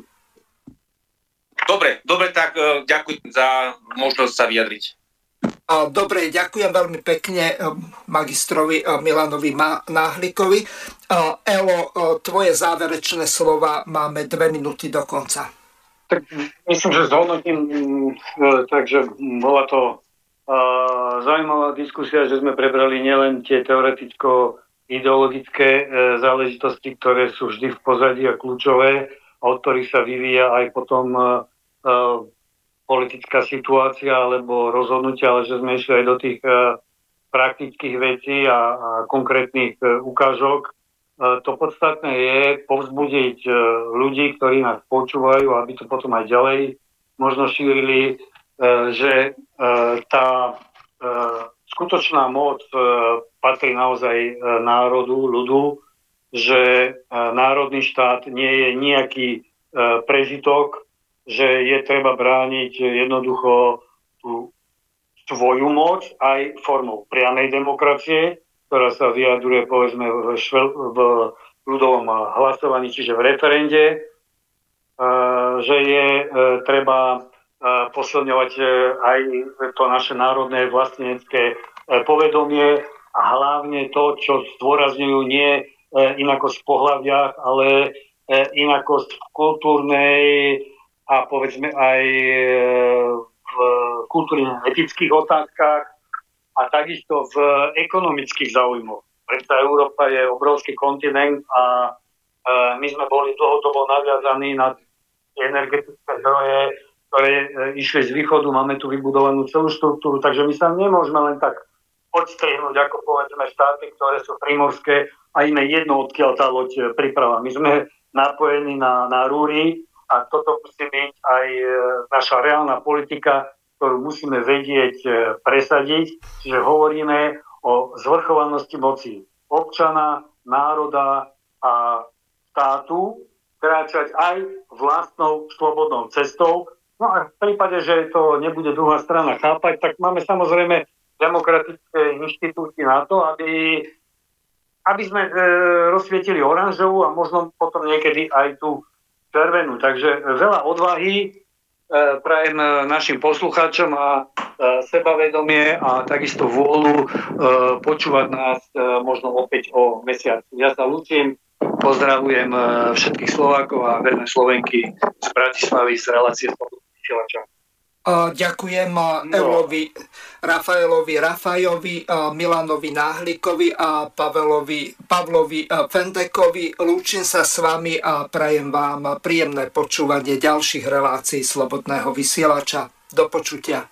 Dobre, dobre, tak ďakujem za možnosť sa vyjadriť. Dobre, ďakujem veľmi pekne magistrovi Milanovi Náhlikovi. Elo, tvoje záverečné slova máme dve minúty do konca. Tak myslím, že zhodnotím, takže bola to zaujímavá diskusia, že sme prebrali nielen tie teoreticko-ideologické e, záležitosti, ktoré sú vždy v pozadí a kľúčové, od ktorých sa vyvíja aj potom e, e, politická situácia alebo rozhodnutia, ale že sme išli aj do tých praktických vecí a, a konkrétnych ukážok. To podstatné je povzbudiť ľudí, ktorí nás počúvajú, aby to potom aj ďalej možno šírili že e, tá e, skutočná moc patrí naozaj národu, ľudu, že národný štát nie je nejaký prežitok, že je treba brániť jednoducho tú svoju moc aj formou priamej demokracie, ktorá sa vyjadruje povedzme v, švel, v ľudovom hlasovaní, čiže v referende, že je treba posilňovať e, aj to naše národné vlastnenecké e, povedomie a hlavne to, čo zdôrazňujú nie e, inakosť v pohľaviach, ale inakosť v kultúrnej a povedzme aj v kultúrnych etických otázkach a takisto v ekonomických záujmoch. Preto Európa je obrovský kontinent a my sme boli dlhodobo naviazaní na energetické zdroje ktoré e, išli z východu, máme tu vybudovanú celú štruktúru, takže my sa nemôžeme len tak odstrihnúť, ako povedzme štáty, ktoré sú primorské a ime jedno, odkiaľ tá loď e, priprava. My sme napojení na, na rúry a toto musí byť aj e, naša reálna politika, ktorú musíme vedieť presadiť. Čiže hovoríme o zvrchovanosti moci občana, národa a štátu, kráčať aj vlastnou slobodnou cestou, No a v prípade, že to nebude druhá strana chápať, tak máme samozrejme demokratické inštitúty na to, aby, aby sme e, rozsvietili oranžovú a možno potom niekedy aj tú červenú. Takže veľa odvahy e, prajem našim poslucháčom a e, sebavedomie a takisto vôľu e, počúvať nás e, možno opäť o mesiac. Ja sa ľúčim pozdravujem e, všetkých Slovákov a verné Slovenky z Bratislavy z relácie vysielača. Ďakujem no. Elovi, Rafaelovi Rafajovi, Milanovi Náhlikovi a Pavelovi, Pavlovi Fendekovi. Lúčim sa s vami a prajem vám príjemné počúvanie ďalších relácií Slobodného vysielača. Do počutia.